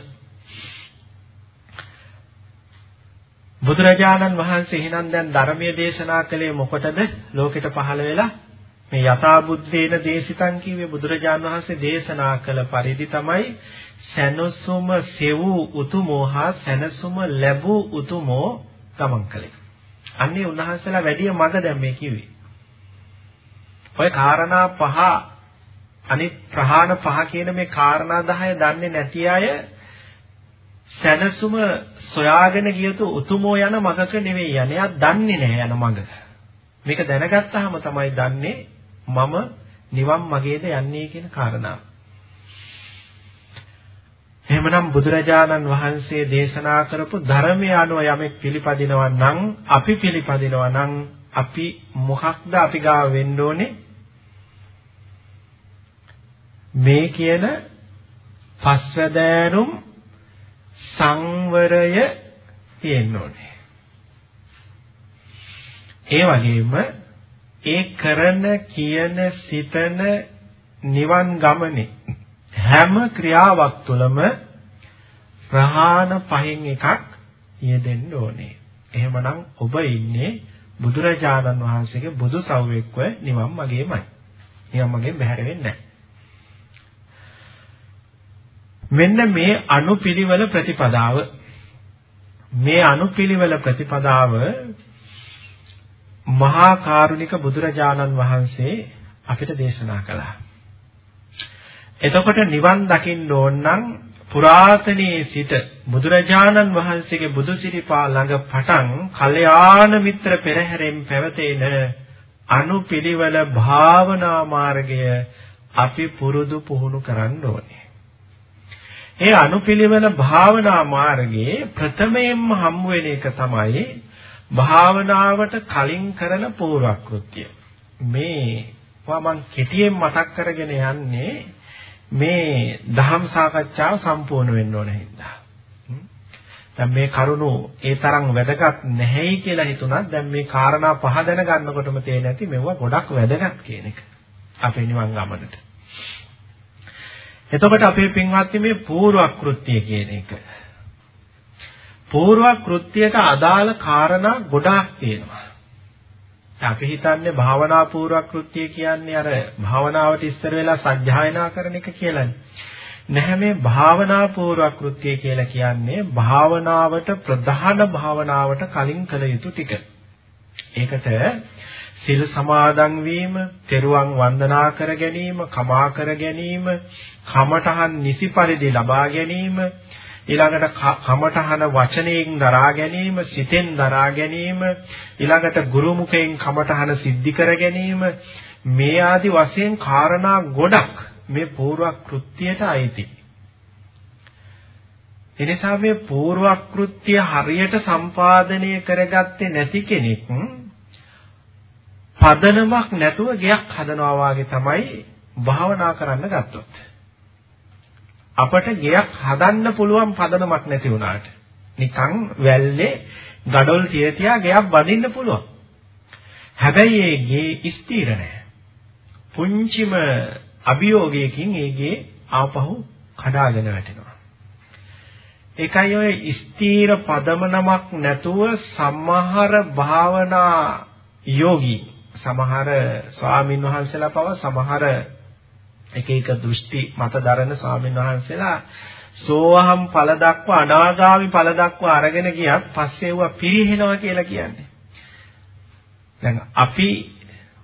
බුදුරජාණන් වහන්සේ එහෙනම් දැන් ධර්මයේ දේශනා කළේ මොකටද ලෝකෙට පහළ වෙලා මේ යථා බුද්ධේන දේශිතං කිව්වේ බුදුරජාන් වහන්සේ දේශනා කළ පරිදි තමයි සැනසුම සෙවූ උතුමෝ හා සැනසුම ලැබූ උතුමෝ ගමන් කළේ. අන්නේ උන්වහන්සේලා වැඩි මඟ දැන් මේ කිව්වේ. ඔය කාරණා පහ අනිත් ප්‍රහාණ පහ කියන මේ කාරණා 10 දන්නේ නැති අය සැනසුම සොයාගෙන ගියතු උතුමෝ යන මඟක නෙවෙයි යන්නේ. එයා දන්නේ නැහැ යන මඟ. මේක දැනගත්තාම තමයි දන්නේ මම නිවන් මගේද යන්නේ කියන කාරණාව. එහෙමනම් බුදුරජාණන් වහන්සේ දේශනා කරපු ධර්මය අනුව යමෙක් පිළිපදිනවා නම් අපි පිළිපදිනවා නම් අපි මොකක්ද අපි ගාව වෙන්න ඕනේ මේ කියන පස්වැදෑරුම් සංවරය තියෙන්න ඕනේ ඒ වගේම ඒ කරන කියන සිතන නිවන් ගමනේ හැම ක්‍රියාවක් තුළම ප්‍රහාණ පහෙන් එකක් යෙදෙන්න ඕනේ. එහෙමනම් ඔබ ඉන්නේ බුදුරජාණන් වහන්සේගේ බුදු සව්වෙක්ව නිවන් මගේමයි. නිවන් මගෙන් බැහැර වෙන්නේ මෙන්න මේ අනුපිළිවෙල ප්‍රතිපදාව මේ අනුපිළිවෙල ප්‍රතිපදාව මහා කාරුණික බුදුරජාණන් වහන්සේ අපිට දේශනා කළා. එතකොට නිවන් දකින්න ඕන නම් පුරාතනයේ සිට බුදුරජාණන් වහන්සේගේ බුදු සිරිපා ළඟ පටන් කල්යාණ මිත්‍ර පෙරහැරෙන් පැවතෙන අනුපිළිවෙල භාවනා මාර්ගය අපි පුරුදු පුහුණු කරන්න ඕනේ. ඒ අනුපිළිවෙල භාවනා මාර්ගයේ ප්‍රථමයෙන්ම හම් වෙන එක තමයි භාවනාවට කලින් කරන පූර්වක්‍ෘත්‍ය. මේ මම කෙටියෙන් මතක් කරගෙන යන්නේ මේ දහම් සාකච්ඡාව සම්පූර්ණ වෙන්න ඕන හින්දා. දැන් මේ කරුණු ඒ තරම් වැදගත් නැහැයි කියලා හිතුණත් දැන් මේ කාරණා පහ දැන ගන්නකොටම තේරෙන්නේ නැති මෙවුවා ගොඩක් වැදගත් කියන එක. අපේ නිවන් ගමනට. එතකොට අපේ පින්වත්නි මේ පූර්වක්‍ෘත්‍ය කියන එක පූර්ව කෘත්‍යයට අදාළ කාරණා ගොඩාක් තියෙනවා. අපි හිතන්නේ භාවනා පූර්ව කෘත්‍ය කියන්නේ අර භාවනාවට ඉස්සර වෙලා සජ්ජායනා කරන එක කියලානේ. නැහැ මේ භාවනා පූර්ව කෘත්‍ය කියලා කියන්නේ භාවනාවට ප්‍රධාන භාවනාවට කලින් කළ යුතු ටික. ඒකට සිල් සමාදන් වීම, තෙරුවන් වන්දනා කර ගැනීම, කමා කර ගැනීම, කමඨහන් නිසි පරිදි ලබා ගැනීම, ඊළඟට කමඨහන වචනයෙන් දරා ගැනීම, සිතෙන් දරා ගැනීම, ඊළඟට ගුරු මුඛයෙන් කමඨහන සිද්ධි කර ගැනීම මේ ආදි වශයෙන් කාරණා ගොඩක් මේ පූර්ව කෘත්‍යයට අයිති. එනිසා මේ පූර්ව කෘත්‍ය හරියට සම්පාදනය කරගත්තේ නැති කෙනෙක් පදනමක් නැතුව ගයක් හදනවා වාගේ තමයි භාවනා කරන්න ගත්තොත්. අපට ගයක් හදන්න පුළුවන් පදනමක් නැති වුණාට නිකන් වැල්ලේ gadol තිය තියා ගයක් බඳින්න පුළුවන්. හැබැයි ඒ ගේ ස්ථිර නැහැ. පුංචිම අභියෝගයකින් ඒ ගේ ආපහු කඩාගෙන වැටෙනවා. ඒකයි ඔය ස්ථීර පදමනමක් නැතුව සමහර භාවනා යෝගී සමහර ස්වාමින් වහන්සේලා පව සමහර එක එක දෘෂ්ටි මත දරන ස්වාමින් වහන්සේලා සෝවහම් ඵල දක්වා අනාගාමි ඵල දක්වා අරගෙන ගියත් පස්සේ ඒවා පිරිහෙනවා කියලා කියන්නේ. දැන් අපි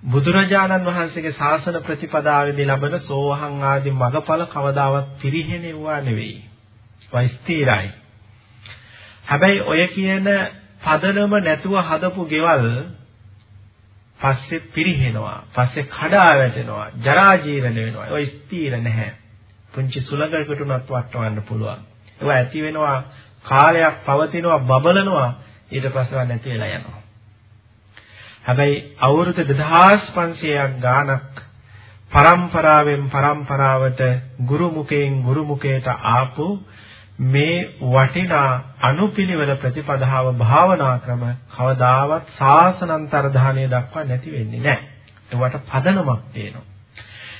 බුදුරජාණන් වහන්සේගේ ශාසන ප්‍රතිපදාවේදී ලබන සෝවහම් ආදී මගඵල කවදාවත් පිරිහෙනෙවුවා නෙවෙයි. වෛස්තිරයි. හැබැයි ඔය කියන පදනම නැතුව හදපු ගෙවල් පස්සේ පිරිහෙනවා පස්සේ කඩා වැටෙනවා ජරා ජීර්ණ වෙනවා. ඒවා ස්ථීර නැහැ. පුංචි සුලඟකට උනත් වටවන්න පුළුවන්. ඒවා ඇති වෙනවා කාලයක් පවතිනවා බබලනවා ඊට පස්සේ නැති වෙලා යනවා. හැබැයි අවුරුදු 2500ක් ගානක් පරම්පරාවෙන් පරම්පරාවට ගුරු මුඛයෙන් ගුරු මුඛයට ආපු මේ වටිනා අනුපිළිවෙල ප්‍රතිපදාව භාවනා ක්‍රම කවදාවත් සාසනන්තරධානය දක්වා නැති වෙන්නේ නැහැ. ඒවට පදනමක් තියෙනවා.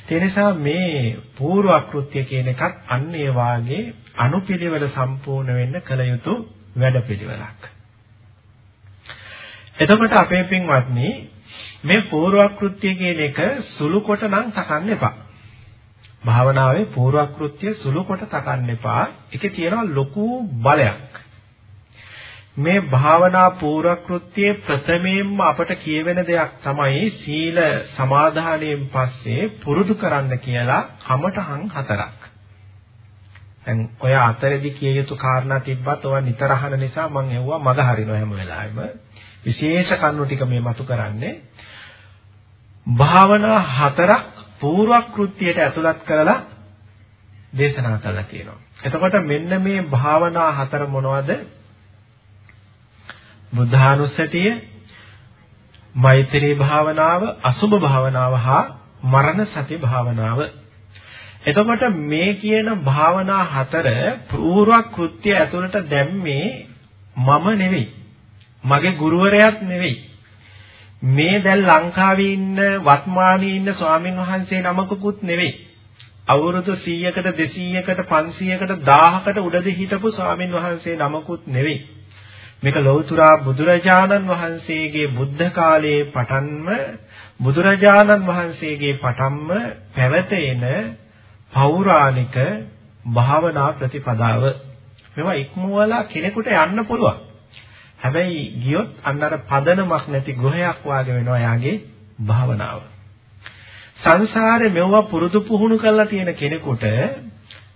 ඒ නිසා මේ පූර්ව අකෘත්‍ය කියන එකත් අන්න ඒ වාගේ අනුපිළිවෙල සම්පූර්ණ වෙන්න කළ යුතු වැඩපිළිවෙලක්. එතකොට අපේ පින්වත්නි මේ පූර්ව අකෘත්‍ය කියන එක සුළු කොට නම් තකන්න එපා. භාවනාවේ පූර්වක්‍ෘත්‍ය සුළු කොට තකන්න එපා. ඒකේ තියෙනවා ලොකු බලයක්. මේ භාවනා පූර්වක්‍ෘත්‍යයේ ප්‍රථමයෙන්ම අපට කියවෙන දෙයක් තමයි සීල සමාදානයෙන් පස්සේ පුරුදු කරන්න කියලා කමඨහන් හතරක්. දැන් ඔය අතරෙදි කිය යුතු කාරණා තිබ්බත් ඔය නිතර අහන නිසා මම එවුවා මග හරිනවා හැම වෙලාවෙම. විශේෂ කරුණු ටික මේ මතු කරන්නේ. භාවනා හතරක් පූර්ව කෘත්‍යයට ඇතුළත් කරලා දේශනා කළා කියනවා. එතකොට මෙන්න මේ භාවනා හතර මොනවද? බුද්ධානුස්සතිය, මෛත්‍රී භාවනාව, අසුභ භාවනාව හා මරණ සති භාවනාව. එතකොට මේ කියන භාවනා හතර පූර්ව කෘත්‍ය ඇතුළට දැම්මේ මම නෙවෙයි. මගේ ගුරුවරයාත් නෙවෙයි. මේ දැන් ලංකාවේ ඉන්න වත්මානී ඉන්න ස්වාමින් වහන්සේ නමකුත් නෙවෙයි. අවුරුදු 100කට 200කට 500කට 1000කට උඩදී හිටපු ස්වාමින් වහන්සේ නමකුත් නෙවෙයි. මේක ලෞතුරා බුදුරජාණන් වහන්සේගේ බුද්ධ කාලයේ පටන්ම බුදුරජාණන් වහන්සේගේ පටන්ම පැවතෙන පෞරාණික භාවනා ප්‍රතිපදාව. මේවා ඉක්මවලා කෙනෙකුට යන්න පුළුවන්. හැබැයි ගියොත් අන්න අර පදනමක් නැති ගෘහයක් වාගේ වෙනවා යාගේ භාවනාව. සංසාරේ මෙවුවා පුරුදු පුහුණු කරලා තියෙන කෙනෙකුට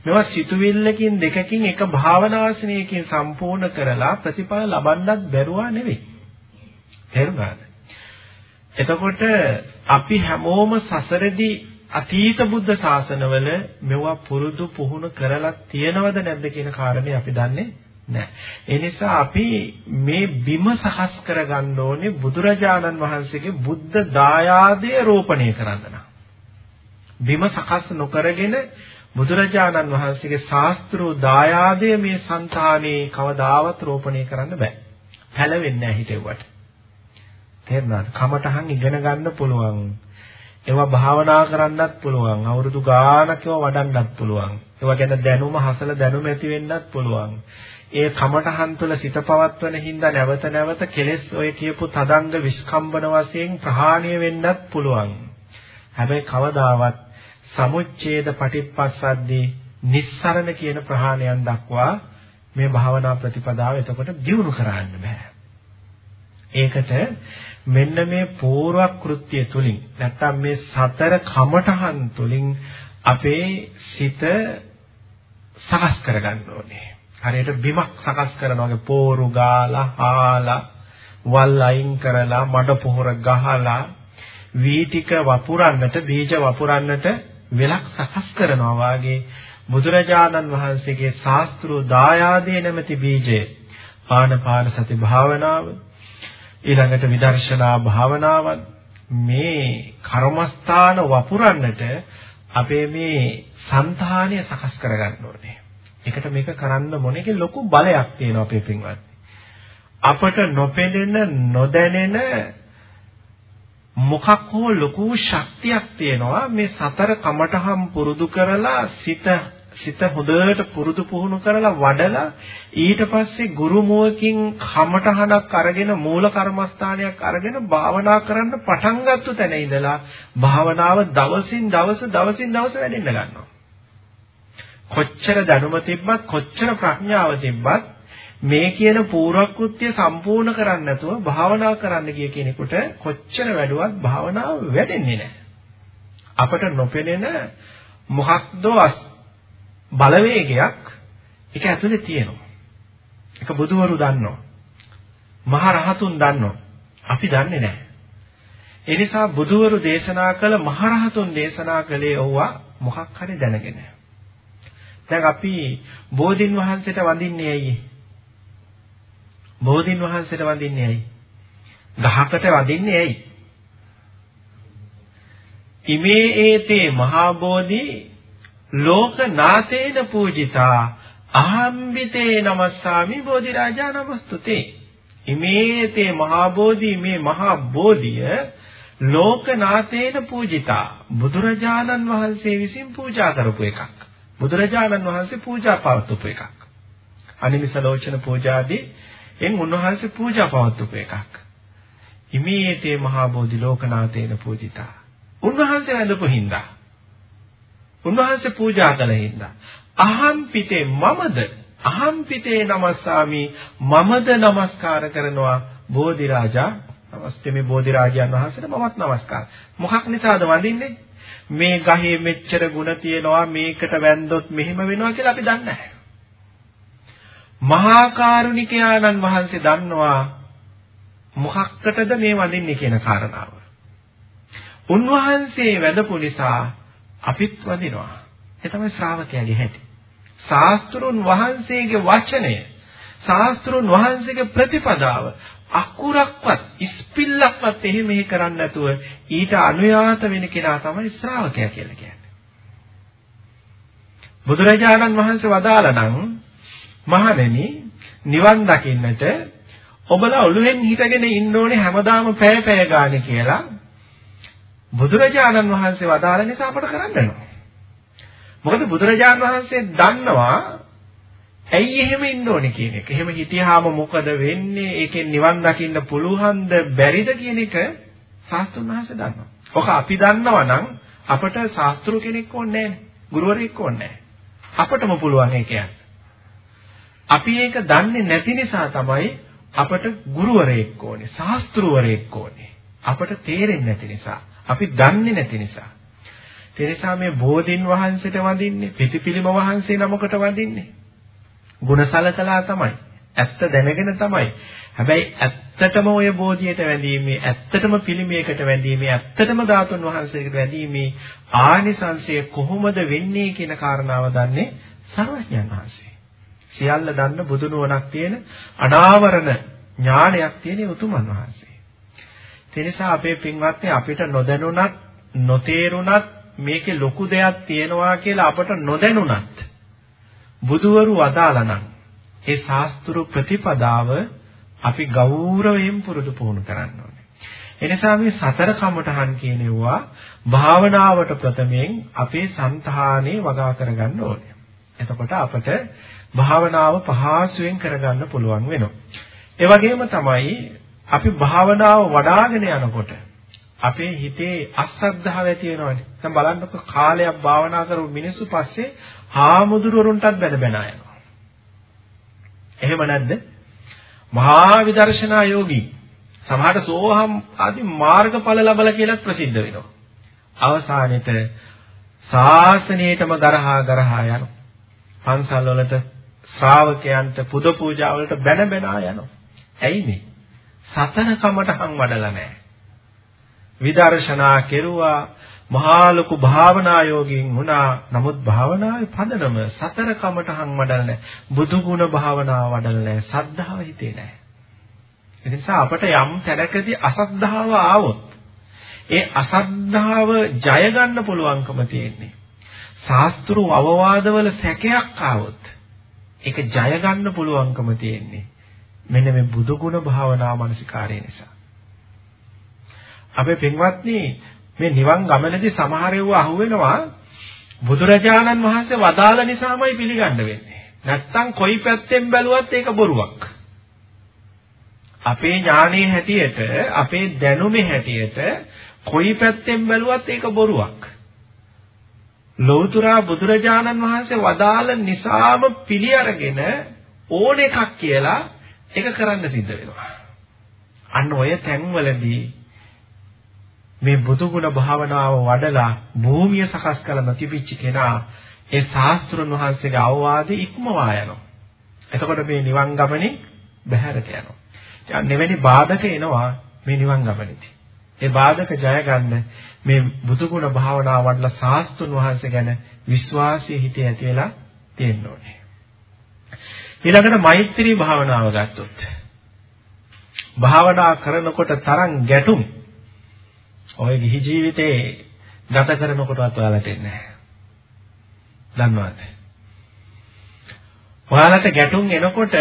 මේවා සිතුවිල්ලකින් දෙකකින් එක භාවනාසනයකින් සම්පූර්ණ කරලා ප්‍රතිඵල ලබන්නත් බැරුවා නෙවෙයි. තේරුණාද? එතකොට අපි හැමෝම සසරදී අතීත බුද්ධ ශාසනවල මෙවුවා පුරුදු පුහුණු කරලා තියෙනවද නැද්ද කියන කාරණේ අපි දන්නේ නැහැ. ඒ නිසා අපි මේ බිම සකස් කරගන්න ඕනේ බුදුරජාණන් වහන්සේගේ බුද්ධ දායාදය රෝපණය කරන්න නම්. බිම සකස් නොකරගෙන බුදුරජාණන් වහන්සේගේ ශාස්ත්‍රෝ දායාදය මේ సంతානේ කවදාවත් රෝපණය කරන්න බෑ. පැලවෙන්නේ නැහැ හිතෙව්වට. තේරුණාද? කමටහන් ඉගෙන ගන්න පුළුවන්. ඒවා භාවනා කරන්නත් පුළුවන්. අවුරුදු ගාණක් ඒවා වඩන්නත් පුළුවන්. ඒවා ගැන දැනුම හසල දැනුම ඇති වෙන්නත් පුළුවන්. ඒ කමඨහන් තුළ සිත පවත්වන හින්දා නැවත නැවත කෙලෙස් ඔය කියපු තදංග විස්කම්බන වශයෙන් ප්‍රහාණය වෙන්නත් පුළුවන්. හැබැයි කවදාවත් සමුච්ඡේද පටිපස්සද්දී නිස්සරණ කියන ප්‍රහාණයන් දක්වා මේ භාවනා ප්‍රතිපදාව එතකොට දියුණු කරන්න බෑ. ඒකට මෙන්න මේ පූර්ව කෘත්‍ය තුලින් නැත්තම් මේ සතර කමඨහන් තුලින් අපේ සිත සකස් කරගන්න ඕනේ. හරියට බිමක් සකස් කරනවා වගේ පෝරු ගාලා, හාලා, වල් අයින් කරලා, මඩ පොහොර ගහලා, වී ටික වපුරන්නට, බීජ වපුරන්නට වෙලක් සකස් කරනවා වාගේ බුදුරජාණන් වහන්සේගේ ශාස්ත්‍රීය දායාදේ නැමැති බීජය ආනපාන සති භාවනාව ඊළඟට විදර්ශනා භාවනාවන් මේ කර්මස්ථාන වපුරන්නට අපේ මේ సంతානය සකස් කරගන්න ඕනේ. ඒකට මේක කරන්න මොනේක ලොකු බලයක් තියෙනවා අපේ පින්වත්නි. අපට නොපෙනෙන නොදැනෙන මොකක් හෝ ලොකු ශක්තියක් තියෙනවා මේ සතර කමඨහම් පුරුදු කරලා සිත සිත හොඳට පුරුදු පුහුණු කරලා වඩලා ඊට පස්සේ ගුරු මුවකින් කමඨහනක් අරගෙන මූල කර්මස්ථානයක් අරගෙන භාවනා කරන්න පටන් ගත්ත තැන ඉඳලා භාවනාව දවසින් දවස දවසින් දවස වැඩෙන්න ගන්නවා. කොච්චර දැනුම තිබ්බත් කොච්චර ප්‍රඥාව තිබ්බත් මේ කියන පූර්වකෘත්‍ය සම්පූර්ණ කරන්නේ නැතුව භාවනා කරන්න ගිය කෙනෙකුට කොච්චර වැඩුවත් භාවනාව වැඩෙන්නේ නැහැ. අපට නොපෙනෙන මොකක්ද බලවේගයක් ඒක ඇතුලේ තියෙනවා. ඒක බුදුවරු දන්නවා. මහ රහතුන් දන්නවා. අපි දන්නේ නැහැ. ඒ නිසා බුදුවරු දේශනා කළ මහ රහතුන් දේශනා කළේ ඕවා මොකක් හරි දැනගෙන. දැන් අපි බෝධින් වහන්සේට වඳින්නේ ඇයි? බෝධින් වහන්සේට වඳින්නේ ඇයි? ගහකට වඳින්නේ ඇයි? ඉමේ ඒතේ මහා බෝධි ලෝකනාතේන පූජිතා අහම්බිතේ නමස්සාමි බෝධි රාජා නමස්තුතේ ඉමේතේ මහා බෝධි මේ මහා බෝධිය ලෝකනාතේන පූජිතා බුදුරජාණන් වහන්සේ විසින් පූජා කරපු එකක් බුදුරජාණන් වහන්සේ පූජා පවත්වපු එකක්. අනිමිස ලෝචන පූජාදී එන් උන්වහන්සේ පූජා පවත්වපු එකක්. හිමීතේ මහා බෝධි ලෝකනාථේන පූජිතා. උන්වහන්සේ වැඳපු හින්දා. උන්වහන්සේ පූජා කළ හින්දා. අහම් පිටේ මමද අහම් පිටේ නමස්සාමි මමද নমස්කාර කරනවා බෝධි රාජා. නමස්තේ මේ බෝධි රාජයන් වහන්සේට මමත් নমස්කාර. මොකක් නිසාද වඳින්නේ? මේ ගහේ මෙච්චර ಗುಣ තියෙනවා මේකට වැන්දොත් මෙහෙම වෙනවා කියලා අපි දන්නේ නැහැ. මහා කරුණිකයාණන් වහන්සේ දන්නවා මොකක්කටද මේ වඳින්නේ කියන කාරණාව. උන්වහන්සේ වැඳපු නිසා අපිත් වඳිනවා. ඒ තමයි ශ්‍රාවකයාගේ හැටි. ශාස්ත්‍රුන් වහන්සේගේ වචනය, ශාස්ත්‍රුන් වහන්සේගේ ප්‍රතිපදාව අකුරක්වත් ඉස්පිල්ලක්වත් එහෙ මෙහෙ කරන්නේ නැතුව ඊට අනුයාත වෙන කෙනා තමයි ශ්‍රාවකයා කියලා කියන්නේ. බුදුරජාණන් වහන්සේ වදාලා නම් මහණෙනි නිවන් දකින්නට ඔබලා ඔළුවෙන් හිටගෙන ඉන්න ඕනේ හැමදාම පැය පැය ගානේ කියලා බුදුරජාණන් වහන්සේ වදාළ නිසා අපට කරන්න වෙනවා. මොකද බුදුරජාණන් වහන්සේ දන්නවා ඇයි එහෙම ඉන්න ඕනේ කියන එක. එහෙම හිටියාම මොකද වෙන්නේ? ඒකෙන් නිවන් දකින්න පුළුවන්ද බැරිද කියන එක ශාස්ත්‍රුන් වහන්සේ දන්නවා. ඔක අපි දන්නවා නම් අපට ශාස්ත්‍රු කෙනෙක් ඕනේ නැහැ. ගුරුවරයෙක් ඕනේ නැහැ. අපටම පුළුවන් ඒක යන්න. අපි ඒක දන්නේ නැති නිසා තමයි අපට ගුරුවරයෙක් ඕනේ, ශාස්ත්‍රවරයෙක් ඕනේ. අපට තේරෙන්නේ නැති නිසා, අපි දන්නේ නැති නිසා. ඒ නිසා මේ බෝධින් වහන්සේට වඳින්නේ, පිටිපිලිම වහන්සේ නමකට වඳින්නේ. ಗುಣසලකලා තමයි. ඇත්ත දැනගෙන තමයි. හැබැයි ඇත්තටම ඔය බෝධියට වැඳීමේ, ඇත්තටම පිළිමයකට වැඳීමේ, ඇත්තටම ධාතුන් වහන්සේකට වැඳීමේ ආනිසංශය කොහොමද වෙන්නේ කියන කාරණාව දන්නේ සර්වඥයන් වහන්සේ. සියල්ල දන්න බුදු නුවණක් තියෙන අනාවරණ ඥානයක් තියෙන උතුමන් වහන්සේ. ඒ නිසා අපේ පින්වත්නි අපිට නොදැනුණත් නොතේරුණත් මේකේ ලොකු දෙයක් තියෙනවා කියලා අපට නොදැනුණත් බුදුවරු වදාළනම් ඒ ශාස්ත්‍ර ප්‍රතිපදාව අපි ගෞරවයෙන් පුරුදු පුහුණු කරන්න ඕනේ. එනිසා මේ සතර කමඨහන් කියනවා භාවනාවට ප්‍රථමයෙන් අපේ సంతානේ වගා කරගන්න ඕනේ. එතකොට අපට භාවනාව පහසුවෙන් කරගන්න පුළුවන් වෙනවා. ඒ වගේම තමයි අපි භාවනාව වඩ아가ගෙන යනකොට අපේ හිතේ අශ්‍රද්ධාව ඇති වෙනවනේ. දැන් බලන්නකො කාලයක් භාවනා කරපු මිනිස්සු පස්සේ හාමුදුරුවරුන්ටත් බැන බැන යනවා. එහෙම නැද්ද? මහා විදර්ශනා යෝගී සමහරට සෝහම් ආදී මාර්ගඵල ලබලා කියලා ප්‍රසිද්ධ වෙනවා. අවසානෙට ශාසනයටම ගරහා ගරහා යනවා. පන්සල් වලට ශ්‍රාවකයන්ට පුද පූජා වලට බැන බැන යනවා. ඇයි මේ? සතර කමටහන් වඩලා නැහැ. විදර්ශනා කෙරුවා මහා ලොකු භාවනා යෝගින් වුණා. නමුත් භාවනාවේ පදනම සතර කමටහන් වඩලා නැහැ. බුදු ගුණ භාවනාව වඩලා නැහැ. සද්ධාව හිතේ නැහැ. ඒ නිසා අපට යම් තැනකදී අසද්ධාව ආවොත් ඒ අසද්ධාව ජය ගන්න පුළුවන්කම තියෙන්නේ. ශාස්ත්‍රු අවවාදවල සැකයක් ආවොත් ඒක ජය ගන්න පුළුවන්කම තියෙන්නේ. මෙන්න මේ බුදු ගුණ භාවනා මානසිකාරය නිසා. අපේ පින්වත්නි මේ නිවන් ගමනේදී සමහරව අහුවෙනවා බුදුරජාණන් වහන්සේ වදාළ නිසාමයි පිළිගන්න වෙන්නේ. නැත්තම් කොයි පැත්තෙන් බැලුවත් ඒක බොරුවක්. අපේ ඥානයේ හැටියට අපේ දැනුමේ හැටියට කොයි පැත්තෙන් බැලුවත් ඒක බොරුවක්. ලෞතුරා බුදුරජාණන් වහන්සේ වදාළ නිසාම පිළි අරගෙන ඕන එකක් කියලා ඒක කරන්න සිද්ධ වෙනවා. අන්න ඔය තැන්වලදී මේ බුදුගුණ භාවනාව වඩලා භූමිය සකස් කළ නොතිබිච්ච කෙනා ඒ ශාස්ත්‍රඥ වහන්සේගේ අවවාදෙ ඉක්මවා යනවා. එතකොට මේ නිවන් ගමනේ බැහැරට යනවා. නෙවෙයි බාධක එනවා මේ නිවන් ගමනේදී. ඒ බාධක ජය ගන්න මේ බුදුගුණ භාවනාව වඩලා සාස්තුන් වහන්සේ ගැන විශ්වාසය හිතේ ඇති වෙලා තියෙන්න ඕනේ. ඊළඟට මෛත්‍රී භාවනාව ගත්තොත් භාවනා කරනකොට තරම් ගැටුම් ඔය ගිහි ජීවිතේ ගත කරනකොටවත් ඔයාලට එන්නේ නැහැ. දන්නවද? ඔයාලට ගැටුම් එනකොට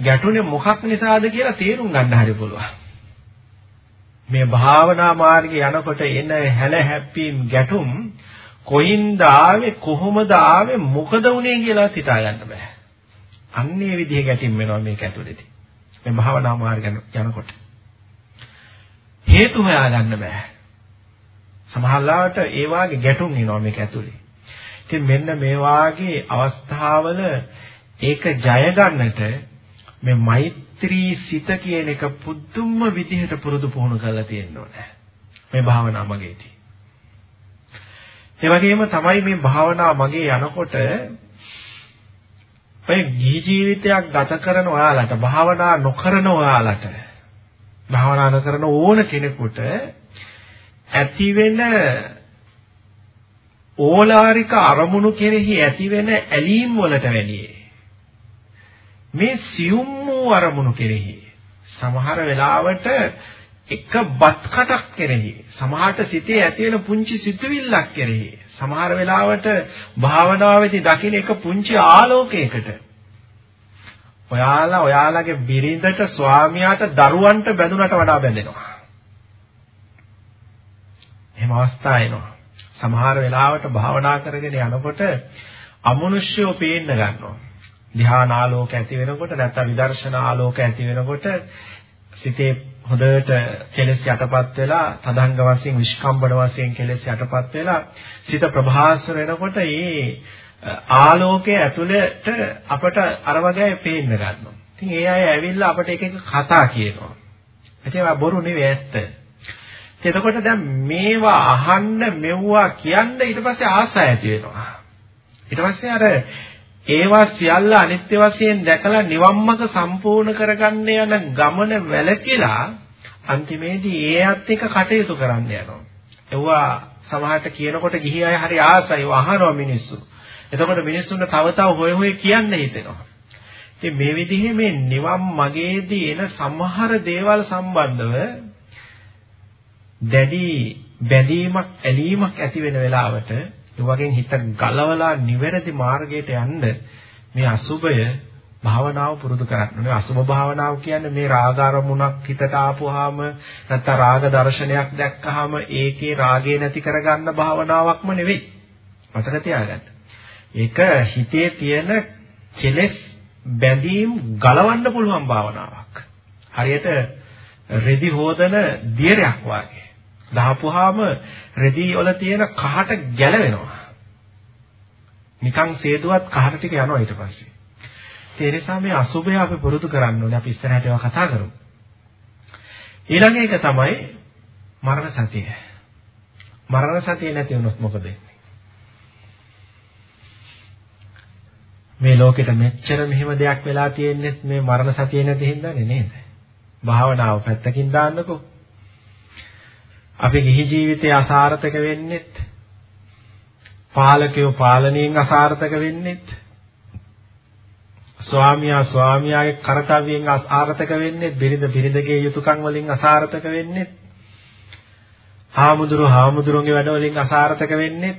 ගැටුනේ මොකක් නිසාද කියලා තේරුම් ගන්න හරි පුළුවන්. මේ භාවනා මාර්ගේ යනකොට එන හැල හැප්පීම් ගැටුම් කොහින්ද ආවේ කොහොමද ආවේ මොකද වුනේ කියලා හිතා ගන්න බෑ. අන්නේ විදිහ ගැටීම් වෙනවා මේක ඇතුළේදී. මේ භාවනා මාර්ගය යනකොට. හේතු හොයාගන්න බෑ. සමහරවිට ඒ වාගේ ගැටුම් එනවා මේක ඇතුලේ. ඉතින් මෙන්න මේ වාගේ අවස්ථාවල ඒක ජය ගන්නට මේ මෛත්‍රී සිත කියන එක පුදුම විදිහට පුරුදු පුහුණු කරලා තියෙන්න ඕනේ. මේ භාවනා මගේදී. ඒ වගේම තමයි මේ භාවනා මගේ යනකොට ඔය ගිහි ජීවිතයක් ගත කරන ඔයාලට භාවනා නොකරන ඔයාලට භාවනා නොකරන ඕන කෙනෙකුට ඇති වෙන ඕලාරික අරමුණු කෙරෙහි ඇති වෙන ඇලීම් වලට වැඩියි මේ සියුම් වූ අරමුණු කෙරෙහි සමහර වෙලාවට එක බත් කටක් කෙරෙහි සමහරට සිතේ ඇති වෙන පුංචි සිතුවිල්ලක් කෙරෙහි සමහර වෙලාවට භාවනාවේදී දකින්න එක පුංචි ආලෝකයකට ඔයාලා ඔයාලගේ බිරිඳට ස්වාමියාට දරුවන්ට බැඳුනට වඩා බැඳෙනවා. එහෙම අවස්ථා එනවා. සමහර වෙලාවට භාවනා කරගෙන යනකොට අමනුෂ්‍යෝ පේන්න ගන්නවා. ධ්‍යාන ආලෝක ඇති වෙනකොට නැත්නම් විදර්ශනා ආලෝක ඇති වෙනකොට සිතේ හොඳට කෙලෙස් යටපත් වෙලා තදංග වශයෙන් විස්කම්බන වශයෙන් කෙලෙස් යටපත් වෙලා සිත ප්‍රභාස්වර වෙනකොට මේ ආලෝකයේ ඇතුළට අපට අර වගේ පේන්න ගන්නවා. ඉතින් ඒ අය ඇවිල්ලා අපට එක එක කතා කියනවා. ඉතින් ඒවා බොරු නෙවෙයි ඇත්ත. එතකොට දැන් මේවා අහන්න මෙව්වා කියන්න ඊට පස්සේ ආසය ඇති වෙනවා. ඊට පස්සේ අර ඒවා සියල්ල අනිත්‍ය වශයෙන් දැකලා නිවම්මක සම්පූර්ණ කරගන්න යන ගමන වැළකීලා අන්තිමේදී ඒත් එක කටයුතු කරන්න යනවා. ඒවා සමහරට කියනකොට ගිහි අය හරි ආසයි අහනවා මිනිස්සු. එතකොට මිනිස්සුන්ට තව තව හොය හොය කියන්න හිතෙනවා. ඉතින් මේ විදිහේ මේ නිවම් මගේදී එන සමහර දේවල් සම්බන්ධව දැඩි බැඳීමක් ඇලීමක් ඇති වෙන වෙලාවට ඒ වගේ හිත ගලවලා නිවැරදි මාර්ගයට යන්න මේ අසුබය භාවනාව පුරුදු කරන්න ඕනේ. අසුභ භාවනාව කියන්නේ මේ රාග අරමුණක් හිතට ආපුවාම නැත්නම් රාග දර්ශනයක් දැක්කහම ඒකේ රාගය නැති කරගන්න භාවනාවක්ම නෙවෙයි. මතක තියාගන්න. ඒක හිතේ තියෙන කෙලෙස් බැඳීම් ගලවන්න පුළුවන් භාවනාවක්. හරියට රෙදි හොදන දියරයක් වගේ. දාපුවාම රෙදි වල තියෙන කහට ගැලවෙනවා. නිකන් සේදුවත් කහට ටික යනවා ඊට පස්සේ. ඒ නිසා මේ අසුභය අපි පුරුදු කරන්න ඕනේ. අපි ඉස්සරහට ඒවා කතා කරමු. ඊළඟ එක තමයි මරණ සතිය. මරණ සතිය නැති වුණොත් මොකද වෙන්නේ? මේ ලෝකෙට මෙච්චර මෙහෙම දෙයක් වෙලා තියෙන්නේ මේ මරණ සතිය නැති හින්දානේ නේද? භාවනාව පැත්තකින් දාන්නකෝ. අපි ගිහි ජීවිතේ අසාර්ථක වෙන්නෙත් පාලකයෝ පාලනයෙන් අසාර්ථක වෙන්නෙත් ස්වාමියා ස්වාමියාගේ කාර්යයෙන් අසාර්ථක වෙන්නේ බිරිඳ බිරිඳගේ යුතුයකම් වලින් අසාර්ථක වෙන්නේ හාමුදුරු හාමුදුරුවන්ගේ වැඩ වලින් අසාර්ථක වෙන්නේ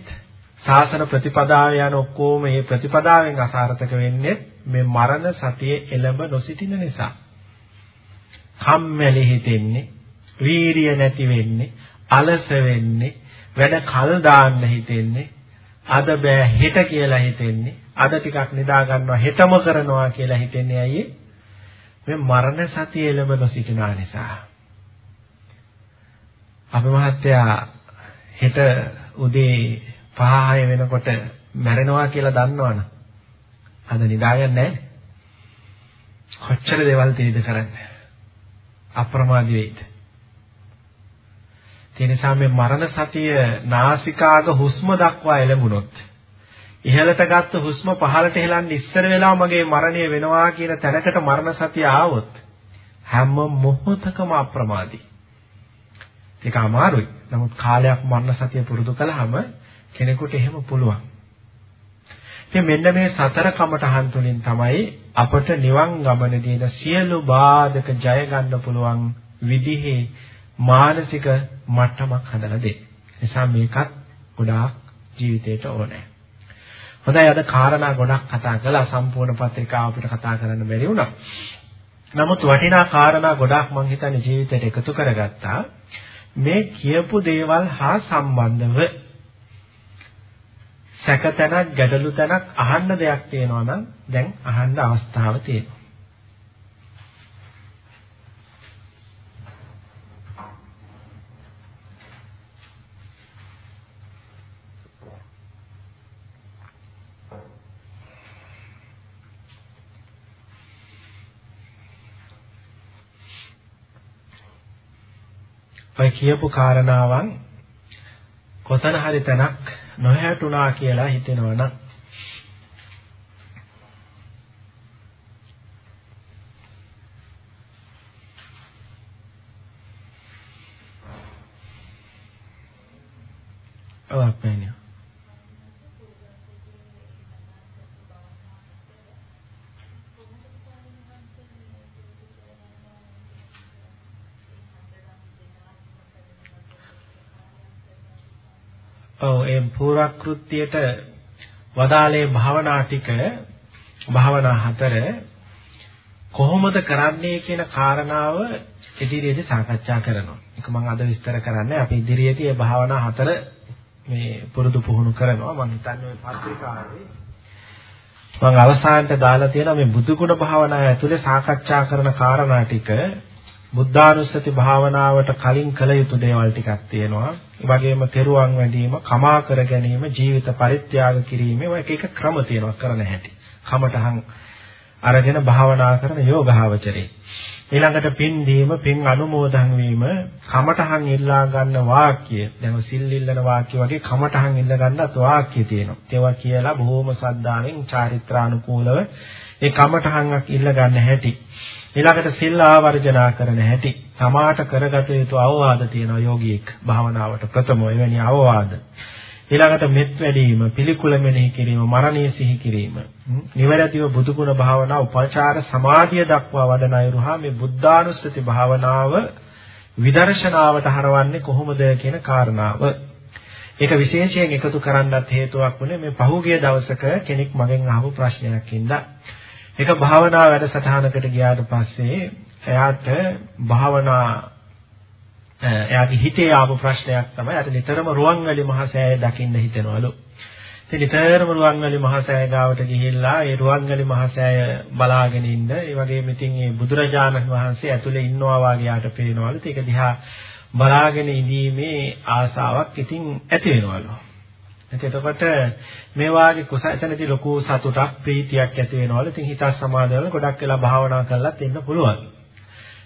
සාසන ප්‍රතිපදාව යන ඔක්කොම මේ ප්‍රතිපදාවෙන් අසාර්ථක වෙන්නේ මේ මරණ සතියේ එළඹ නොසිටින නිසා. කම්මැලි හිතෙන්නේ වීරිය නැති වෙන්නේ අලස වෙන්නේ වැඩ කල් දාන්න හිතෙන්නේ අද බෑ හෙට කියලා හිතෙන්නේ අද ටිකක් නිදා ගන්නවා හෙටම කරනවා කියලා හිතෙන්නේ ඇයි මේ මරණ සතිය එළඹ නොසිටිනා නිසා. අපි මහත්තයා හෙට උදේ 5 වෙනකොට මැරෙනවා කියලා දන්නවනේ අද නිදාගන්නේ නැහැ කොච්චර දේවල් තේරිද කරන්නේ? අප්‍රමාදී වෙයිද? ඒ නිසා මේ මරණ සතිය නාසිකාග හුස්ම දක්වා එළඹුණොත් ඉහළට ගත්ත හුස්ම පහළට හෙලන්න ඉස්සර වෙලා මගේ මරණය වෙනවා කියන තැනකට මරණ සතිය ආවොත් හැම මොහොතකම අප්‍රමාදී. ඒක අමාරුයි. නමුත් කාලයක් මරණ සතිය පුරුදු කළාම කෙනෙකුට එහෙම පුළුවන්. ඉතින් මෙන්න මේ සතර කමඨහන් තුලින් තමයි අපට නිවන් ගමනදී සියලු බාධක ජය ගන්න පුළුවන් විදිහේ මානසික මට්ටමක් හදලා දෙන්න. නිසා මේකත් ගොඩාක් ජීවිතේට ඕනේ. හොඳයි අද කාරණා ගොඩක් කතා කළා සම්පූර්ණ පත්‍රිකාව අපිට කතා කරන්න බැරි වුණා. නමුත් වටිනා කාරණා ගොඩක් මම හිතන්නේ ජීවිතයට එකතු කරගත්තා. මේ කියපු දේවල් හා සම්බන්ධව සැකතනක් ගැටලු තැනක් අහන්න දෙයක් තියෙනවා නම් දැන් අහන්න අවස්ථාව තියෙනවා. ඔය කියපු කාරණාවන් කොතන හරි තැනක් නොහැටුණා කියලා හිතෙනවා නම් ඔව් අපේනිය ඔව් ඒ පූර්වක්‍ෘත්‍යයට වදාලේ භාවනා ටික භාවනා හතර කොහොමද කරන්නේ කියන කාරණාව ඉදිරියේදී සාකච්ඡා කරනවා. ඒක මම අද විස්තර කරන්නේ අපි ඉදිරියේදී මේ භාවනා හතර මේ පුරුදු පුහුණු කරනවා. මම හිතන්නේ මේ පත්‍රිකාවේ මම අවසානට දාලා තියෙන මේ බුදුගුණ භාවනාව ඇතුලේ සාකච්ඡා කරන කාරණා ටික බුද්ධානුස්සති භාවනාවට කලින් කළ යුතු දේවල් ටිකක් තියෙනවා. ඒ වගේම තෙරුවන් වැඩිම, කමා කර ගැනීම, ජීවිත පරිත්‍යාග කිරීම එක එක ක්‍රම තියෙනවා කරන හැටි. කමටහන් අරගෙන භාවනා කරන යෝගාවචරේ. ඊළඟට පින් දීම, පින් අනුමෝදන් වීම, කමටහන් ඉල්ලා ගන්න වාක්‍ය. දැන් සිල් ඉල්ලන වාක්‍ය වගේ කමටහන් ඉල්ල ගන්නත් වාක්‍ය තියෙනවා. ඒවා කියලා බොහොම ශ්‍රද්ධාවෙන් චාරිත්‍රානුකූලව ඒ කමටහන්ක් ඉල්ල ගන්න හැටි. ඊළඟට සිල් ආවර්ජනා කරන හැටි. සමාට කරගත යුතු අවවාද තියෙනවා යෝගීෙක් භාවනාවට ප්‍රථම එවැනි අවවාද. ඊළඟට මෙත් වැඩිම පිළිකුල මෙනෙහි කිරීම මරණීය සිහි කිරීම. නිවැරදිව බුදුගුණ භාවනා උපචාර සමාධිය දක්වා වඩන අයුරුහා මේ බුද්ධානුස්සති භාවනාව විදර්ශනාවට හරවන්නේ කොහොමද කියන කාරණාව. ඒක විශේෂයෙන් එකතු කරන්නත් හේතුවක් වුණේ මේ පහුගිය දවසක කෙනෙක් මගෙන් අහපු ප්‍රශ්නයක් ඉඳලා ඒක භාවනා වැඩසටහනකට ගියාට පස්සේ එයාට භාවනා එයාගේ හිතේ ආපු ප්‍රශ්නයක් තමයි අර නිතරම රුවන්වැලි මහසෑය දකින්න හිතෙනවලු. ඉතින් නිතරම රුවන්වැලි මහසෑය ගාවට ගිහිල්ලා ඒ රුවන්වැලි මහසෑය බලාගෙන ඉන්න. ඒ වගේම ඉතින් මේ බුදුරජාණන් වහන්සේ ඇතුලේ ඉන්නවා වගේ යාට පේනවලු. ඒක දිහා බලාගෙන ඉඳීමේ ආසාවක් ඉතින් ඇති වෙනවලු. එතකොට මේ වාගේ කුස එතනදී ලොකු සතුටක් ප්‍රීතියක් ඇති වෙනවලු. ඉතින් හිත සමාධියවල ගොඩක් වෙලා භාවනා කරලත් ඉන්න පුළුවන්.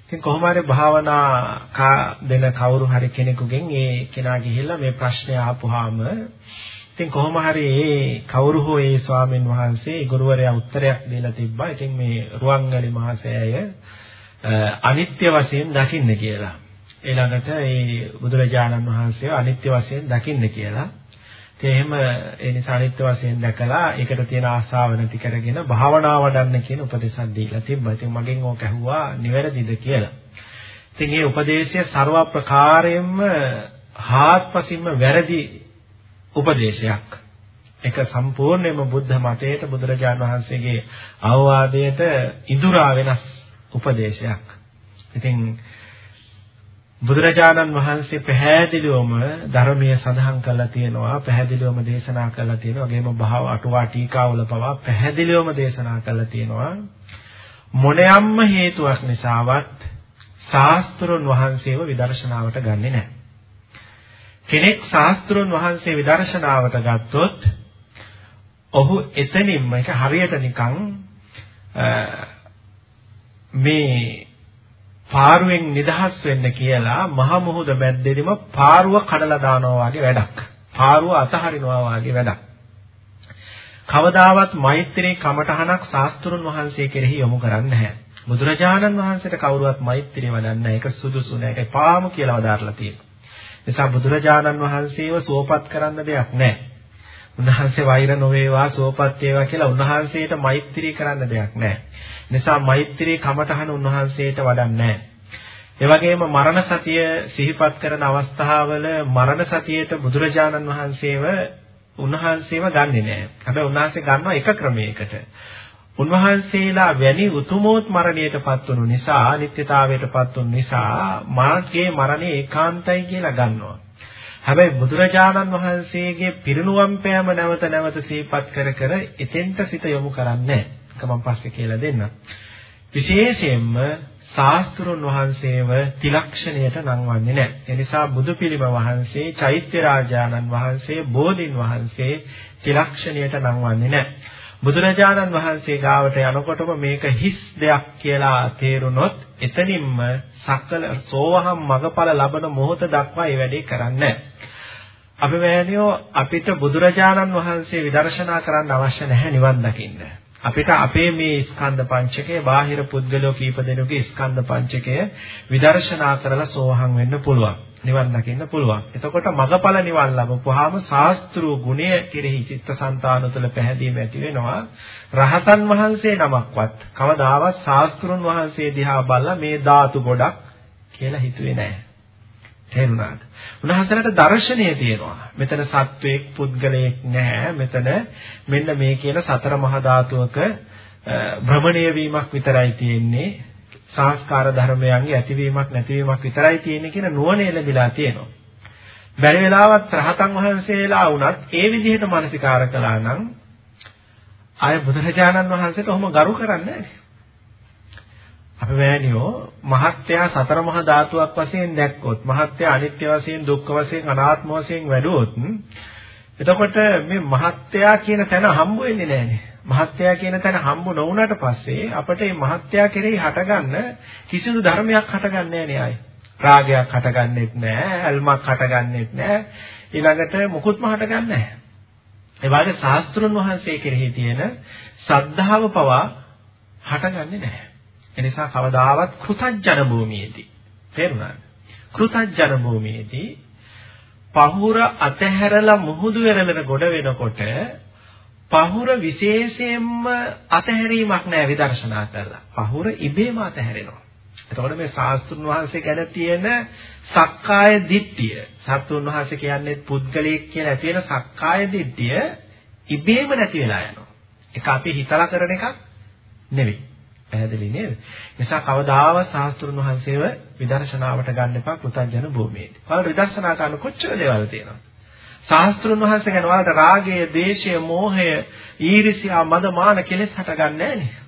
ඉතින් කොහොම හරි භාවනා දෙන කවුරු හරි කෙනෙකුගෙන් ඒ කෙනා ගිහිල්ලා මේ ප්‍රශ්නය ආපුවාම ඉතින් කොහොම හරි ඒ කවුරු හෝ ඒ ස්වාමීන් වහන්සේ ගුරුවරයා උත්තරයක් දීලා තිබ්බා. ඉතින් මේ රුවන්වැලි මහසෑය අනිත්‍ය වශයෙන් දකින්න කියලා. ඊළඟට ඒ බුදුරජාණන් වහන්සේව අනිත්‍ය වශයෙන් දකින්න කියලා. ඉතින් එහෙම ඒ නිසා අනිත්‍ය වශයෙන් දැකලා ඒකට තියෙන ආශාව නැති කරගෙන භාවනා වඩන්න කියන උපදේශයක් දීලා තිබ්බා. ඉතින් මගෙන් ඕක ඇහුවා නිවැරදිද කියලා. ඉතින් මේ උපදේශය ਸਰව ප්‍රකාරයෙන්ම හාත්පසින්ම වැරදි උපදේශයක්. ඒක සම්පූර්ණයෙන්ම බුද්ධ මතයට බුදුරජාණන් වහන්සේගේ අවවාදයට ඉදුරා වෙනස් උපදේශයක්. ඉතින් බුදුරජාණන් වහන්සේ පැහැදිලිවම ධර්මයේ සඳහන් කරලා තියෙනවා පැහැදිලිවම දේශනා කරලා තියෙනවා. වගේම භාව අටුවා ටීකාවල පවා පැහැදිලිවම දේශනා කරලා තියෙනවා. මොනියම්ම හේතුවක් නිසාවත් ශාස්ත්‍රුන් වහන්සේව විදර්ශනාවට ගන්නෙ නැහැ. කෙනෙක් ශාස්ත්‍රුන් වහන්සේ විදර්ශනාවට ගත්තොත් ඔහු එතනින්ම ඒක හරියට නිකන් මේ පාරුවෙන් නිදහස් වෙන්න කියලා මහ මුහුද මැද්දේදීම පාරුව කඩලා දානවා වගේ වැඩක්. පාරුව අතහරිනවා වගේ වැඩක්. කවදාවත් මෛත්‍රී කමඨහනක් ශාස්ත්‍රුන් වහන්සේ කෙරෙහි යොමු කරන්නේ නැහැ. බුදුරජාණන් වහන්සේට කවුරුවත් මෛත්‍රී වඩන්නේ නැහැ. ඒක සුදුසු නැහැ. ඒක පාම කියලා වදාarලා තියෙනවා. නිසා බුදුරජාණන් වහන්සේව සුවපත් කරන්න දෙයක් නැහැ. උන්වහන්සේ වෛර නොවේවා සුවපත් වේවා කියලා උන්වහන්සේට මෛත්‍රී කරන්න දෙයක් නැහැ. නිසා මෛත්‍රී කමඨහන උන්වහන්සේට වඩන්නේ නැහැ. ඒ වගේම මරණ සතිය සිහිපත් කරන අවස්ථාවල මරණ සතියේට බුදුරජාණන් වහන්සේව උන්වහන්සේව ගන්නෙ නැහැ. හැබැයි උන්වහන්සේ ගන්නවා එක ක්‍රමයකට. උන්වහන්සේලා වැනි උතුමෝත් මරණයටපත් වුණු නිසා, අනිත්‍යතාවයටපත් වුණු නිසා මාගේ මරණය ඒකාන්තයි කියලා ගන්නවා. හැබැයි බුදුරජාණන් වහන්සේගේ පිරිනුවම් පෑම නැවත නැවත සිහිපත් කර කර එතෙන්ට සිත යොමු කරන්නේ ඒක මම පස්සේ කියලා දෙන්නම්. විශේෂයෙන්ම ශාස්ත්‍රුන් වහන්සේව තිලක්ෂණයට නංවන්නේ නැහැ. ඒ නිසා බුදු පිළිම වහන්සේ, චෛත්‍ය රාජානන් වහන්සේ, බෝධින් වහන්සේ තිලක්ෂණයට නංවන්නේ නැහැ. බුදුරජාණන් වහන්සේ ගාවට යනකොටම මේක හිස් දෙයක් කියලා තේරුනොත් එතනින්ම සකල සෝවහම් මගඵල ලබන මොහොත දක්වා ඒ වැඩේ කරන්නේ අපි මෑණියෝ අපිට බුදුරජාණන් වහන්සේ විදර්ශනා කරන්න අවශ්‍ය නැහැ නිවන් දකින්න. අපිට අපේ මේ ස්කන්ධ පංචකය බාහිර පුද්ගලෝ කීප දෙනෙකුගේ ස්කන්ධ පංචකය විදර්ශනා කරලා සෝවහම් වෙන්න පුළුවන්. නිවන් දකින්න පුළුවන්. එතකොට මගඵල නිවන් ලැබුවාම ශාස්ත්‍රීය ගුණය කෙරෙහි චිත්තසංතාන තුළ පැහැදීම ඇති වෙනවා. රහතන් වහන්සේ නමක්වත් කවදාවත් ශාස්ත්‍රුන් වහන්සේ දිහා බලලා මේ ධාතු ගොඩක් කියලා හිතුවේ නැහැ. තේරුණාද? උන්වහන්සේලාට දර්ශනය තියෙනවා. මෙතන සත්වයක් පුද්ගලයෙක් නැහැ. මෙතන මෙන්න මේ කියන සතර මහා ධාතුවක භ්‍රමණය වීමක් විතරයි තියෙන්නේ. සංස්කාර ධර්මයන්ගේ ඇතිවීමක් නැතිවීමක් විතරයි තියෙන්නේ කියන නුවණ ලැබිලා තියෙනවා. බැරි වෙලාවත් රහතන් වහන්සේලා වුණත් ඒ විදිහට මානසිකාර කළා නම් ආය බුදුරජාණන් වහන්සේට ඔහොම ගරු කරන්නේ නැහැ. අපි මෑණියෝ මහත්යා සතර මහා ධාතුවක් වශයෙන් දැක්කොත් මහත්යා අනිත්‍ය වශයෙන් දුක්ඛ වශයෙන් අනාත්ම වශයෙන් වැඩුවොත් එතකොට මේ මහත්යා කියන තැන හම්බ වෙන්නේ නැහනේ. මහත්යා කියන තැන හම්බ නොවුනට පස්සේ අපිට මේ මහත්යා කෙරෙහි හටගන්න කිසිදු ධර්මයක් හටගන්නේ නැහැ නේ රාගයක් හටගන්නෙත් නැහැ, ඇල්මක් හටගන්නෙත් නැහැ. ඊළඟට මුකුත්ම හටගන්නේ නැහැ. ඒ වගේ ශාස්ත්‍රුන් වහන්සේ කෙරෙහි තියෙන සද්ධාව පවා හටගන්නේ නැහැ. ඒ නිසා කවදාවත් කෘතඥ භූමියේදී තේරුණාද? කෘතඥ භූමියේදී පහුර අතහැරලා මුහුදු වෙරළට ගොඩ වෙනකොට පහුර විශේෂයෙන්ම අතහැරීමක් නෑ විදර්ශනා කරලා. පහුර ඉබේම අතහැරෙනවා. එතකොට මේ ශාස්ත්‍රුන් වහන්සේ ගැන තියෙන සක්කාය දිට්ඨිය, සත්තුන් වහන්සේ කියන්නේ පුද්ගලයෙක් කියලා ඇති වෙන සක්කාය දිට්ඨිය ඉබේම නැති වෙලා යනවා. ඒක අපි හිතලා කරන එකක් නෙවෙයි. පැහැදිලි නේද? නිසා කවදාවත් සාස්ත්‍රුන් වහන්සේව විදර්ශනාවට ගන්න එපා පුතඥ භූමියේදී. බලන්න විදර්ශනා කරන කොච්චර දේවල් තියෙනවද? සාස්ත්‍රුන් වහන්සේ ගැන වලට රාගය, දේශය, මෝහය, ඊර්ෂ්‍යා, මද මාන කෙලෙස් හටගන්නේ නැහැ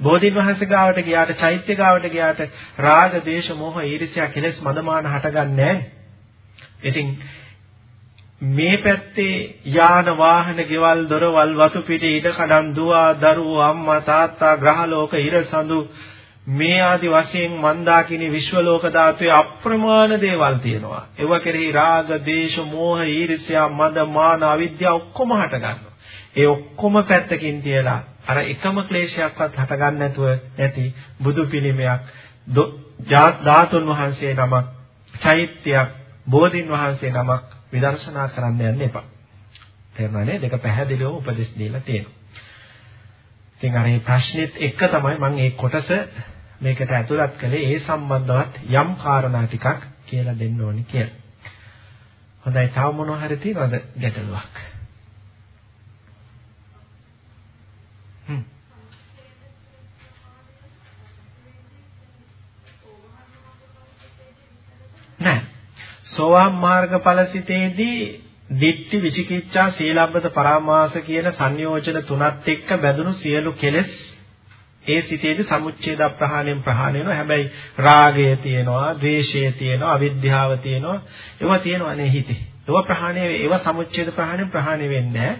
බෝධින් වහන්සේ ගාවට ගියාට, චෛත්‍ය ගාවට ගියාට රාග, දේශ, මෝහ, ඊර්ෂ්‍යා, කෙලෙස්, මද මාන හටගන්නේ නැහැ. ඉතින් මේ පැත්තේ යාන වාහන ගෙවල් දොරවල් වතු පිටි ඉඩ කඩම් දුව දරුවෝ අම්මා තාත්තා ග්‍රහලෝක ඉරසඳු මේ ආදි වශයෙන් මන්දාකිනි විශ්ව ලෝක ධාතුවේ අප්‍රමාණ දේවල් තියෙනවා ඒව කෙරෙහි රාග දේශ මෝහ ඊර්ෂ්‍යා මද මාන අවිද්‍යාව ඔක්කොම හට ගන්නවා ඒ ඔක්කොම පැත්තකින් තියලා අර එකම ක්ලේශයක්වත් හට ගන්න නැතුව නැති බුදු පිළිමයක් ධාතුන් වහන්සේ නමක් චෛත්‍යයක් බෝධින් වහන්සේ නමක් විදර්ශනා කරන්න යන්න එපා. තේරුණා නේද? දෙක පැහැදිලිව උපදෙස් දීලා තියෙනවා. ඉතින් අර මේ ප්‍රශ්නෙත් එක තමයි මම මේ කොටස මේකට ඇතුළත් කළේ ඒ සම්බන්ධවත් යම් කාරණා ටිකක් කියලා දෙන්න ඕනි කියලා. හොඳයි තව මොනවා හරි තියෙනවද ගැටලුවක්? හ්ම්. නෑ සෝවාන් මාර්ගඵල සිතේදී දිට්ඨි විචිකිච්ඡා සීලබ්බත පරාමාස කියන සංයෝජන තුනත් එක්ක බැඳුණු සියලු කෙලෙස් ඒ සිතේදී සමුච්ඡේද ප්‍රහාණයෙන් ප්‍රහාණය වෙනවා. හැබැයි රාගය තියෙනවා, ද්වේෂය තියෙනවා, අවිද්‍යාව තියෙනවා. ඒවා තියෙනවා නේ හිතේ. ඒවා ප්‍රහාණය ඒවා සමුච්ඡේද ප්‍රහාණයෙන් ප්‍රහාණය වෙන්නේ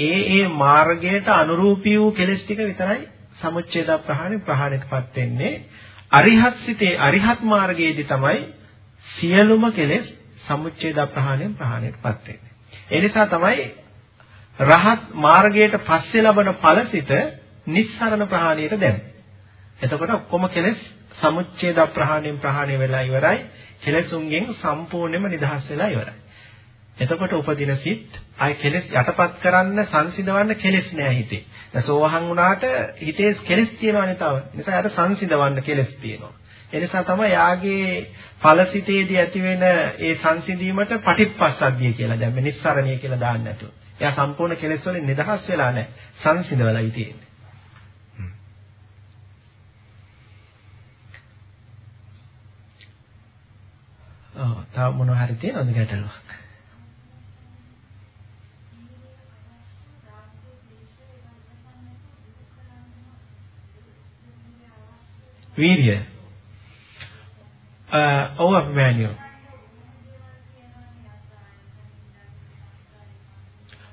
ඒ ඒ මාර්ගයට අනුරූපී වූ කෙලෙස් ටික විතරයි සමුච්ඡේද ප්‍රහාණය ප්‍රහාණයටපත් වෙන්නේ. අරිහත් සිතේ අරිහත් මාර්ගයේදී තමයි සියලුම කෙලෙස් සමුච්ඡේද ප්‍රහාණයෙන් ප්‍රහාණයටපත් වෙන්නේ. ඒ නිසා තමයි රහත් මාර්ගයට පස්සේ ලබන ඵලසිත නිස්සරණ ප්‍රහාණයට දැම්මේ. එතකොට ඔක්කොම කෙලෙස් සමුච්ඡේද ප්‍රහාණයෙන් ප්‍රහාණය වෙලා ඉවරයි. කෙලෙසුන්ගෙන් සම්පූර්ණයෙන්ම නිදහස් වෙලා ඉවරයි. එතකොට උපදින සිත් ආයි කෙලෙස් යටපත් කරන්න සංසිඳවන්න කෙලෙස් නෑ හිතේ. දැන් සෝවහන් වුණාට හිතේ කෙලෙස් තියෙනවනේ තව. නිසා යට සංසිඳවන්න කෙලෙස් තියෙනවා. එනිසා තමයි යාගේ ඵලසිතේදී ඇතිවෙන ඒ සංසිඳීමට පටිච්චසද්ධිය කියලා දැන් මේ නිස්සරණිය කියලා දාන්න නැතුව. එයා සම්පූර්ණ කෙලෙස් වලින් නිදහස් වෙලා නැහැ. සංසිඳවලායි තියෙන්නේ. ඔව් තව මොනවා හරි තියෙනවද ගැටලුවක්? වීර්යය ඔව් අපි මෑනියෝ.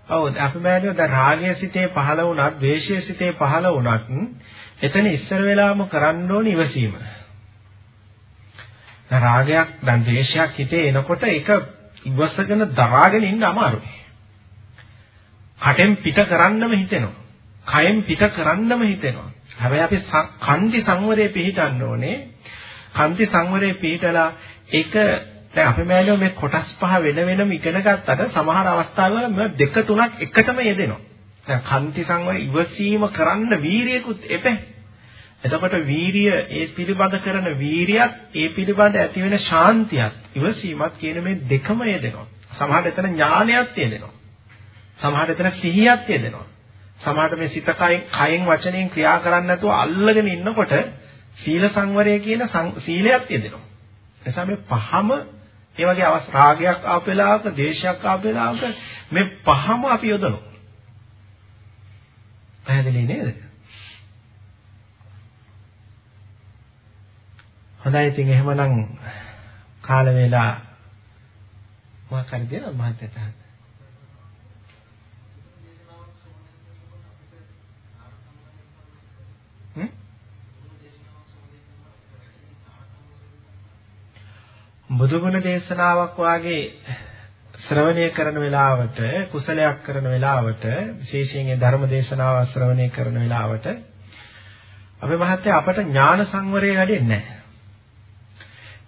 ඔව් අපි මෑනියෝ දැන් රාගය සිතේ පහළ වුණත්, ද්වේෂය සිතේ පහළ වුණත් එතන ඉස්සර වෙලාවම කරන්න ඕනේ ඉවසීම. දැන් රාගයක්, දැන් ද්වේෂයක් හිතේ එනකොට ඒක ඉවසගෙන දරාගෙන ඉන්න අමාරුයි. කටෙන් පිට කරන්නම හිතෙනවා. කයෙන් පිට කරන්නම හිතෙනවා. හැබැයි අපි කන්ති සංවරයේ පිහිටන්න ඕනේ. කන්ති සංවරයේ පිළිතලා ඒක දැන් අපි මෑලියෝ මේ කොටස් පහ වෙන වෙනම ඉගෙන ගත්තට සමහර අවස්ථාවල මේ දෙක තුනක් එකටම යෙදෙනවා. දැන් කන්ති සංවර ඉවසීම කරන්න වීරියකුත් එපේ. එතකොට වීරිය ඒ පිළිබඳ කරන වීරියත් ඒ පිළිබඳ ඇති වෙන ශාන්තියත් ඉවසීමත් කියන මේ දෙකම යෙදෙනවා. සමහරට එතන ඥානයත් යෙදෙනවා. සමහරට එතන සිහියත් යෙදෙනවා. සමහරට මේ සිත කයෙන් කයෙන් වචනයෙන් ක්‍රියා කරන්නේ නැතුව අල්ලගෙන ඉන්නකොට සීල සංවරය කියන සීලයක් යෙදෙනවා. එනිසා මේ පහම ඒ වගේ අවස් රාගයක් ආපු වෙලාවක, දේශයක් ආපු වෙලාවක මේ පහම අපි යොදනවා. පැහැදිලි නේද? හොඳයි ඉතින් එහෙමනම් කාල වේලා මොකක් හරි දෙනවා බුදුගුණ දේශනාවක් වාගේ ශ්‍රවණය කරන වෙලාවට කුසලයක් කරන වෙලාවට විශේෂයෙන් ඒ ධර්ම දේශනාව ශ්‍රවණය කරන වෙලාවට අපේ මහත්තයා අපට ඥාන සංවරය වැඩෙන්නේ නැහැ.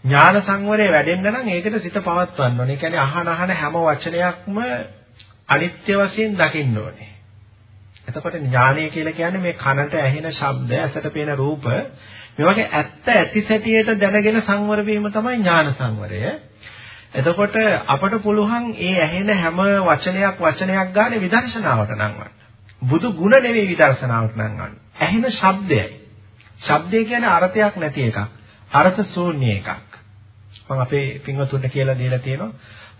ඥාන සංවරය වැඩෙන්න නම් ඒකට සිත පවත්වන්න ඕනේ. ඒ කියන්නේ අහන අහන හැම වචනයක්ම අනිත්‍ය වශයෙන් දකින්න ඕනේ. එතකොට ඥානය කියලා කියන්නේ මේ කනට ඇහෙන ශබ්ද, ඇසට පේන රූප මේ වගේ ඇත්ත ඇති සැටියට දැනගෙන සංවර වීම තමයි ඥාන සංවරය. එතකොට අපට පුළුවන් ඒ ඇහෙන හැම වචනයක් වචනයක් ගානේ විදර්ශනාවට නංවන්න. බුදු ගුණ නෙවෙයි විදර්ශනාවට නම් ගන්න. ඇහෙන ශබ්දයයි. ශබ්දය කියන්නේ අර්ථයක් නැති එකක්. අර්ථ ශූන්‍ය එකක්. මම අපේ පින්වතුන්ට කියලා දීලා තියෙනවා.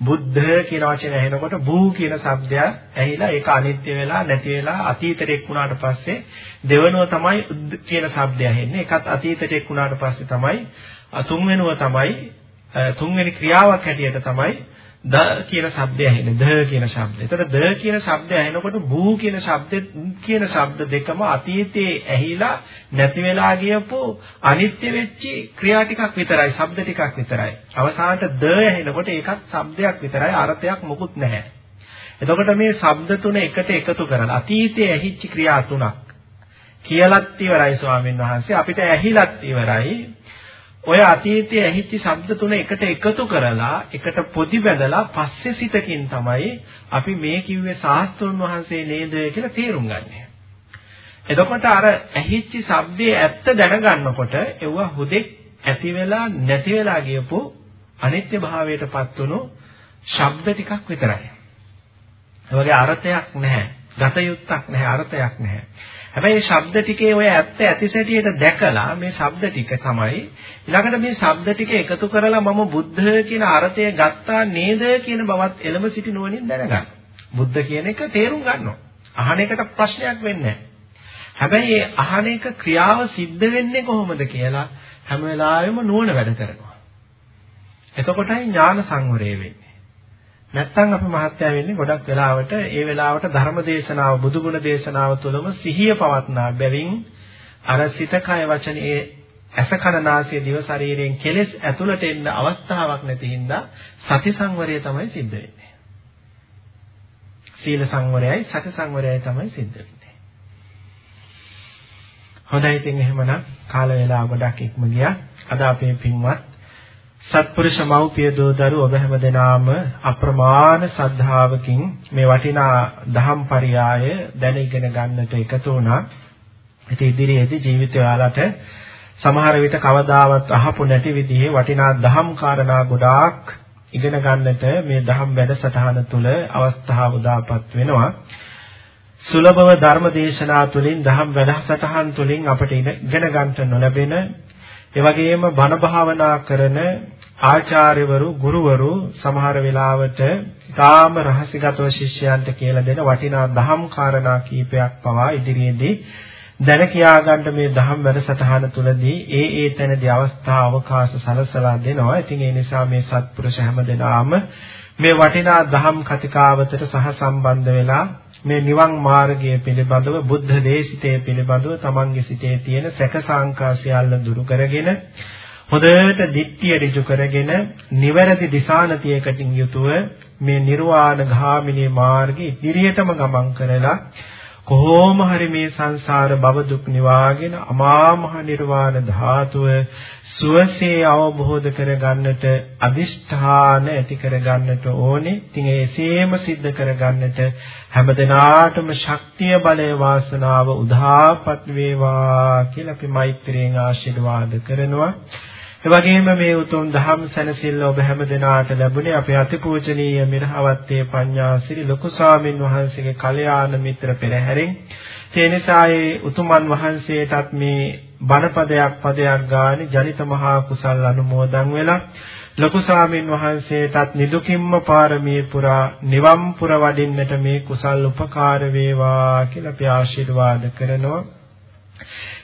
බුද්ධ කියන වචනේ ඇහෙනකොට බූ කියන શબ્දය ඇහිලා ඒක අනිත්‍ය වෙලා නැති වෙලා අතීතයට එක් වුණාට පස්සේ දෙවනුව තමයි උද්ද කියන શબ્දය ඇහෙන්නේ. ඒකත් අතීතයට එක් වුණාට පස්සේ තමයි තුන්වෙනුව තමයි තුන්වෙනි ක්‍රියාවක් හැටියට තමයි ද කියන શબ્දය ඇහෙන ද කියන શબ્දය. එතකොට ද කියන શબ્දය ඇහෙනකොට බූ කියන શબ્දෙ කියන શબ્ද දෙකම අතීතයේ ඇහිලා නැති වෙලා ගියපෝ අනිත්‍ය වෙච්ච ක්‍රියා ටිකක් විතරයි, શબ્ද ටිකක් විතරයි. අවසානට ද ඇහෙනකොට ඒකත් શબ્දයක් විතරයි, අර්ථයක් මොකුත් නැහැ. එතකොට මේ શબ્ද තුන එකට එකතු කරලා අතීතයේ ඇහිච්ච ක්‍රියා තුනක් කියලත් ඉවරයි ස්වාමීන් වහන්සේ අපිට ඇහිලත් ඉවරයි ඔය අතීතයේ ඇහිච්ච ශබ්ද තුන එකට එකතු කරලා එකට පොදි බැඳලා පස්සේ සිතකින් තමයි අපි මේ කිව්වේ සාස්ත්‍රුන් වහන්සේ නේද කියලා තේරුම් ගන්නෙ. එතකොට අර ඇහිච්ච ශබ්දයේ ඇත්ත දැනගන්නකොට ඒව හුදෙක් ඇති වෙලා නැති වෙලා ගියපු අනිත්‍ය භාවයටපත් වුණු ශබ්ද ටිකක් විතරයි. ඒ වගේ අර්ථයක් නැහැ. ගත යුත්තක් නැහැ අර්ථයක් නැහැ. හැබැයි මේ ශබ්ද ටිකේ ඔය ඇත්ත ඇතිසැටියට දැකලා මේ ශබ්ද ටික තමයි ඊළඟට මේ ශබ්ද ටික එකතු කරලා මම බුද්ධ කියන අර්ථය ගත්තා නේද කියන බවත් එළඹ සිටි නුවණින් දැනගන්න. බුද්ධ කියන එක තේරුම් ගන්නවා. අහන එකට ප්‍රශ්නයක් වෙන්නේ හැබැයි මේ අහන එක ක්‍රියාව සිද්ධ වෙන්නේ කොහොමද කියලා හැම වෙලාවෙම නුවණ වැඩ කරනවා. එතකොටයි ඥාන සංවරය වෙන්නේ. නැත්තම් අපි මහත්යා වෙන්නේ ගොඩක් වෙලාවට ඒ වෙලාවට ධර්ම දේශනාව බුදුගුණ දේශනාව තුළම සිහිය පවත්නා බැවින් අර සිත කය වචනේ ඇස කන නාසය දිව ශරීරයෙන් කෙලෙස් ඇතුළට එන්න අවස්ථාවක් නැති හින්දා සති සංවරය තමයි සිද්ධ වෙන්නේ. සීල සංවරයයි සති සංවරයයි තමයි සිද්ධ වෙන්නේ. හොඳයි ඉතින් එහෙමනම් කාල වේලාව ගොඩක් ඉක්ම ගියා. අද අපේ පින්වත් සත්පුරුෂ මව්පිය දූ දරු ඔබ හැම දෙනාම අප්‍රමාණ ශ්‍රද්ධාවකින් මේ වටිනා දහම් පරයය දැන ඉගෙන ගන්නට එකතු වුණා. ඉතින් ඉදිරියේදී ජීවිතය ඔයාලට සමහර විට කවදාවත් අහපු නැති විදිහේ වටිනා දහම් කාරණා ගොඩාක් ඉගෙන ගන්නට මේ දහම් වැඩසටහන තුළ අවස්ථාව උදාපත් වෙනවා. සුලභව ධර්ම දේශනා තුළින් දහම් වැඩසටහන් තුළින් අපට ඉගෙන ගන්නට නොලැබෙන ඒ වගේම බණ භාවනා කරන ආචාර්යවරු ගුරුවරු සමහර වෙලාවට තාම රහසිගතව ශිෂ්‍යයන්ට කියලා දෙන වටිනා දහම් කාරණා කීපයක් පවා ඉදිරියේදී දැන කියා ගන්න මේ දහම් වැඩසටහන තුළදී ඒ ඒ තැනදී අවස්ථා අවකාශ සලසලා දෙනවා. ඉතින් ඒ නිසා මේ සත්පුරුෂ හැමදෙනාම මේ වටිනා දහම් කතිකාවතට සහ සම්බන්ධ වෙලා මේ නිවන් මාර්ගය පිළිබඳව බුද්ධ දේශිතය පිළිබඳව තමන්ගේ සිතේ තියෙන සැක සංකා සියල්ල දුරු කරගෙන හොඳට දිට්ඨිය ඍජු කරගෙන නිවැරදි දිශානතියකටින් යුතුව මේ නිර්වාණ ගාමිනී මාර්ගය ඉදිරියටම ගමන් කරලා කොහොම හරි මේ සංසාර භව දුක් නිවාගෙන අමා මහ නිර්වාණ ධාතුව සුවසේ අවබෝධ කරගන්නට අදිෂ්ඨාන ඇති කරගන්නට ඕනේ. ඉතින් ඒසේම සිද්ධ කරගන්නට හැමදෙනාටම ශක්තිය බලය වාසනාව උදාපත් වේවා කියලා අපි මෛත්‍රියෙන් ආශිර්වාද කරනවා. ඒ වගේම මේ උතුම් ධම්ම සැනසෙල්ල ඔබ හැම දිනාට ලැබුණේ අපේ අතිපූජනීය මිරහවත්තේ පඤ්ඤාසිරි ලොකු ස්වාමින් වහන්සේගේ කල්යාණ මිත්‍ර පෙරහැරෙන්. ඒ නිසා ඒ උතුමන් වහන්සේටත් මේ බණපදයක් පදයක් ගානේ ජනිත මහා කුසල් අනුමෝදන් වෙලා ලොකු ස්වාමින් වහන්සේටත් නිදුකින්ම පාරමී පුරා නිවන් පුර වඩින්නට මේ කුසල් උපකාර වේවා කියලා අපි ආශිර්වාද කරනවා.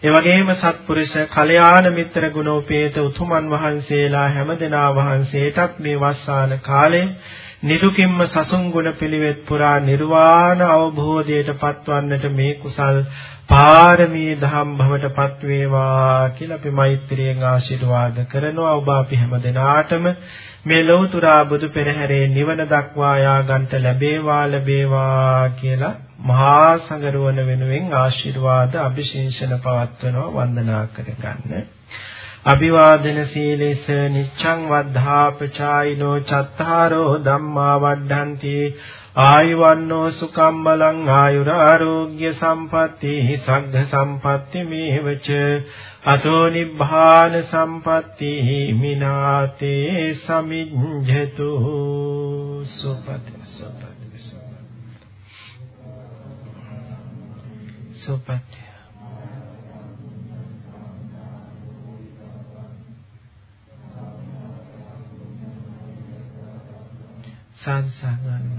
ඒ වගේම සත්පුරුෂ කල්යාණ මිත්‍ර ගුණෝපේත උතුමන් වහන්සේලා හැමදෙනා වහන්සේටත් මේ වස්සාන කාලේ නිදුකින්ම සසුන් ගුණ පිළිවෙත් පුරා නිර්වාණ අවබෝධයට පත්වන්නට මේ කුසල් පාරමී ධම් භවට පත් වේවා කියලා අපි මෛත්‍රියෙන් ආශිර්වාද කරනවා. ඔබ අපි හැමදෙනාටම මේ ලෞතුරා බුදු පෙරහැරේ නිවන දක්වා යාගන්ට ලැබේවා ලැබේවා කියලා මහා සංගරුවන වෙනුවෙන් ආශිර්වාද අභිශිංසන පවත්වනවා වන්දනා කරගන්න. අභිවාදන සීලෙස නිච්ඡං වද්ධාපචායිනෝ චත්තාරෝ ධම්මා වඩ්ඩಂತಿ ආයුවන්නෝ සුකම් බලං ආයුරාෝග්‍ය සම්පatti සග්ග සම්පatti මේවච අතෝ නිබ්බාන සම්පatti මිනාතේ සමිඤ්ඤතු සුපති සුපති සුවපත් සංසාරන්න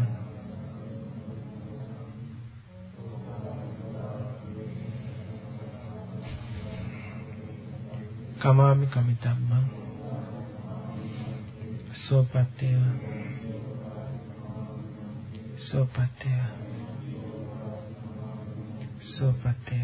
කමාමි කමිතම්මං. සෝපත්තය සෝපත්තය සෝපත්තය